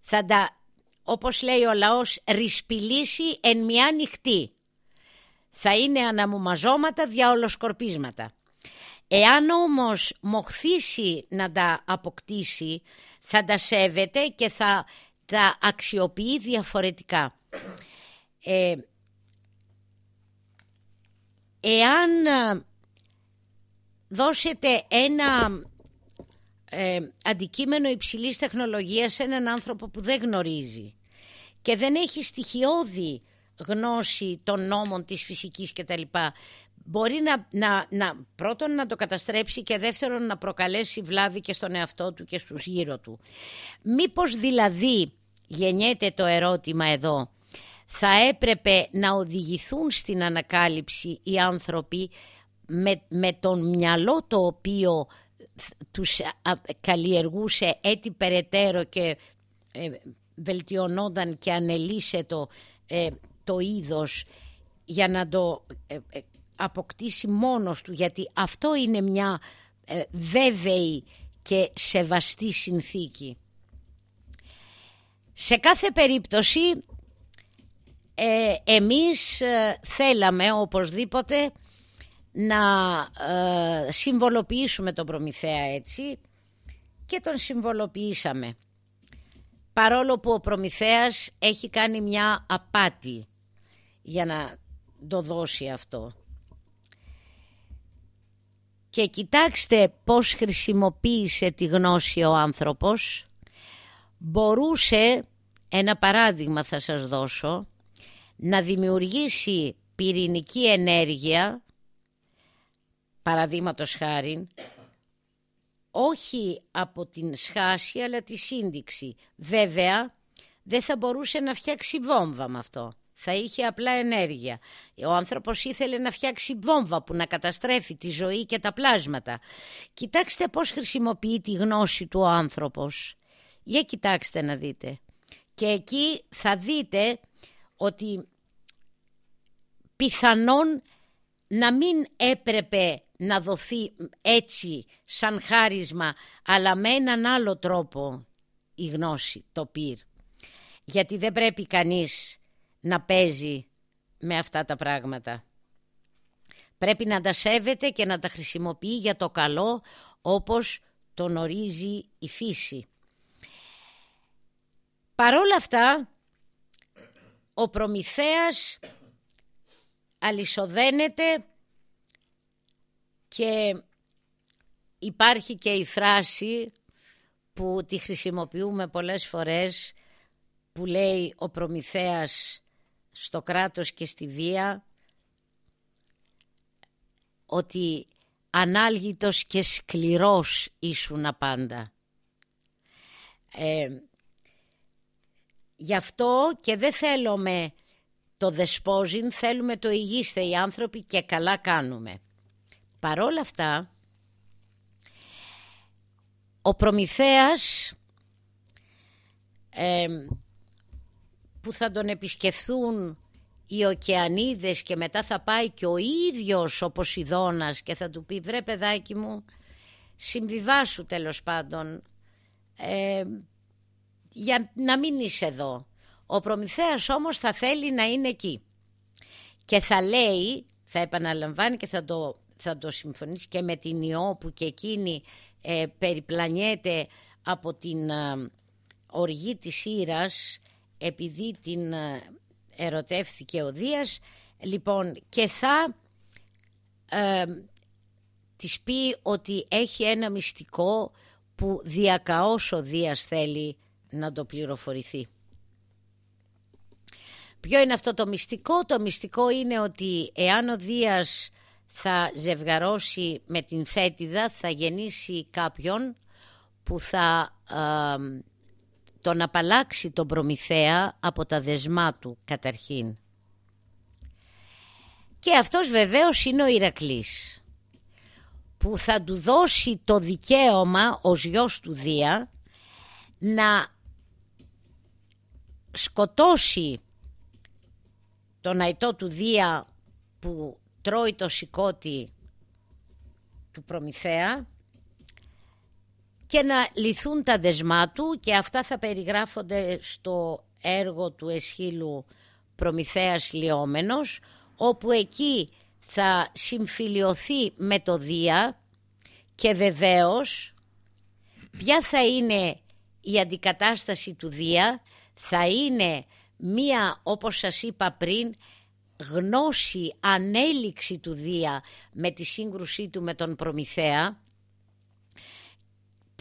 B: Θα τα, όπως λέει ο λαός, ρισπηλήσει εν μια νυχτή. Θα είναι αναμουμαζώματα διαολοσκορπίσματα. Εάν όμως μοχθήσει να τα αποκτήσει, θα τα σέβεται και θα τα αξιοποιεί διαφορετικά. Ε, εάν ε, δώσετε ένα ε, αντικείμενο υψηλής τεχνολογίας σε έναν άνθρωπο που δεν γνωρίζει και δεν έχει στοιχειώδη γνώση των νόμων της φυσικής κτλ μπορεί να, να, να, πρώτον να το καταστρέψει και δεύτερον να προκαλέσει βλάβη και στον εαυτό του και στους γύρω του. Μήπως δηλαδή γεννιέται το ερώτημα εδώ θα έπρεπε να οδηγηθούν στην ανακάλυψη οι άνθρωποι με, με τον μυαλό το οποίο τους καλλιεργούσε έτσι περαιτέρω και ε, βελτιωνόταν και ανελίσσε το, ε, το είδος για να το ε, ε, αποκτήσει μόνος του γιατί αυτό είναι μια ε, βέβαιη και σεβαστή συνθήκη. Σε κάθε περίπτωση ε, εμείς ε, θέλαμε οπωσδήποτε να ε, συμβολοποιήσουμε τον Προμηθέα έτσι και τον συμβολοποιήσαμε. Παρόλο που ο Προμηθέας έχει κάνει μια απάτη για να το δώσει αυτό. Και κοιτάξτε πώς χρησιμοποίησε τη γνώση ο άνθρωπος. Μπορούσε, ένα παράδειγμα θα σας δώσω, να δημιουργήσει πυρηνική ενέργεια, παραδείγματος χάριν, όχι από την σχάση αλλά τη σύνδεξη. Βέβαια δεν θα μπορούσε να φτιάξει βόμβα με αυτό θα είχε απλά ενέργεια. Ο άνθρωπος ήθελε να φτιάξει βόμβα που να καταστρέφει τη ζωή και τα πλάσματα. Κοιτάξτε πώς χρησιμοποιεί τη γνώση του ο άνθρωπος. Για κοιτάξτε να δείτε. Και εκεί θα δείτε ότι πιθανόν να μην έπρεπε να δοθεί έτσι σαν χάρισμα αλλά με έναν άλλο τρόπο η γνώση, το πυρ. Γιατί δεν πρέπει κανείς να παίζει με αυτά τα πράγματα. Πρέπει να τα σέβεται και να τα χρησιμοποιεί για το καλό όπως τον ορίζει η φύση. Παρόλα αυτά, ο Προμηθέας αλυσοδένεται και υπάρχει και η φράση που τη χρησιμοποιούμε πολλές φορές που λέει ο Προμηθέας στο κράτος και στη βία ότι ανάλγητος και σκληρός ήσουν πάντα. Ε, γι' αυτό και δεν θέλουμε το δεσπόζιν, θέλουμε το υγείστε οι άνθρωποι και καλά κάνουμε. Παρόλα αυτά, ο Προμηθέας ε, που θα τον επισκεφθούν οι ωκεανίδες και μετά θα πάει και ο ίδιος ο Ποσειδώνας και θα του πει βρε παιδάκι μου συμβιβάσου τέλος πάντων ε, για να μην είσαι εδώ. Ο Προμηθέας όμως θα θέλει να είναι εκεί και θα λέει, θα επαναλαμβάνει και θα το, θα το συμφωνήσει και με την Ιώ που και εκείνη ε, περιπλανιέται από την ε, οργή της Ήρας επειδή την ε, ερωτεύθηκε ο Δίας λοιπόν και θα ε, της πει ότι έχει ένα μυστικό που διακαώς ο Δίας θέλει να το πληροφορηθεί. Ποιο είναι αυτό το μυστικό; Το μυστικό είναι ότι εάν ο Δίας θα ζευγαρώσει με την Θέτιδα θα γεννήσει κάποιον που θα τον απαλλάξει τον Προμηθέα από τα δεσμά του καταρχήν. Και αυτός βεβαίως είναι ο Ηρακλής που θα του δώσει το δικαίωμα ως γιος του Δία να σκοτώσει τον αϊτό του Δία που τρώει το σηκώτη του Προμηθέα και να λυθούν τα δεσμά του και αυτά θα περιγράφονται στο έργο του Εσχύλου Προμηθέας Λιόμενος όπου εκεί θα συμφιλιωθεί με το Δία και βεβαίως ποια θα είναι η αντικατάσταση του Δία θα είναι μία όπως σας είπα πριν γνώση, ανέλυξη του Δία με τη σύγκρουσή του με τον Προμηθέα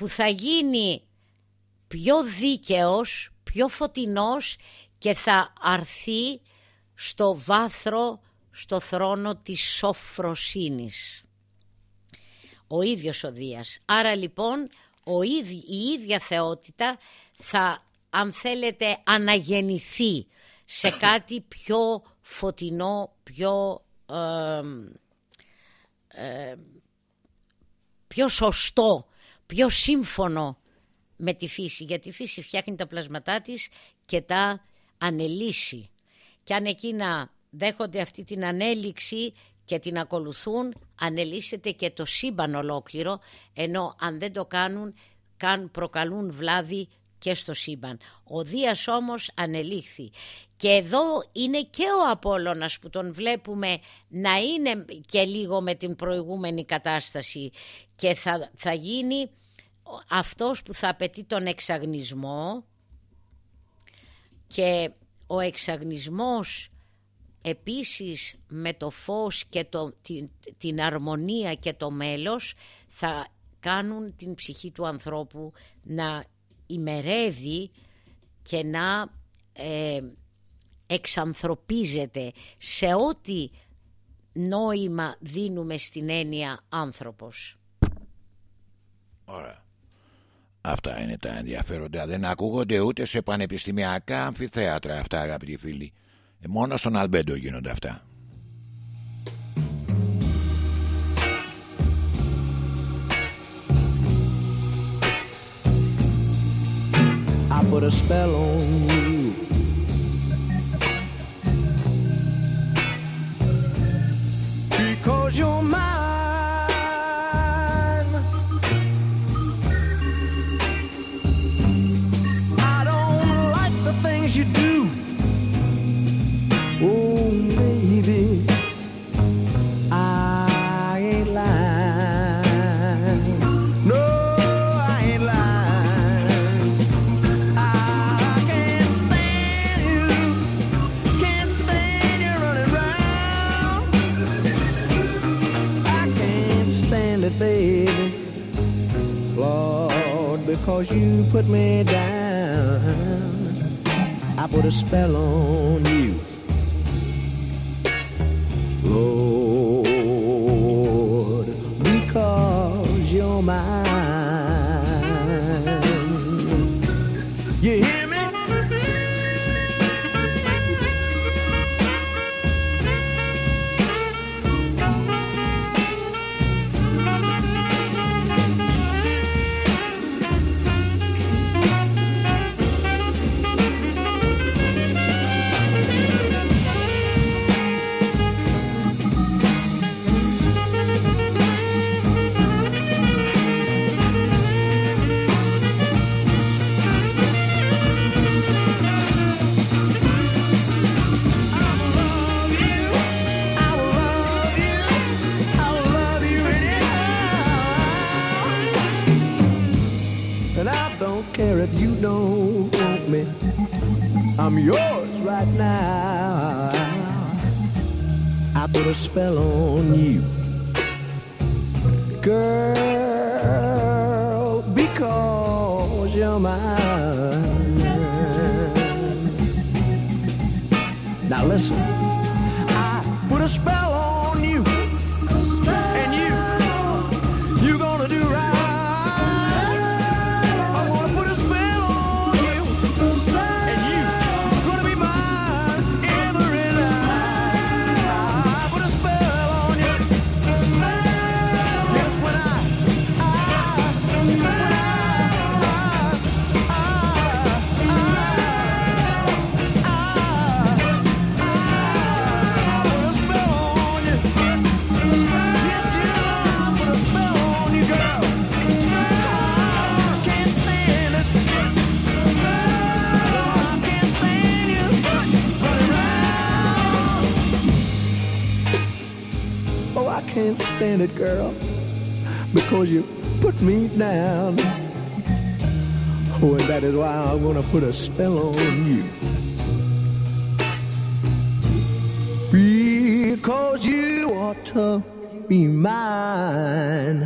B: που θα γίνει πιο δίκαιος, πιο φωτεινός και θα αρθεί στο βάθρο, στο θρόνο της σοφροσύνης. Ο ίδιος ο Δίας. Άρα λοιπόν ο η ίδια θεότητα θα αν θέλετε αναγεννηθεί σε κάτι πιο φωτεινό, πιο, πιο σωστό, πιο σύμφωνο με τη φύση. Γιατί η φύση φτιάχνει τα πλασματά της και τα ανελύσει. Και αν εκείνα δέχονται αυτή την ανέλυξη και την ακολουθούν, ανελύσσεται και το σύμπαν ολόκληρο, ενώ αν δεν το κάνουν, καν προκαλούν βλάβη και στο σύμπαν. Ο Δίας όμως ανελήφθη. Και εδώ είναι και ο Απόλλωνας που τον βλέπουμε να είναι και λίγο με την προηγούμενη κατάσταση και θα, θα γίνει αυτός που θα απαιτεί τον εξαγνισμό και ο εξαγνισμός επίσης με το φως και το, την, την αρμονία και το μέλος θα κάνουν την ψυχή του ανθρώπου να ημερεύει και να ε, εξανθρωπίζεται σε ό,τι νόημα δίνουμε στην έννοια άνθρωπος.
A: Ωραία. Αυτά είναι τα ενδιαφέροντα. Δεν ακούγονται ούτε σε πανεπιστημιακά αμφιθέατρα αυτά αγαπητοί φίλοι. Ε, μόνο στον Αλμπέντο γίνονται αυτά.
D: I put a spell on you. Because you're mine. You do. Oh, baby. I ain't lying. No, I ain't lying. I can't stand you. Can't stand you running. I can't stand it, baby. Lord, because you put me down. I put a spell on you. Lord, because you're mine. Don't want me. I'm yours right now. I put a spell on you. Girl, because you're mine. Now listen, I put a spell can't stand it, girl, because you put me down. Oh, and that is why I'm gonna put a spell on you. Because you ought to be mine.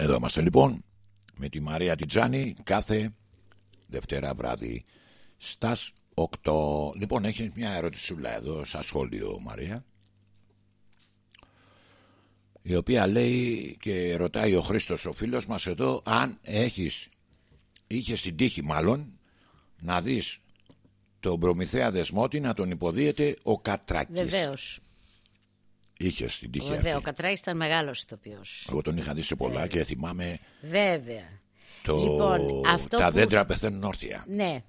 A: Εδώ είμαστε λοιπόν με τη Μαρία Τιτζάνη κάθε Δευτέρα βράδυ στας 8. Λοιπόν, έχεις μια ερωτησούλα εδώ σαν σχόλιο Μαρία η οποία λέει και ρωτάει ο Χρήστος ο φίλος μας εδώ αν έχεις είχες την τύχη μάλλον να δεις τον Προμηθέα Δεσμότη να τον υποδίεται ο Κατράκης.
B: Βεβαίως.
A: Είχε την τύχη
B: Βέβαια, ο
A: αυτή.
B: Κατράκης ήταν μεγάλος ηθοποιός.
A: Εγώ τον είχα δει σε
B: Ε.
A: πολλά και θυμάμαι
B: Βέβαια.
A: το...
B: Λοιπόν, αυτό
A: τα
B: που-
A: δέντρα πεθαίνουν όρθια.
B: Ναι.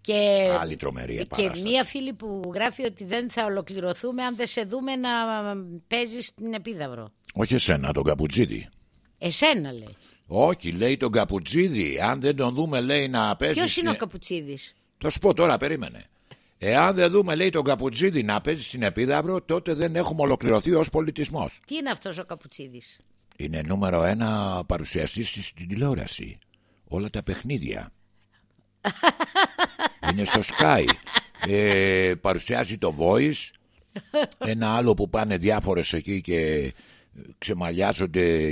B: Και,
A: Άλλη τρομερή
B: και
A: επανάσταση.
B: μία φίλη που γράφει ότι δεν θα ολοκληρωθούμε αν δεν σε δούμε να παίζεις την επίδαυρο.
A: Όχι εσένα, τον Καπουτζίδη.
B: Εσένα λέει.
A: Όχι, λέει τον Καπουτζίδη. Αν δεν τον δούμε, λέει να παίζεις.
B: Ποιος είναι ο
A: στην...
B: Καπουτσίδης;
A: Θα σου πω τώρα, περίμενε. Εάν δεν δούμε, λέει τον Καπουτζίδη να παίζει στην Επίδαυρο, τότε δεν έχουμε ολοκληρωθεί ως πολιτισμός.
B: Τι είναι αυτός ο Καπουτσίδης;
A: Είναι νούμερο ένα παρουσιαστής στην τηλεόραση. Όλα τα παιχνίδια. είναι στο Sky. Ε, παρουσιάζει το Voice. Ένα άλλο που πάνε διάφορες εκεί και ξεμαλιάζονται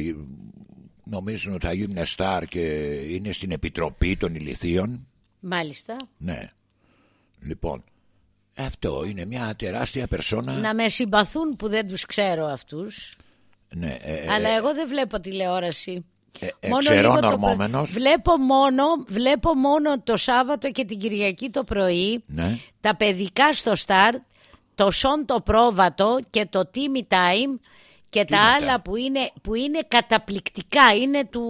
A: νομίζουν ότι θα γίνουν star και είναι στην Επιτροπή των Ηλιθείων.
B: Μάλιστα.
A: Ναι. Λοιπόν, αυτό είναι μια τεράστια περσόνα.
B: Να με συμπαθούν που δεν τους ξέρω αυτούς.
A: Ναι, ε, ε,
B: Αλλά εγώ δεν βλέπω τηλεόραση.
A: ε,
B: Μόνο
A: εξαιρών
B: λίγο το
A: ορμόμενος.
B: πρωί. Βλέπω μόνο, βλέπω μόνο το Σάββατο και την Κυριακή το πρωί
A: Ναι.
B: τα παιδικά στο Σταρ, το Σον το Πρόβατο και το Timmy Time και τα
A: είναι
B: άλλα
A: αυτά;
B: που είναι, που είναι καταπληκτικά. Είναι, του,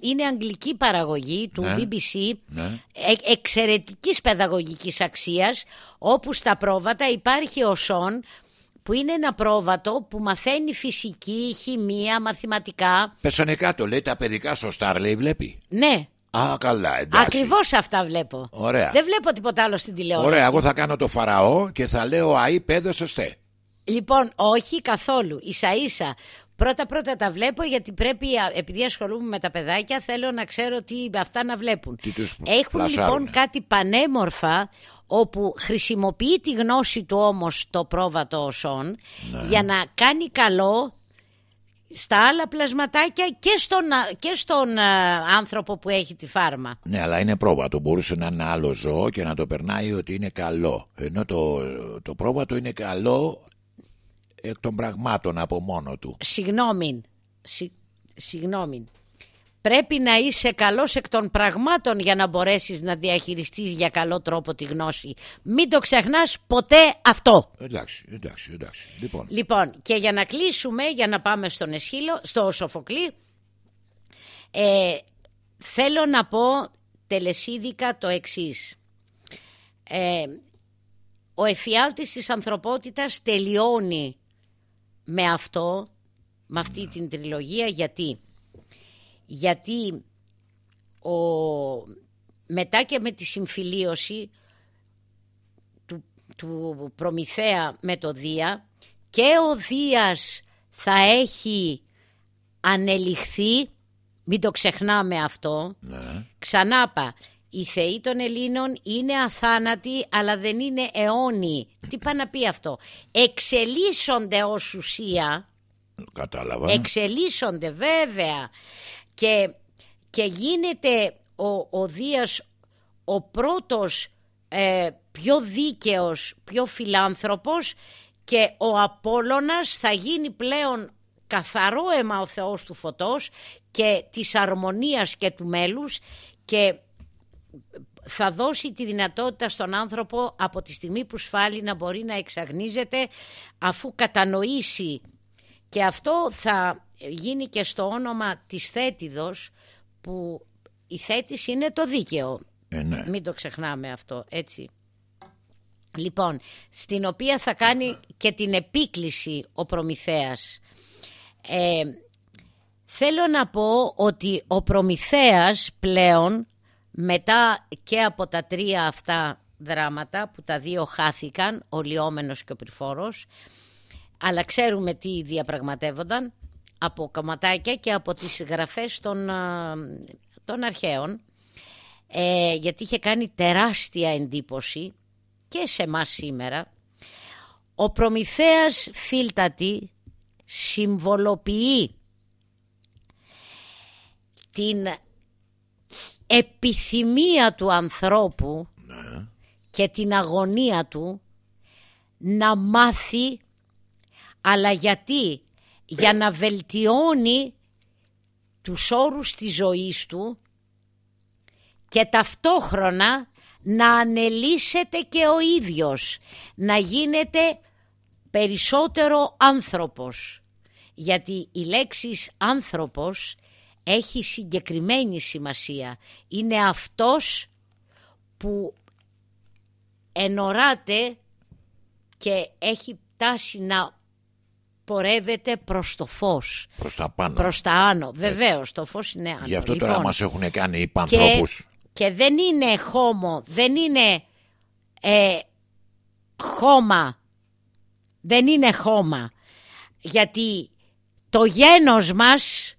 B: είναι αγγλική παραγωγή του
A: Ναι.
B: BBC
A: Ναι.
B: ε, εξαιρετικής παιδαγωγικής αξίας όπου στα πρόβατα υπάρχει ο Σον που είναι ένα πρόβατο που μαθαίνει φυσική, χημεία, μαθηματικά.
A: Πέσανε κάτω, λέει τα παιδικά στο Star, λέει βλέπει;
B: Ναι,
A: Α, καλά, εντάξει.
B: ακριβώς αυτά βλέπω.
A: Ωραία.
B: Δεν βλέπω τίποτα άλλο στην τηλεόραση.
A: Ωραία, εγώ θα κάνω το φαραώ και θα λέω ΑΗ πέδε σωστέ.
B: Λοιπόν, όχι καθόλου. Ίσα ίσα. Πρώτα πρώτα τα βλέπω γιατί πρέπει, α, επειδή ασχολούμαι με τα παιδάκια, θέλω να ξέρω τι αυτά να βλέπουν.
A: Τι τους
B: Έχουν
A: πλασάρουνε.
B: λοιπόν κάτι πανέμορφα όπου χρησιμοποιεί τη γνώση του όμως το πρόβατο οσόν
A: Ναι.
B: για να κάνει καλό στα άλλα πλασματάκια και στον, α, και στον α, άνθρωπο που έχει τη φάρμα.
A: Ναι, αλλά είναι πρόβατο. Μπορούσε να είναι άλλο ζώο και να το περνάει ότι είναι καλό. Ενώ το, το πρόβατο είναι καλό εκ των πραγμάτων από μόνο του.
B: Συγγνώμη, συ- συγγνώμη. Πρέπει να είσαι καλός εκ των πραγμάτων για να μπορέσεις να διαχειριστείς για καλό τρόπο τη γνώση. Μην το ξεχνάς ποτέ αυτό.
A: Εντάξει, εντάξει, εντάξει. Λοιπόν,
B: Λοιπόν, και για να κλείσουμε, για να πάμε στον Εσχύλο, στο Σοφοκλή, ε, θέλω να πω τελεσίδικα το εξής. Ε, ο εφιάλτης της ανθρωπότητας τελειώνει με αυτό, με αυτή την τριλογία, γιατί. Γιατί ο, μετά και με τη συμφιλίωση του του Προμηθέα με το Δία και ο Δίας θα έχει ανελιχθεί, μην το ξεχνάμε αυτό,
A: Ναι.
B: Ξανά πα. Οι θεοί των Ελλήνων είναι αθάνατοι αλλά δεν είναι αιώνιοι. Τι πάει να πει αυτό; Εξελίσσονται ως ουσία,
A: Κατάλαβα.
B: εξελίσσονται βέβαια και, και γίνεται ο, ο Δίας ο πρώτος ε, πιο δίκαιος, πιο φιλάνθρωπος και ο Απόλλωνας θα γίνει πλέον καθαρό αίμα ο Θεός του φωτός και της αρμονίας και του μέλους και θα δώσει τη δυνατότητα στον άνθρωπο από τη στιγμή που σφάλει να μπορεί να εξαγνίζεται αφού κατανοήσει και αυτό θα γίνει και στο όνομα της θέτιδος που η θέτης είναι το δίκαιο.
A: Ε, ναι.
B: Μην το ξεχνάμε αυτό, έτσι. Λοιπόν, στην οποία θα κάνει και την επίκληση ο Προμηθέας. Ε, θέλω να πω ότι ο Προμηθέας πλέον μετά και από τα τρία αυτά δράματα που τα δύο χάθηκαν, ο Λιόμενος και ο Πριφόρος, αλλά ξέρουμε τι διαπραγματεύονταν από κομματάκια και από τις γραφές των, α, των αρχαίων ε, γιατί είχε κάνει τεράστια εντύπωση και σε εμάς σήμερα ο Προμηθέας Φίλτατη συμβολοποιεί την επιθυμία του ανθρώπου και την αγωνία του να μάθει αλλά γιατί; Για να βελτιώνει τους όρους της ζωής του και ταυτόχρονα να ανελύσεται και ο ίδιος, να γίνεται περισσότερο άνθρωπος. Γιατί η λέξη άνθρωπος έχει συγκεκριμένη σημασία. Είναι αυτός που ενοράται και έχει τάση να πορεύεται προς το φως,
A: Προς τα πάνω.
B: προς τα άνω. Βεβαίως, το φως είναι άνω.
A: Γι' αυτό τώρα
B: Λοιπόν,
A: μας έχουν κάνει οι
B: και,
A: πανθρώπους.
B: και δεν είναι χώμο, δεν είναι ε, χώμα, δεν είναι χώμα. Γιατί το γένος μας,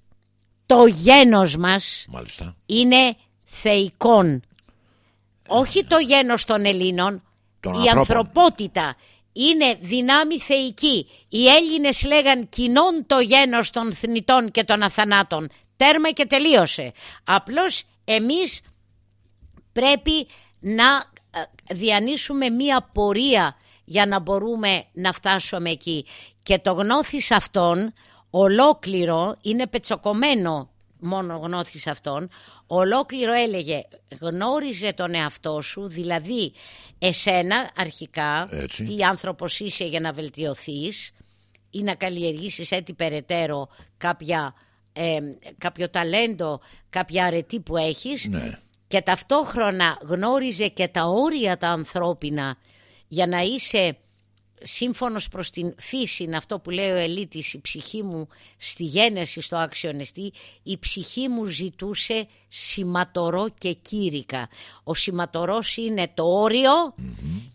B: το γένος μας
A: Μάλιστα.
B: είναι θεϊκόν. Όχι το γένος των Ελλήνων,
A: Των
B: η
A: ανθρώπων.
B: ανθρωπότητα είναι δυνάμει θεϊκή. Οι Έλληνες λέγαν κοινών το γένος των θνητών και των αθανάτων. Τέρμα και τελείωσε. Απλώς εμείς πρέπει να ε, διανύσουμε μία πορεία για να μπορούμε να φτάσουμε εκεί. Και το γνώθις αυτόν ολόκληρο είναι πετσοκομμένο μόνο γνώθις αυτόν, ολόκληρο έλεγε γνώριζε τον εαυτό σου, δηλαδή εσένα αρχικά,
A: Έτσι.
B: τι άνθρωπος είσαι για να βελτιωθείς ή να καλλιεργήσεις έτσι περαιτέρω κάποια, ε, κάποιο ταλέντο, κάποια αρετή που έχεις
A: Ναι.
B: και ταυτόχρονα γνώριζε και τα όρια τα ανθρώπινα για να είσαι σύμφωνος προς την φύση, είναι αυτό που λέει ο Ελίτης, η ψυχή μου στη γένεση στο άξιονεστή, η ψυχή μου ζητούσε σηματορό και κήρυκα. Ο σηματορός είναι το οριο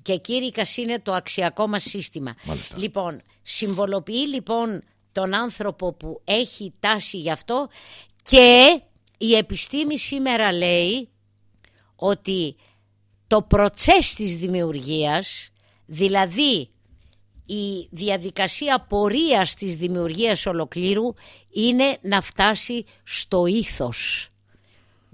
B: και κήρυκας είναι το αξιακό μας σύστημα.
A: Μάλιστα.
B: Λοιπόν, συμβολοποιεί λοιπόν τον άνθρωπο που έχει τάση γι' αυτό και η επιστήμη σήμερα λέει ότι το προτσές της δημιουργίας, δηλαδή η διαδικασία πορείας της δημιουργίας ολοκλήρου είναι να φτάσει στο ήθος.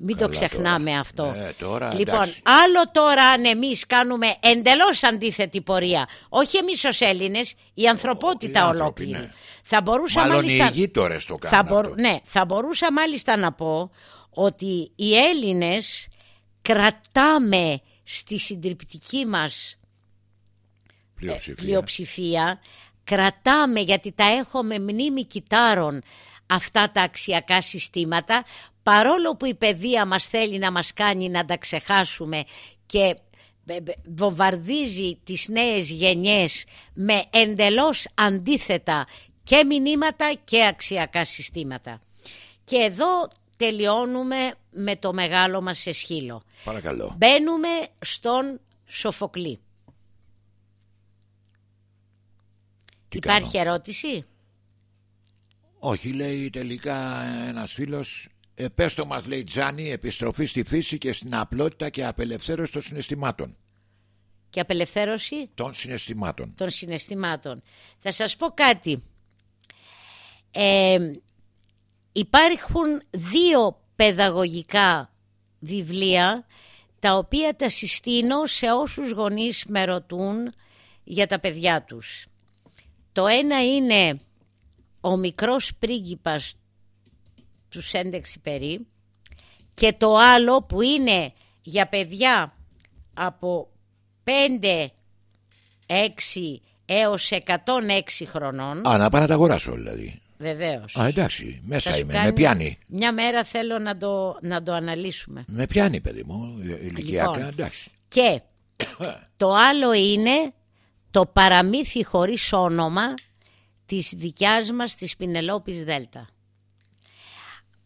B: Μην το
A: Καλά
B: ξεχνάμε
A: τώρα.
B: αυτό.
A: Ναι, τώρα,
B: λοιπόν,
A: εντάξει.
B: άλλο τώρα αν εμείς κάνουμε εντελώς αντίθετη πορεία. Όχι εμείς ως Έλληνες, η ανθρωπότητα
A: οι άνθρωποι,
B: ολόκληρη.
A: ναι.
B: Θα μπορούσα
A: Μάλλον
B: μάλιστα...
A: οι Αιγύπτωρες το
B: θα,
A: κάνουν
B: μπορ-
A: αυτό.
B: ναι, θα μπορούσα μάλιστα να πω ότι οι Έλληνες κρατάμε στη συντριπτική μας
A: Πλειοψηφία.
B: πλειοψηφία κρατάμε γιατί τα έχουμε μνήμη κιτάρων αυτά τα αξιακά συστήματα παρόλο που η παιδεία μας θέλει να μας κάνει να τα ξεχάσουμε και βε- βε- βομβαρδίζει τις νέες γενιές με εντελώς αντίθετα και μηνύματα και αξιακά συστήματα. Και εδώ τελειώνουμε με το μεγάλο μας εσχύλο.
A: Παρακαλώ.
B: Μπαίνουμε στον Σοφοκλή.
A: Τι
B: Υπάρχει
A: κάνω;
B: ερώτηση;
A: Όχι, λέει τελικά ένας φίλος ε, Πες το μας λέει Τζάνι Επιστροφή στη φύση και στην απλότητα Και απελευθέρωση των συναισθημάτων
B: Και απελευθέρωση;
A: Των συναισθημάτων
B: των συναισθημάτων. Θα σας πω κάτι. Ε, υπάρχουν δύο παιδαγωγικά βιβλία τα οποία τα συστήνω σε όσους γονείς με ρωτούν για τα παιδιά τους. Το ένα είναι «Ο μικρός πρίγκιπας του Σέντεξ Περί» και το άλλο που είναι για παιδιά από 5 6 έως 106 χρονών.
A: Α, να πάω να τα αγοράσω δηλαδή
B: Βεβαίως.
A: Α, εντάξει, μέσα
B: Θα σου
A: είμαι.
B: κάνει-
A: Με πιάνει.
B: Μια μέρα θέλω να το, να το αναλύσουμε.
A: Με πιάνει, παιδί μου, ε, ηλικιακά,
B: Λοιπόν.
A: εντάξει.
B: Και το άλλο είναι το παραμύθι χωρίς όνομα της δικιάς μας της Πινελόπης Δέλτα.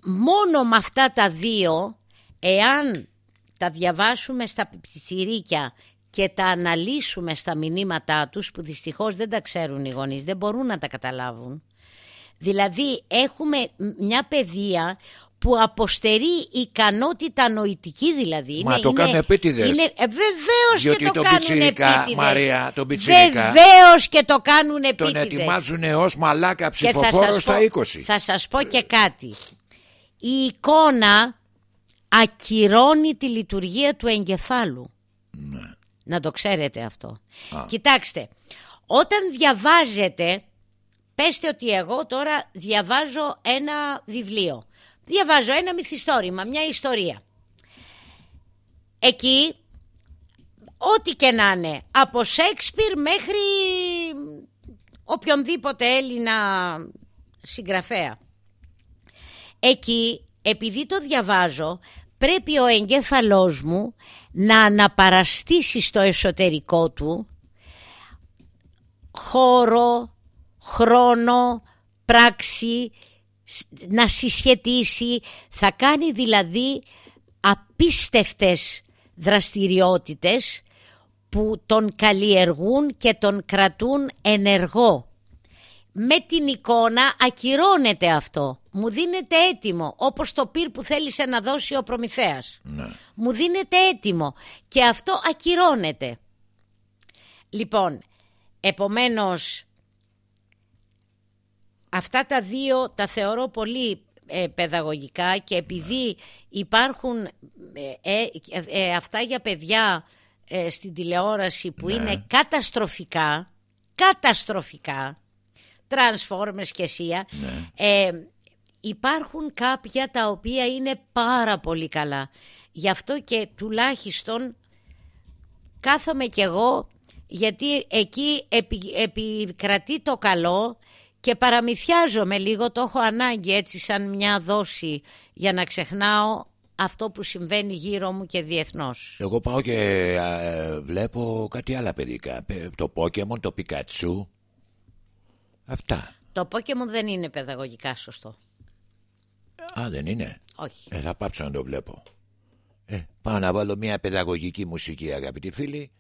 B: Μόνο με αυτά τα δύο, εάν τα διαβάσουμε στα πιτσιρίκια και τα αναλύσουμε στα μηνύματά τους, που δυστυχώς δεν τα ξέρουν οι γονείς, δεν μπορούν να τα καταλάβουν. Δηλαδή έχουμε μια παιδεία που αποστερεί ικανότητα νοητική δηλαδή.
A: Μα το κάνουν επίτηδες.
B: Είναι, ε, βεβαίως
A: Διότι
B: και το
A: τον
B: κάνουν
A: πιτσιρίκα,
B: επίτηδες.
A: Μαρία, τον πιτσιρίκα,
B: Βεβαίως και το κάνουν επίτηδες.
A: Τον ετοιμάζουν ως μαλάκα
B: Και θα
A: ψηφοφόρος
B: σας
A: στα
B: πω-
A: 20.
B: Θα σας πω και κάτι. Η εικόνα ακυρώνει τη λειτουργία του εγκεφάλου.
A: Ναι.
B: Να το ξέρετε αυτό. Κοιτάξτε, όταν διαβάζετε, πέστε ότι εγώ τώρα διαβάζω ένα βιβλίο. Διαβάζω ένα μυθιστόρημα, μια ιστορία. Εκεί, ό,τι και να είναι, από Σέξπιρ μέχρι οποιονδήποτε Έλληνα συγγραφέα. Εκεί, επειδή το διαβάζω, πρέπει ο εγκέφαλός μου να αναπαραστήσει στο εσωτερικό του χώρο, χρόνο, πράξη, σ- να συσχετίσει, θα κάνει δηλαδή απίστευτες δραστηριότητες που τον καλλιεργούν και τον κρατούν ενεργό. Με την εικόνα ακυρώνεται αυτό. Μου δίνεται έτοιμο, όπως το πυρ που θέλησε να δώσει ο Προμηθέας.
A: Ναι.
B: Μου δίνεται έτοιμο και αυτό ακυρώνεται. Λοιπόν, επομένως, αυτά τα δύο τα θεωρώ πολύ ε, παιδαγωγικά και επειδή υπάρχουν ε, ε, ε, αυτά για παιδιά ε, στην τηλεόραση που είναι καταστροφικά, καταστροφικά, Transformers και Σία, ε, υπάρχουν κάποια τα οποία είναι πάρα πολύ καλά. Γι' αυτό και τουλάχιστον κάθομαι κι εγώ γιατί εκεί επι- επικρατεί το καλό και παραμυθιάζομαι λίγο, το έχω ανάγκη έτσι σαν μια δόση για να ξεχνάω αυτό που συμβαίνει γύρω μου και διεθνώς.
A: Εγώ πάω και ε, βλέπω κάτι άλλα παιδικά. Πε- Το Pokemon, το Pikachu. Αυτά.
B: Το Pokemon δεν είναι παιδαγωγικά σωστό.
A: Α, δεν είναι;
B: Όχι.
A: Ε, θα πάψω να το βλέπω. Ε, πάω να βάλω μια παιδαγωγική μουσική αγαπητοί φίλοι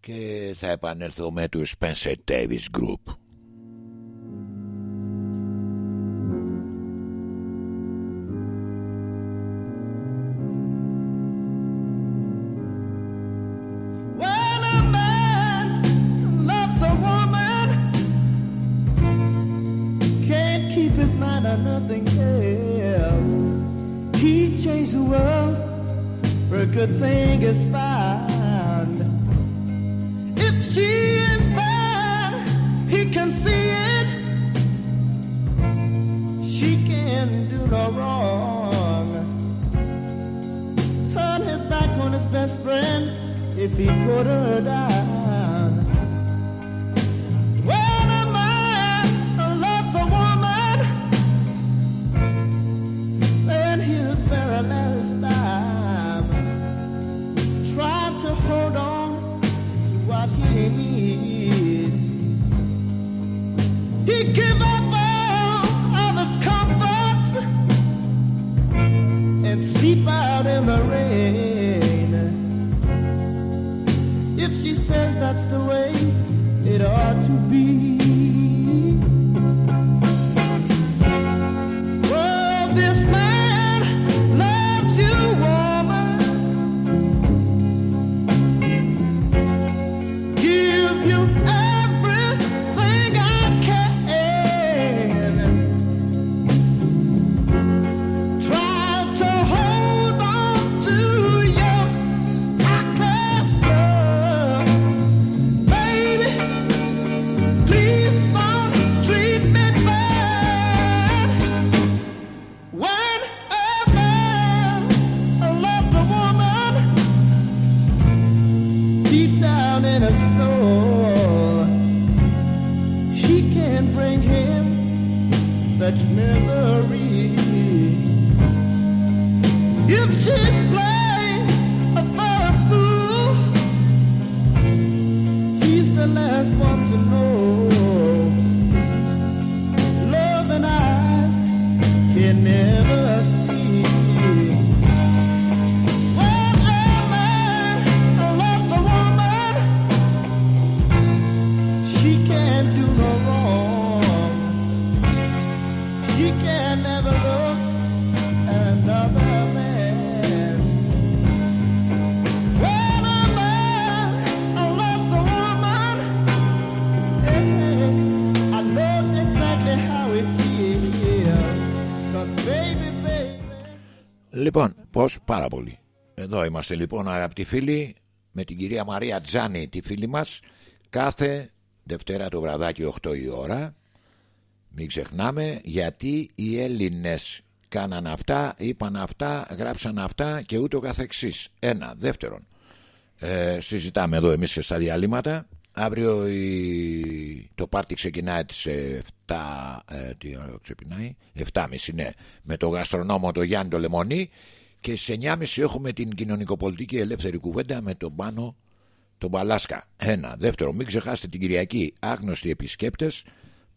A: και θα επανέλθω με τους Spencer Davis Group. Πώς πάρα πολύ. Εδώ είμαστε λοιπόν αγαπητοί φίλοι με την κυρία Μαρία Τζάνη τη φίλη μας κάθε Δευτέρα το βραδάκι 8 η ώρα μην ξεχνάμε γιατί οι Έλληνες κάναν αυτά, είπαν αυτά, γράψαν αυτά και ούτω καθεξής. Ένα. Δεύτερον, ε, συζητάμε εδώ εμείς και στα διαλύματα. Αύριο η... το πάρτι ξεκινάει τις 7, ε, τι ώρα ξεκινάει, 7.30 ναι, με το γαστρονόμο το Γιάννη το Λεμονί και στις 9.30 έχουμε την κοινωνικοπολιτική ελεύθερη κουβέντα με τον Πάνο τον Παλάσκα. Ένα. Δεύτερο, μην ξεχάσετε την Κυριακή. Άγνωστοι επισκέπτες.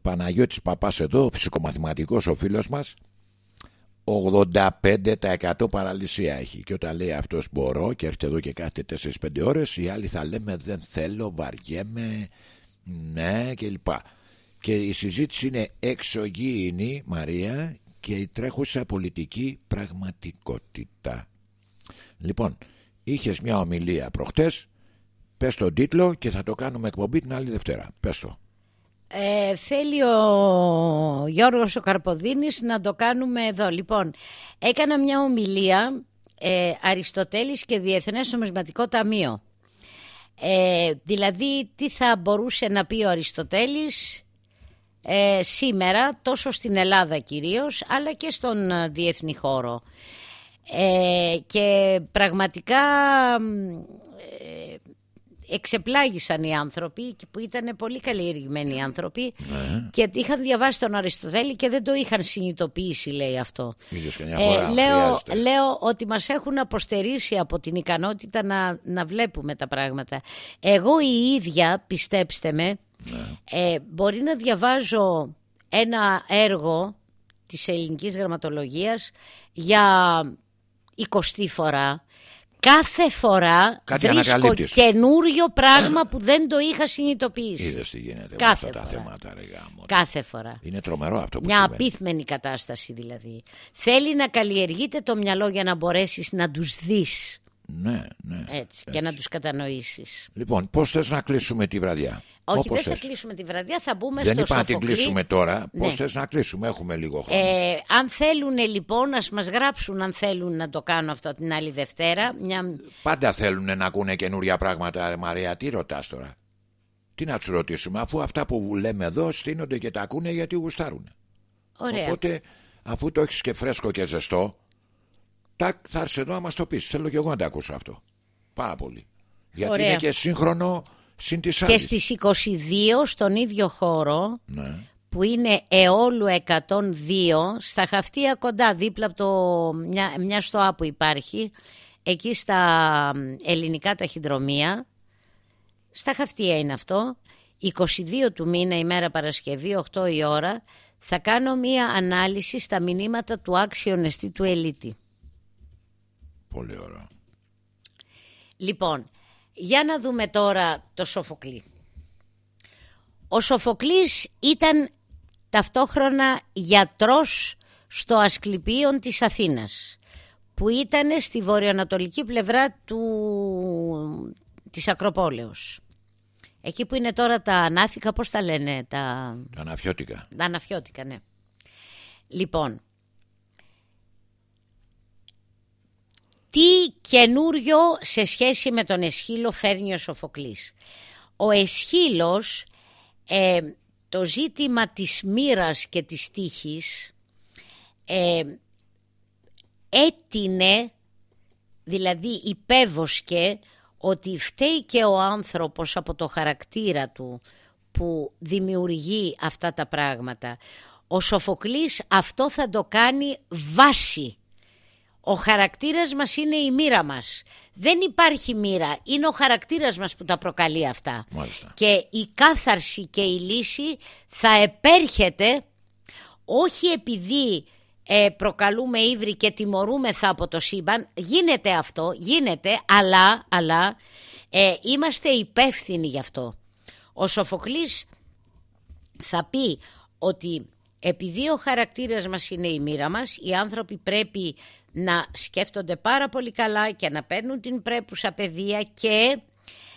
A: Παναγιώτης Παπάς εδώ, φυσικομαθηματικός ο φίλος μας. 85% παραλυσία έχει. Και όταν λέει αυτός μπορώ και έρχεται εδώ και κάθε 4-5 ώρες οι άλλοι θα λέμε δεν θέλω, βαριέμαι ναι κλπ. Και η συζήτηση είναι εξωγήινη Μαρία και η τρέχουσα πολιτική πραγματικότητα λοιπόν είχες μια ομιλία προχτές πες τον τίτλο και θα το κάνουμε εκπομπή την άλλη Δευτέρα πες το
B: Ε, θέλει ο Γιώργος ο Καρποδίνης να το κάνουμε εδώ. Λοιπόν, έκανα μια ομιλία ε, Αριστοτέλης και Διεθνές Νομισματικό Ταμείο. Ε, δηλαδή, τι θα μπορούσε να πει ο Αριστοτέλης ε, σήμερα, τόσο στην Ελλάδα κυρίως, αλλά και στον ε, διεθνή χώρο. Ε, και πραγματικά ε, εξεπλάγησαν οι άνθρωποι και που ήταν πολύ καλλιεργημένοι οι άνθρωποι και είχαν διαβάσει τον Αριστοτέλη και δεν το είχαν συνειδητοποιήσει λέει αυτό.
A: Είδες και μια
B: Ε,
A: φορά,
B: λέω,
A: χρειάζεται.
B: λέω ότι μας έχουν αποστερήσει από την ικανότητα να, να βλέπουμε τα πράγματα. Εγώ η ίδια, πιστέψτε με, ε, μπορεί να διαβάζω ένα έργο της ελληνικής γραμματολογίας για 20 φορά. Κάθε φορά
A: Κάτι
B: βρίσκω
A: ανακαλύπτεις.
B: καινούριο πράγμα που δεν το είχα συνειδητοποιήσει.
A: Είδες τι γίνεται με
B: Κάθε
A: αυτά τα
B: φορά.
A: θέματα ρε γάμο.
B: Κάθε φορά.
A: Είναι τρομερό αυτό που
B: Μια
A: συμβαίνει.
B: απίθμενη κατάσταση δηλαδή. Θέλει να καλλιεργείται το μυαλό για να μπορέσεις να τους δεις
A: Ναι, ναι.
B: έτσι, και να τους κατανοήσεις.
A: Λοιπόν, πώς θες να κλείσουμε τη βραδιά;
B: Όχι,
A: Όπως
B: δεν θα
A: θες.
B: κλείσουμε τη βραδιά, θα μπούμε
A: Δεν
B: στο
A: είπα να την
B: Σοφοκλή.
A: κλείσουμε τώρα.
B: Ναι.
A: Πώς θες να κλείσουμε, έχουμε λίγο χρόνο.
B: Ε, αν θέλουν λοιπόν, ας μας γράψουν αν θέλουν να το κάνω αυτό την άλλη Δευτέρα. Μια...
A: Πάντα θέλουν να ακούνε καινούρια πράγματα, ρε Μαρία. Τι ρωτάς τώρα; Τι να τους ρωτήσουμε, αφού αυτά που λέμε εδώ στείνονται και τα ακούνε γιατί γουστάρουν.
B: Ωραία.
A: Οπότε, αφού το έχεις και φρέσκο και ζεστό, τάκ, θα έρθεις εδώ να μας το πεις. Θέλω και εγώ να τα ακούσω αυτό. Πάρα πολύ. Γιατί
B: Ωραία.
A: είναι και σύγχρονο συν της
B: Και
A: άλλης.
B: στις 22 στον ίδιο χώρο
A: Ναι.
B: που είναι Εόλου 102 στα Χαυτία κοντά δίπλα από το, μια, μια στοά που υπάρχει εκεί στα ελληνικά ταχυδρομεία στα Χαυτία είναι αυτό 22 του μήνα ημέρα Παρασκευή 8 η ώρα θα κάνω μία ανάλυση στα μηνύματα του άξιον εστί του ελίτη
A: Πολύ ωραίο.
B: Λοιπόν, για να δούμε τώρα το Σοφοκλή. Ο Σοφοκλής ήταν ταυτόχρονα γιατρός στο Ασκληπίον της Αθήνας που ήταν στη βορειοανατολική πλευρά του, της Ακροπόλεως. Εκεί που είναι τώρα τα ανάφικα, πώς τα λένε, τα,
A: Τα αναφιώτικα.
B: τα αναφιώτικα, ναι. Λοιπόν, τι καινούριο σε σχέση με τον Εσχύλο φέρνει ο Σοφοκλής. Ο Εσχύλος, ε, το ζήτημα της μοίρας και της τύχης, ε, έτεινε, δηλαδή υπέβοσκε ότι φταίει και ο άνθρωπος από το χαρακτήρα του που δημιουργεί αυτά τα πράγματα. Ο Σοφοκλής αυτό θα το κάνει βάση. Ο χαρακτήρας μας είναι η μοίρα μας. Δεν υπάρχει μοίρα, είναι ο χαρακτήρας μας που τα προκαλεί αυτά.
A: Μάλιστα.
B: Και η κάθαρση και η λύση θα επέρχεται όχι επειδή ε, προκαλούμε ύβρι και τιμωρούμεθα από το σύμπαν, γίνεται αυτό, γίνεται, αλλά, αλλά ε, είμαστε υπεύθυνοι γι' αυτό. Ο Σοφοκλής θα πει ότι επειδή ο χαρακτήρας μας είναι η μοίρα μας, οι άνθρωποι πρέπει να σκέφτονται πάρα πολύ καλά και να παίρνουν την πρέπουσα παιδεία και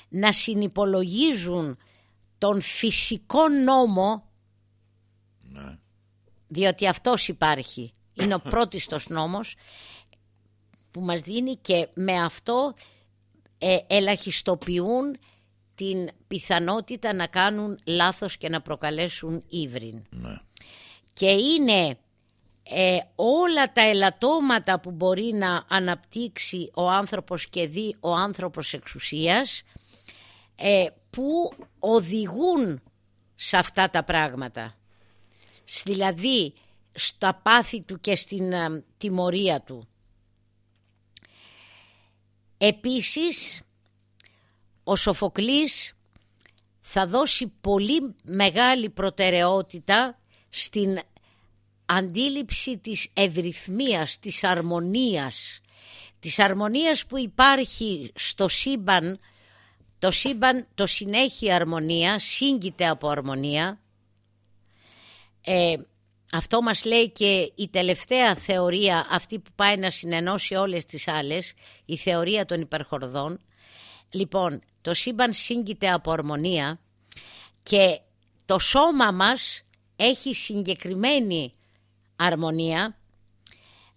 B: να συνυπολογίζουν τον φυσικό νόμο
A: Ναι.
B: διότι αυτός υπάρχει. Είναι ο πρώτιστος νόμος που μας δίνει και με αυτό ε, ελαχιστοποιούν την πιθανότητα να κάνουν λάθος και να προκαλέσουν ύβριν.
A: Ναι.
B: Και είναι ε, όλα τα ελαττώματα που μπορεί να αναπτύξει ο άνθρωπος και δει ο άνθρωπος εξουσίας ε, που οδηγούν σε αυτά τα πράγματα. Σ- Δηλαδή στα πάθη του και στην ε, τιμωρία του. Επίσης ο Σοφοκλής θα δώσει πολύ μεγάλη προτεραιότητα στην αντίληψη της ευρυθμίας, της αρμονίας. Της αρμονίας που υπάρχει στο σύμπαν, το σύμπαν το συνέχει αρμονία, σύγκυται από αρμονία. Ε, αυτό μας λέει και η τελευταία θεωρία, αυτή που πάει να συνενώσει όλες τις άλλες, η θεωρία των υπερχορδών. Λοιπόν, το σύμπαν σύγκυται από αρμονία και το σώμα μας έχει συγκεκριμένη αρμονία.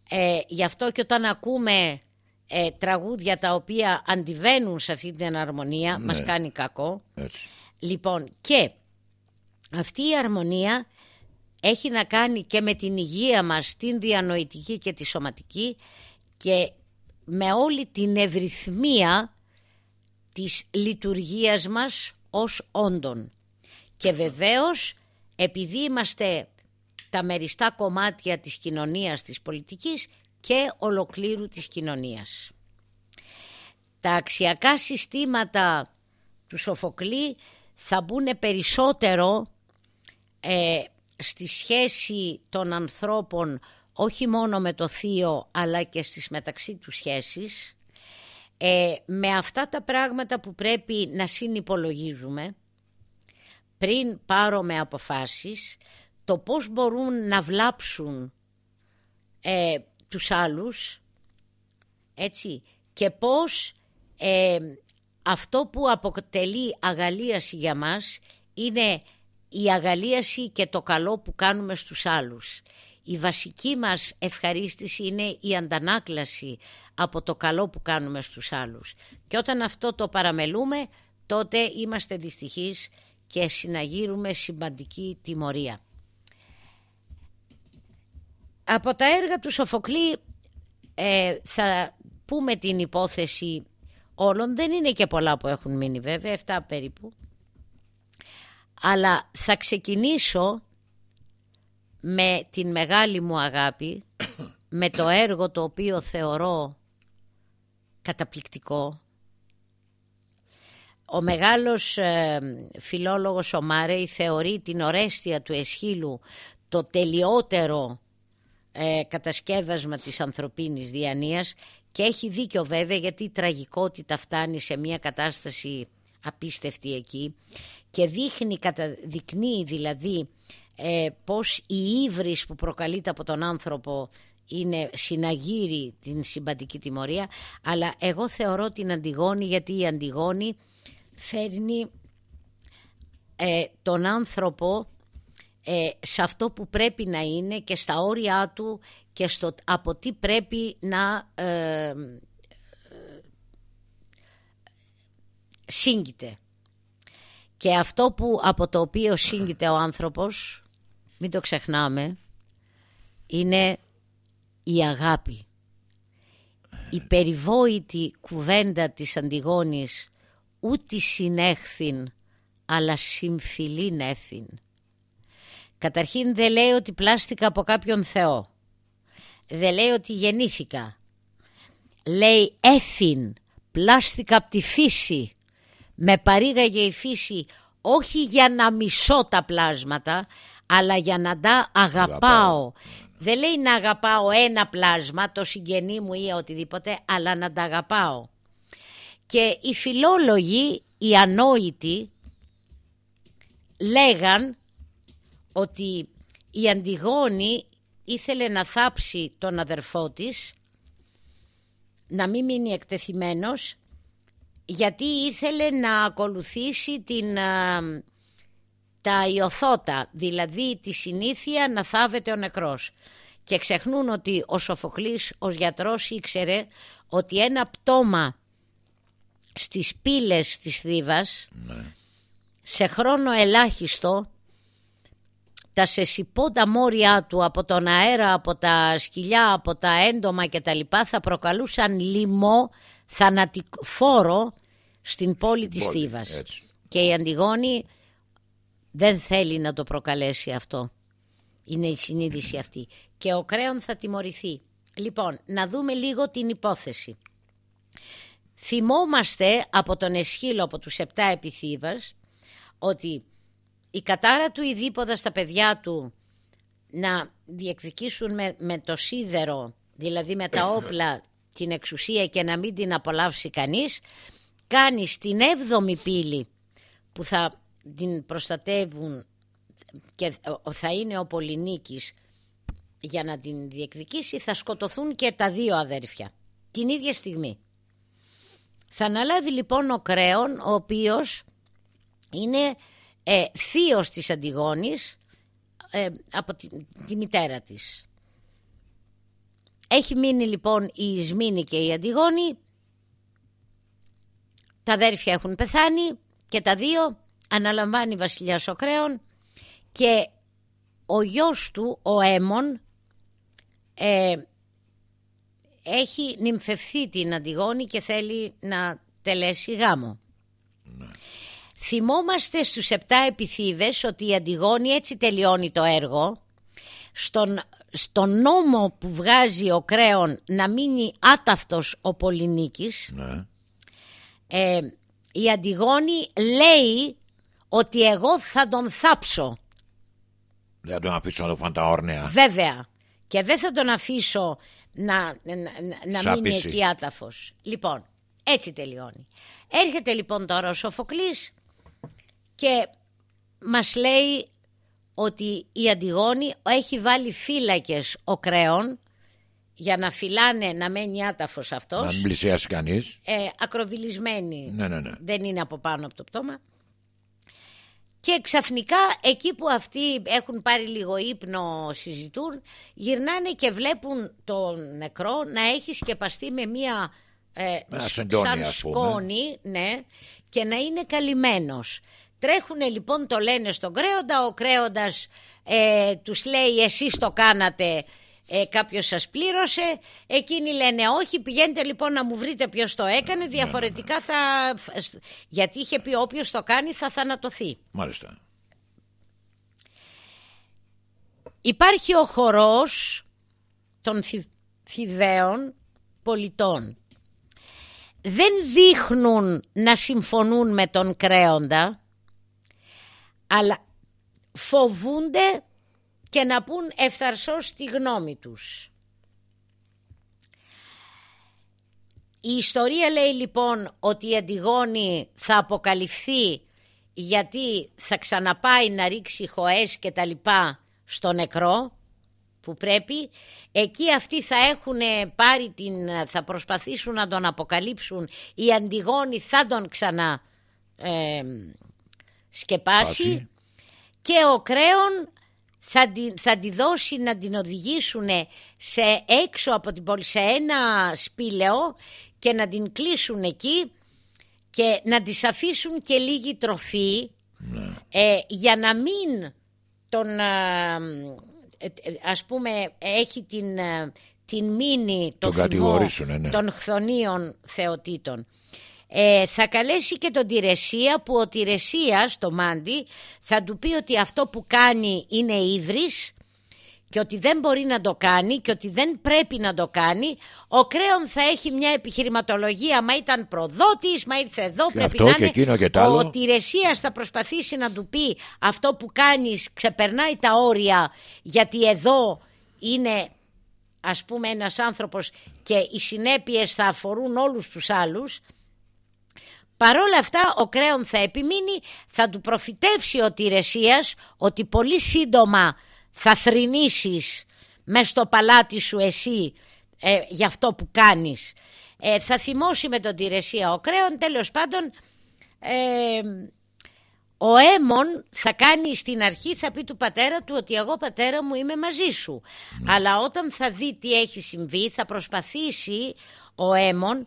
B: Ε, γι' αυτό και όταν ακούμε ε, τραγούδια τα οποία αντιβαίνουν σε αυτή την αρμονία
A: Ναι.
B: μας κάνει κακό.
A: Έτσι.
B: Λοιπόν, και αυτή η αρμονία έχει να κάνει και με την υγεία μας, την διανοητική και τη σωματική και με όλη την ευρυθμία της λειτουργίας μας ως όντων. Και βεβαίως, επειδή είμαστε τα μεριστά κομμάτια της κοινωνίας της πολιτικής και ολοκλήρου της κοινωνίας. Τα αξιακά συστήματα του Σοφοκλή θα μπουν περισσότερο ε, στη σχέση των ανθρώπων όχι μόνο με το θείο αλλά και στις μεταξύ τους σχέσεις ε, με αυτά τα πράγματα που πρέπει να συνυπολογίζουμε πριν πάρουμε αποφάσεις το πώς μπορούν να βλάψουν ε, τους άλλους έτσι και πώς ε, αυτό που αποτελεί αγαλίαση για μας είναι η αγαλίαση και το καλό που κάνουμε στους άλλους. Η βασική μας ευχαρίστηση είναι η αντανάκλαση από το καλό που κάνουμε στους άλλους. Και όταν αυτό το παραμελούμε, τότε είμαστε δυστυχείς και συναγύρουμε σημαντική τιμωρία. Από τα έργα του Σοφοκλή ε, θα πούμε την υπόθεση όλων. Δεν είναι και πολλά που έχουν μείνει βέβαια, 7 περίπου. Αλλά θα ξεκινήσω με την μεγάλη μου αγάπη, με το έργο το οποίο θεωρώ καταπληκτικό. Ο μεγάλος ε, φιλόλογος ο Μάρεϊ θεωρεί την ορέστια του Εσχύλου το τελειότερο ε, κατασκεύασμα της ανθρωπίνης διανοίας και έχει δίκιο βέβαια γιατί η τραγικότητα φτάνει σε μια κατάσταση απίστευτη εκεί και δείχνει, καταδεικνύει δηλαδή ε, πως η ύβρις που προκαλείται από τον άνθρωπο είναι συναγύρι την συμπαντική τιμωρία αλλά εγώ θεωρώ την Αντιγόνη γιατί η Αντιγόνη φέρνει ε, τον άνθρωπο ε, σε αυτό που πρέπει να είναι και στα όρια του και στο από τι πρέπει να ε, ε σύγκυται. Και αυτό που από το οποίο σύγκυται ο άνθρωπος, μην το ξεχνάμε, είναι η αγάπη. Η περιβόητη κουβέντα της Αντιγόνης ούτε συνέχθην αλλά συμφιλήν έθιν. Καταρχήν δεν λέει ότι πλάστηκα από κάποιον Θεό. Δεν λέει ότι γεννήθηκα. Λέει έθιν, πλάστηκα από τη φύση. Με παρήγαγε η φύση όχι για να μισώ τα πλάσματα, αλλά για να τα αγαπάω. Δεν λέει να αγαπάω ένα πλάσμα, το συγγενή μου ή οτιδήποτε, αλλά να τα αγαπάω. Και οι φιλόλογοι, οι ανόητοι, λέγαν ότι η Αντιγόνη ήθελε να θάψει τον αδερφό της, να μην μείνει εκτεθειμένος, γιατί ήθελε να ακολουθήσει την, τα ιωθώτα, δηλαδή τη συνήθεια να θάβεται ο νεκρός. Και ξεχνούν ότι ο Σοφοκλής ως γιατρός ήξερε ότι ένα πτώμα στις πύλες της Θήβας
A: Ναι.
B: σε χρόνο ελάχιστο τα σεσιπόντα μόρια του από τον αέρα, από τα σκυλιά, από τα έντομα και τα λοιπά θα προκαλούσαν λοιμό θανατηφόρο στην πόλη της
A: Πόλη,
B: Θήβας.
A: έτσι.
B: Και η Αντιγόνη δεν θέλει να το προκαλέσει αυτό. Είναι η συνείδηση αυτή. Και ο Κρέον θα τιμωρηθεί. Λοιπόν, να δούμε λίγο την υπόθεση. Θυμόμαστε από τον Εσχύλο από τους επτά επιθύβας ότι η κατάρα του ειδήποδα στα παιδιά του να διεκδικήσουν με, με το σίδερο, δηλαδή με τα όπλα την εξουσία και να μην την απολαύσει κανείς, κάνει στην έβδομη πύλη που θα την προστατεύουν και θα είναι ο Πολυνίκης για να την διεκδικήσει θα σκοτωθούν και τα δύο αδέρφια την ίδια στιγμή. Θα αναλάβει λοιπόν ο Κρέον ο οποίος είναι ε, θείος της Αντιγόνης ε, από τη, τη μητέρα της. Έχει μείνει λοιπόν η Ισμήνη και η Αντιγόνη. Τα αδέρφια έχουν πεθάνει και τα δύο αναλαμβάνει βασιλιάς ο Κρέον και ο γιος του, ο Έμον, ε, έχει νυμφευθεί την Αντιγόνη και θέλει να τελέσει γάμο. Θυμόμαστε στους επτά επιθύβες ότι η Αντιγόνη έτσι τελειώνει το έργο. Στον, στον νόμο που βγάζει ο Κρέον να μείνει άταυτος ο Πολυνίκης,
A: Ναι.
B: ε, η Αντιγόνη λέει ότι εγώ θα τον θάψω.
A: Δεν θα τον αφήσω να το φάνε τα όρνεα.
B: Βέβαια. Και δεν θα τον αφήσω να, να, να- να μείνει
A: Σάπιση.
B: εκεί άταφος. Λοιπόν, έτσι τελειώνει. Έρχεται λοιπόν τώρα ο Σοφοκλής και μας λέει ότι η Αντιγόνη έχει βάλει φύλακες ο Κρέον για να φυλάνε να μένει άταφος
A: Να
B: αυτός.
A: μην πλησιάσει κανείς.
B: Ε, ακροβιλισμένη
A: Ναι, ναι, ναι.
B: δεν είναι από πάνω από το πτώμα. Και ξαφνικά εκεί που αυτοί έχουν πάρει λίγο ύπνο συζητούν γυρνάνε και βλέπουν τον νεκρό να έχει σκεπαστεί με μία ε,
A: ένα
B: σ-
A: σεντόνι,
B: σαν
A: ας πούμε.
B: σκόνη ναι, και να είναι καλυμμένος. Τρέχουνε λοιπόν το λένε στον κρέοντα, ο κρέοντας ε, τους λέει εσείς το κάνατε ε, κάποιος σας πλήρωσε εκείνοι λένε όχι πηγαίνετε λοιπόν να μου βρείτε ποιος το έκανε. Διαφορετικά θα γιατί είχε πει όποιος το κάνει θα θανατωθεί
A: Μάλιστα.
B: υπάρχει ο χορός των θη, θηβαίων πολιτών. Δεν δείχνουν να συμφωνούν με τον κρέοντα αλλά φοβούνται και να πούν ευθαρσώς τη γνώμη τους. η ιστορία λέει λοιπόν ότι η Αντιγόνη θα αποκαλυφθεί γιατί θα ξαναπάει να ρίξει χοές και τα λοιπά στο νεκρό που πρέπει. Εκεί αυτοί θα έχουν πάρει την, θα προσπαθήσουν να τον αποκαλύψουν. Η Αντιγόνη θα τον ξανά ε, σκεπάσει
A: Πάση.
B: και ο Κρέον θα τη, θα τη δώσει να την οδηγήσουν σε έξω από την πόλη, σε ένα σπήλαιο και να την κλείσουν εκεί και να της αφήσουν και λίγη τροφή ε, για να μην τον α, ε, ε, ας πούμε έχει την, α, την μήνυ το
A: Τον
B: θυμό
A: κατηγορήσουνε, ναι.
B: των χθονίων θεοτήτων. Ε, θα καλέσει και τον Τηρεσία που ο Τηρεσίας το Μάντι θα του πει ότι αυτό που κάνει είναι ύβρις και ότι δεν μπορεί να το κάνει και ότι δεν πρέπει να το κάνει. Ο Κρέον θα έχει μια επιχειρηματολογία, μα ήταν προδότης, μα ήρθε εδώ,
A: Και
B: πρέπει
A: αυτό
B: να
A: και
B: είναι.
A: εκείνο και τ' άλλο.
B: Ο Τηρεσίας θα προσπαθήσει να του πει αυτό που κάνεις ξεπερνάει τα όρια γιατί εδώ είναι ας πούμε ένας άνθρωπος και οι συνέπειες θα αφορούν όλους τους άλλους Παρόλα αυτά ο Κρέον θα επιμείνει, θα του προφητεύσει ο Τηρεσίας ότι πολύ σύντομα θα θρηνήσεις μες στο παλάτι σου εσύ ε, για αυτό που κάνεις. Ε, θα θυμώσει με τον Τηρεσία ο Κρέον, τέλος πάντων ε, ο Έμον θα κάνει στην αρχή, θα πει του πατέρα του ότι εγώ πατέρα μου είμαι μαζί σου. Αλλά όταν θα δει τι έχει συμβεί θα προσπαθήσει ο Έμον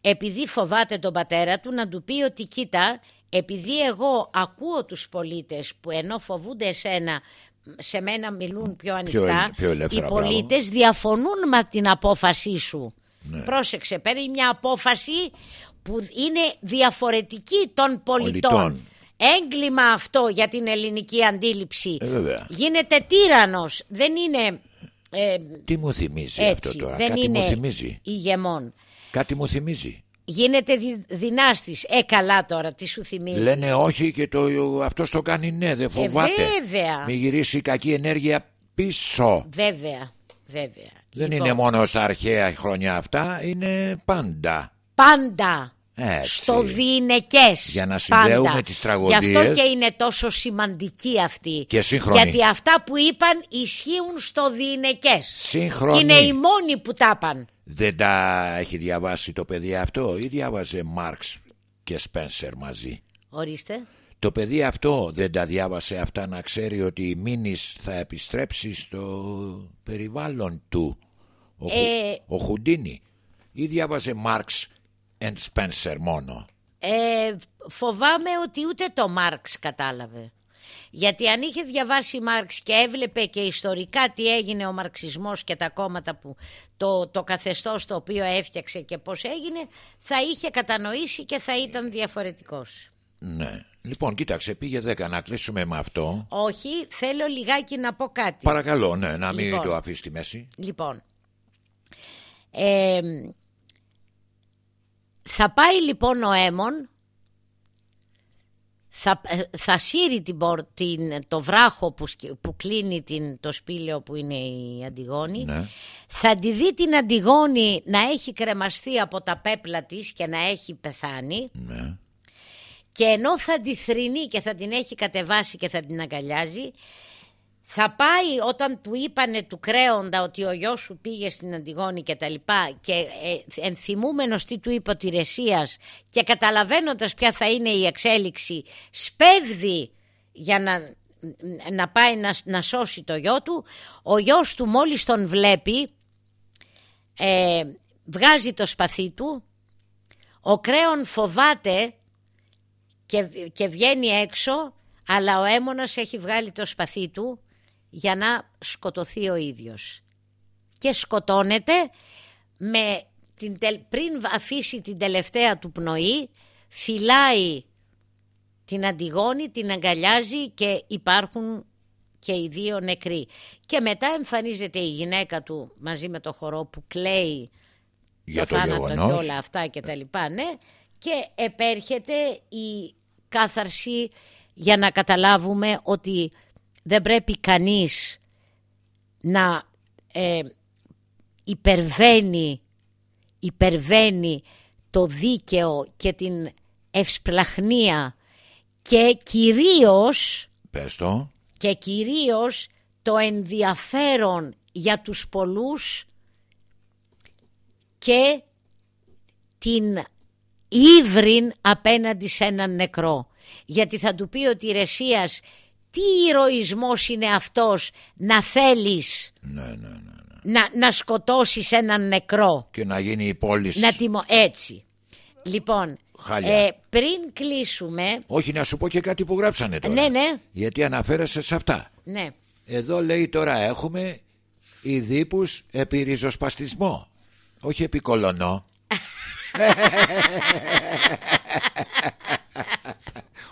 B: επειδή φοβάται τον πατέρα του να του πει ότι κοίτα επειδή εγώ ακούω τους πολίτες που ενώ φοβούνται εσένα σε μένα μιλούν πιο ανοιχτά
A: πιο ελεύθερα,
B: οι
A: μπράβο.
B: πολίτες διαφωνούν με την απόφασή σου. Πρόσεξε, παίρνει μια απόφαση που είναι διαφορετική των πολιτών.
A: Πολιτών.
B: Έγκλημα αυτό για την ελληνική αντίληψη.
A: Ε, βέβαια.
B: Γίνεται τύρανος, δεν είναι ε,
A: Τι μου θυμίζει
B: έτσι,
A: αυτό τώρα,
B: δεν
A: κάτι
B: είναι
A: μου θυμίζει.
B: ηγεμόν.
A: Κάτι μου θυμίζει.
B: Γίνεται δι, δυνάστης. Ε, καλά τώρα, τι σου θυμίζει.
A: Λένε όχι και το, αυτός το κάνει ναι, δεν φοβάται.
B: Ε, βέβαια.
A: Μη γυρίσει η κακή ενέργεια πίσω.
B: Βέβαια, βέβαια.
A: Δεν
B: Λοιπόν,
A: είναι μόνο στα αρχαία χρόνια αυτά, είναι πάντα.
B: Πάντα.
A: Έτσι.
B: Στο διηνεκές
A: Για να
B: πάντα.
A: συνδέουμε τις τραγωδίες.
B: Γι' αυτό και είναι τόσο σημαντική αυτή.
A: Και σύγχρονη.
B: Γιατί αυτά που είπαν ισχύουν στο διηνεκές.
A: Σύγχρονη.
B: Και είναι οι μόνοι που τα είπαν.
A: Δεν τα έχει διαβάσει το παιδί αυτό ή διάβαζε Μάρξ και Σπένσερ μαζί;
B: Ορίστε.
A: Το παιδί αυτό δεν τα διάβασε αυτά να ξέρει ότι η Μίνης θα επιστρέψει στο περιβάλλον του. Ο, Χου-
B: Ε.
A: ο Χουντίνι. Ή διάβαζε Μάρξ and Σπένσερ μόνο;
B: Ε, φοβάμαι ότι ούτε το Μάρξ κατάλαβε. Γιατί αν είχε διαβάσει Μάρξ και έβλεπε και ιστορικά τι έγινε ο μαρξισμός και τα κόμματα που το, το καθεστώς το οποίο έφτιαξε και πώς έγινε θα είχε κατανοήσει και θα ήταν διαφορετικός.
A: Ναι. Λοιπόν, κοίταξε, πήγε 10 να κλείσουμε με αυτό.
B: Όχι, θέλω λιγάκι να πω κάτι.
A: Παρακαλώ, ναι, να μην
B: Λοιπόν.
A: το αφήσεις στη μέση.
B: Λοιπόν, ε, θα πάει λοιπόν ο Έμον, θα, ε, θα σύρει την, πορ- την- το βράχο που, σκ- που κλείνει την, το σπήλαιο που είναι η Αντιγόνη,
A: Ναι.
B: θα τη δει την Αντιγόνη να έχει κρεμαστεί από τα πέπλα της και να έχει πεθάνει
A: Ναι.
B: και ενώ θα τη θρυνεί και θα την έχει κατεβάσει και θα την αγκαλιάζει θα πάει όταν του είπανε του κρέοντα ότι ο γιος σου πήγε στην Αντιγόνη και τα λοιπά και ε, ενθυμούμενος τι του είπε ο Τηρεσίας και καταλαβαίνοντας ποια θα είναι η εξέλιξη σπέβδει για να, να πάει να, να σώσει το γιο του. Ο γιος του μόλις τον βλέπει ε, βγάζει το σπαθί του. Ο κρέον φοβάται και, και βγαίνει έξω αλλά ο έμονας έχει βγάλει το σπαθί του για να σκοτωθεί ο ίδιος και σκοτώνεται με την, τελ- πριν αφήσει την τελευταία του πνοή φυλάει την Αντιγόνη, την αγκαλιάζει και υπάρχουν και οι δύο νεκροί. Και μετά εμφανίζεται η γυναίκα του μαζί με το χορό που κλαίει
A: Για το
B: θάνατο και
A: γεγονός.
B: όλα αυτά και τα λοιπά, ναι. Και επέρχεται η κάθαρση για να καταλάβουμε ότι δεν πρέπει κανείς να ε, υπερβαίνει υπερβαίνει το δίκαιο και την ευσπλαχνία και κυρίως
A: Πες το.
B: και κυρίως το ενδιαφέρον για τους πολλούς και την ύβριν απέναντι σε έναν νεκρό. Γιατί θα του πει ο Τηρεσίας τι ηρωισμός είναι αυτός να θέλεις
A: Ναι, ναι, ναι.
B: να, να σκοτώσεις έναν νεκρό;
A: Και να γίνει η πόλη.
B: Να τιμω... Έτσι. Λοιπόν,
A: Χάλια.
B: ε, πριν κλείσουμε...
A: Όχι, να σου πω και κάτι που γράψανε τώρα.
B: Ναι, ναι,
A: Γιατί αναφέρεσαι σε αυτά.
B: ναι.
A: Εδώ λέει τώρα έχουμε ειδήπους επί ριζοσπαστισμό. Όχι επί κολονό.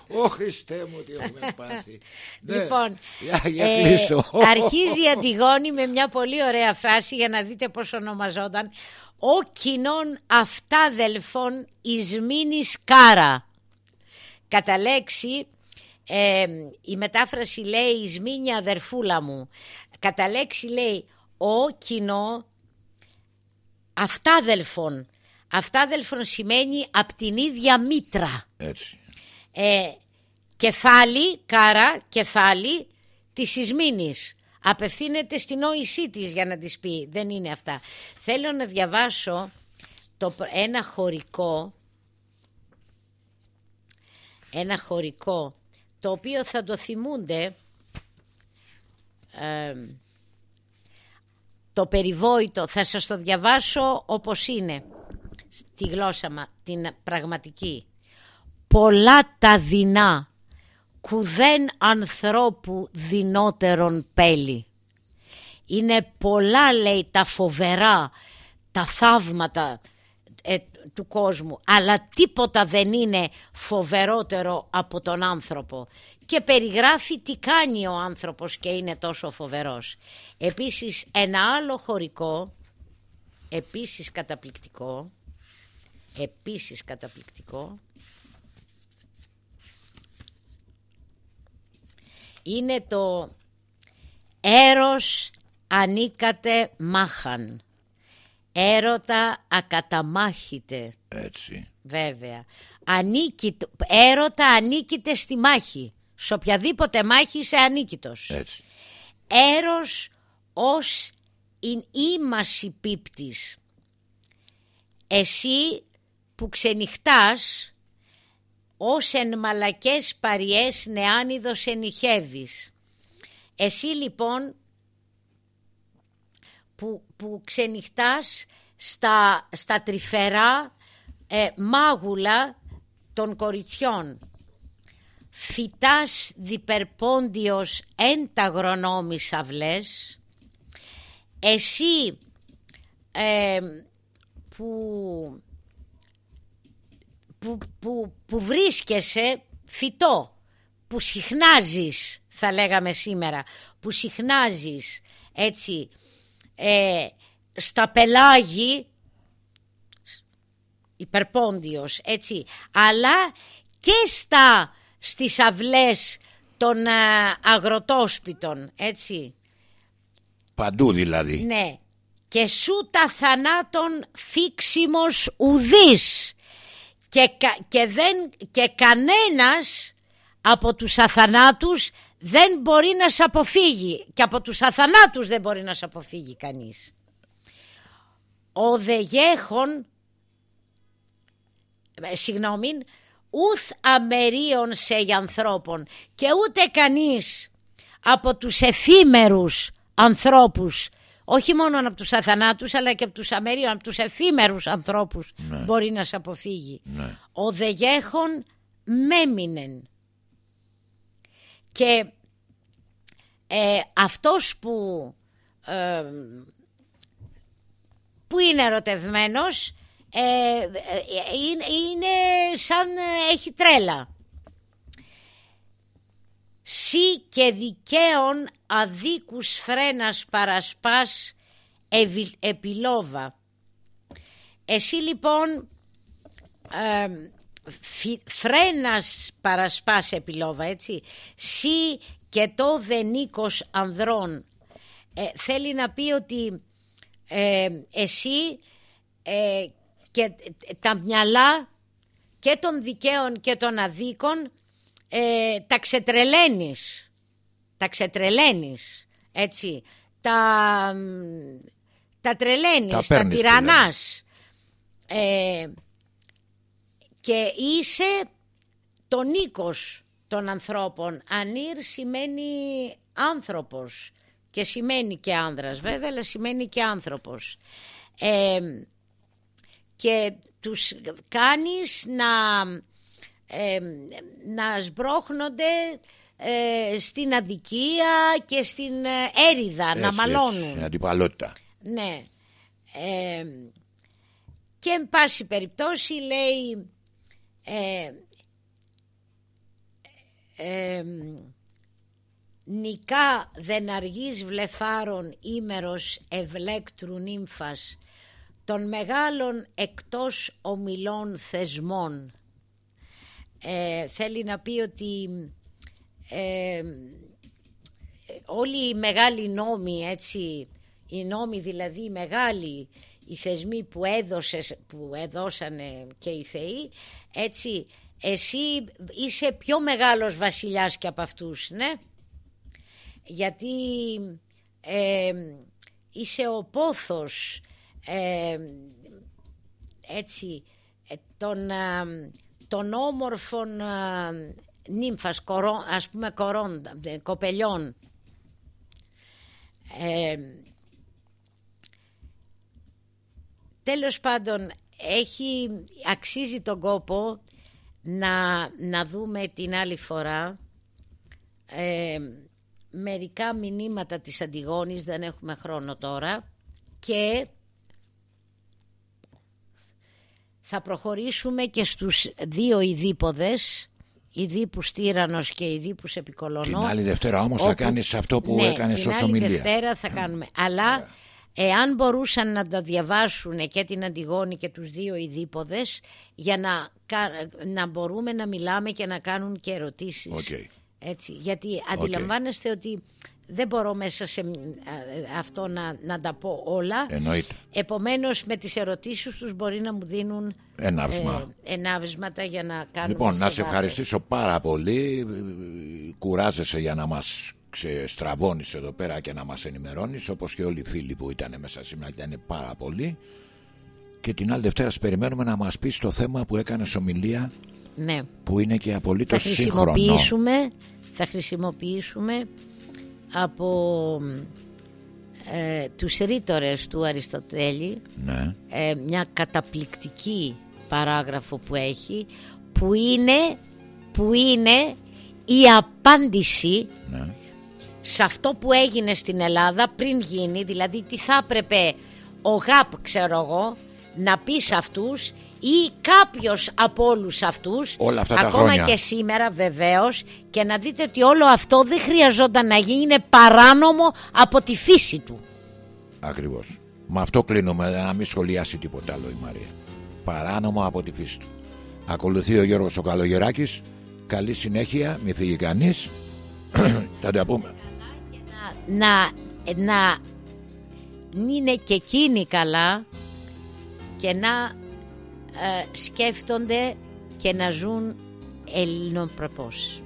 A: Ω Χριστέ μου τι έχουμε πάθει. Ναι.
B: Λοιπόν,
A: για, για
B: ε,
A: κλείστο.
B: αρχίζει η Αντιγόνη με μια πολύ ωραία φράση για να δείτε πώς ονομαζόταν «Ο κοινών αυτάδελφων εις μήνης κάρα». Κατά λέξη, ε, η μετάφραση λέει «εις μήνη αδερφούλα μου». Κατά λέξη λέει «ο κοινό αυτάδελφων». Αυτάδελφων σημαίνει «απ' την ίδια μήτρα».
A: Έτσι.
B: Ε, κεφάλι, κάρα, κεφάλι της Ισμήνης. Απευθύνεται στην όησή της για να της πει. Δεν είναι αυτά. Θέλω να διαβάσω το, πr- ένα χωρικό ένα χωρικό το οποίο θα το θυμούνται ε, το περιβόητο θα σας το διαβάσω όπως είναι στη γλώσσα μα, την πραγματική πολλά τα δεινά κουδέν ανθρώπου δεινότερον πέλη. Είναι πολλά λέει τα φοβερά τα θαύματα ε, του κόσμου. Αλλά τίποτα δεν είναι φοβερότερο από τον άνθρωπο. Και περιγράφει τι κάνει ο άνθρωπος και είναι τόσο φοβερός. Επίσης ένα άλλο χωρικό επίσης καταπληκτικό επίσης καταπληκτικό είναι το «Έρος ανήκατε μάχαν». Έρωτα ακαταμάχητε,
A: Έτσι.
B: βέβαια. Ανίκητο, έρωτα ανήκειται στη μάχη. Σε οποιαδήποτε μάχη είσαι ανίκητος.
A: Έτσι.
B: Έρος ως ειν ήμαση πίπτης. Εσύ που ξενυχτάς ως εν μαλακές παριές νεάνιδος ενηχεύεις. Εσύ λοιπόν που, που ξενυχτάς στα, στα τρυφερά ε, μάγουλα των κοριτσιών. Φυτάς διπερπόντιος εν τα γρονόμης αυλές. Εσύ ε, που, που, που, που βρίσκεσαι φυτό, που συχνάζεις θα λέγαμε σήμερα, που συχνάζεις έτσι ε, στα πελάγι υπερπόντιος έτσι αλλά και στα, στις αυλές των ε, αγροτόσπιτων έτσι.
A: Παντού δηλαδή.
B: ναι. Και σου τα θανάτων φίξιμος ουδής και, κα- και, δεν, και κανένας από τους αθανάτους δεν μπορεί να σε αποφύγει και από τους αθανάτους δεν μπορεί να σε αποφύγει κανείς. Ο δεγέχων ε, συγγνώμη, ουθ αμερίων σε ανθρώπων και ούτε κανείς από τους εφήμερους ανθρώπους όχι μόνο από τους αθανάτους αλλά και από τους αμερίων, από τους εφήμερους ανθρώπους μπορεί να σε αποφύγει.
A: Ναι.
B: Ο δεγέχων μέμεινεν και ε, αυτός που ε, που είναι ερωτευμένος ε, ε, είναι, είναι σαν ε, έχει τρέλα. Σύ και δικαίων αδίκους φρένας παρασπάς ευι- επιλόβα. Εσύ λοιπόν ε, φι- φρένας παρασπάς επιλόβα έτσι. Σύ και το δενίκος ανδρών. Ε, θέλει να πει ότι ε, εσύ ε, και τα μυαλά και των δικαίων και των αδίκων ε, τα ξετρελαίνεις. Τα ξετρελαίνεις, έτσι. Τα, μ, τα τρελαίνεις,
A: Τα
B: τα,
A: παίρνεις
B: τυραννάς. Ε, και είσαι το νίκος των ανθρώπων. Ανήρ σημαίνει άνθρωπος και σημαίνει και άνδρας βέβαια, αλλά σημαίνει και άνθρωπος. Ε, και τους κάνεις να, ε, να σμπρώχνονται ε, στην αδικία και στην ε, έρηδα, να
A: Έτσι,
B: μαλώνουν.
A: έτσι, αντιπαλότητα.
B: Ναι. Ε, και εν πάση περιπτώσει λέει ε, ε, νικά δεν αργείς βλεφάρων ήμερος ευλέκτρου νύμφας των μεγάλων εκτός ομιλών θεσμών. Ε, θέλει να πει ότι ε, όλοι οι μεγάλοι νόμοι έτσι οι νόμοι δηλαδή οι μεγάλοι οι θεσμοί που, έδωσες, που έδωσανε και οι θεοί έτσι εσύ είσαι πιο μεγάλος βασιλιάς και από αυτούς ναι; Γιατί ε, είσαι ο πόθος ε, έτσι ε, των, α, των όμορφων α, νύμφας, κορό, ας πούμε κορών, ε, κοπελιών. Ε, τέλος πάντων έχει, αξίζει τον κόπο να, να δούμε την άλλη φορά ε, μερικά μηνύματα της Αντιγόνης, δεν έχουμε χρόνο τώρα και θα προχωρήσουμε και στους δύο ειδήποδες ειδήπους Τύρανος και ειδήπους Επικολονό
A: Την άλλη Δευτέρα όμως θα
B: όπου-
A: κάνεις αυτό που
B: ναι,
A: έκανες
B: την
A: ως
B: άλλη
A: ομιλία.
B: Δευτέρα θα κάνουμε αλλά εάν μπορούσαν να τα διαβάσουν και την Αντιγόνη και τους δύο ειδήποδες για να, κα- να μπορούμε να μιλάμε και να κάνουν και ερωτήσεις
A: Οκ.
B: έτσι, γιατί αντιλαμβάνεστε ότι δεν μπορώ μέσα σε μ, α, αυτό να, να τα πω όλα.
A: Εννοείται.
B: Επομένως με τις ερωτήσεις τους μπορεί να μου δίνουν
A: Έναυσμα.
B: ε, εναύσματα για να κάνουμε
A: Λοιπόν, να σε
B: σε βάθος.
A: ευχαριστήσω πάρα πολύ. Κουράζεσαι για να μας ξεστραβώνεις εδώ πέρα και να μας ενημερώνεις όπως και όλοι οι φίλοι που ήταν μέσα σήμερα ήταν πάρα πολλοί. Και την άλλη Δευτέρα σε περιμένουμε να μας πεις το θέμα που έκανες ομιλία
B: Ναι.
A: που είναι και
B: Θα
A: απολύτως σύγχρονο.
B: χρησιμοποιήσουμε, θα χρησιμοποιήσουμε από ε, τους ρήτορες του Αριστοτέλη
A: Ναι.
B: ε, μια καταπληκτική παράγραφο που έχει που είναι, που είναι η απάντηση
A: ναι.
B: σε αυτό που έγινε στην Ελλάδα πριν γίνει, δηλαδή τι θα έπρεπε ο ΓΑΠ ξέρω εγώ να πει σε αυτούς ή κάποιος από όλους αυτούς
A: Όλα αυτά τα
B: ακόμα
A: χρόνια.
B: και σήμερα βεβαίως και να δείτε ότι όλο αυτό δεν χρειαζόταν να γίνει είναι παράνομο από τη φύση του
A: Ακριβώς. Με αυτό κλείνουμε να μην σχολιάσει τίποτα άλλο η Μαρία. Παράνομο από τη φύση του. Ακολουθεί ο Γιώργος ο Καλογεράκης. Καλή συνέχεια, μη φύγει κανείς. Θα τα πούμε.
B: να, να είναι και εκείνοι καλά και να ε, σκέφτονται και να ζουν ελληνοπρεπώς.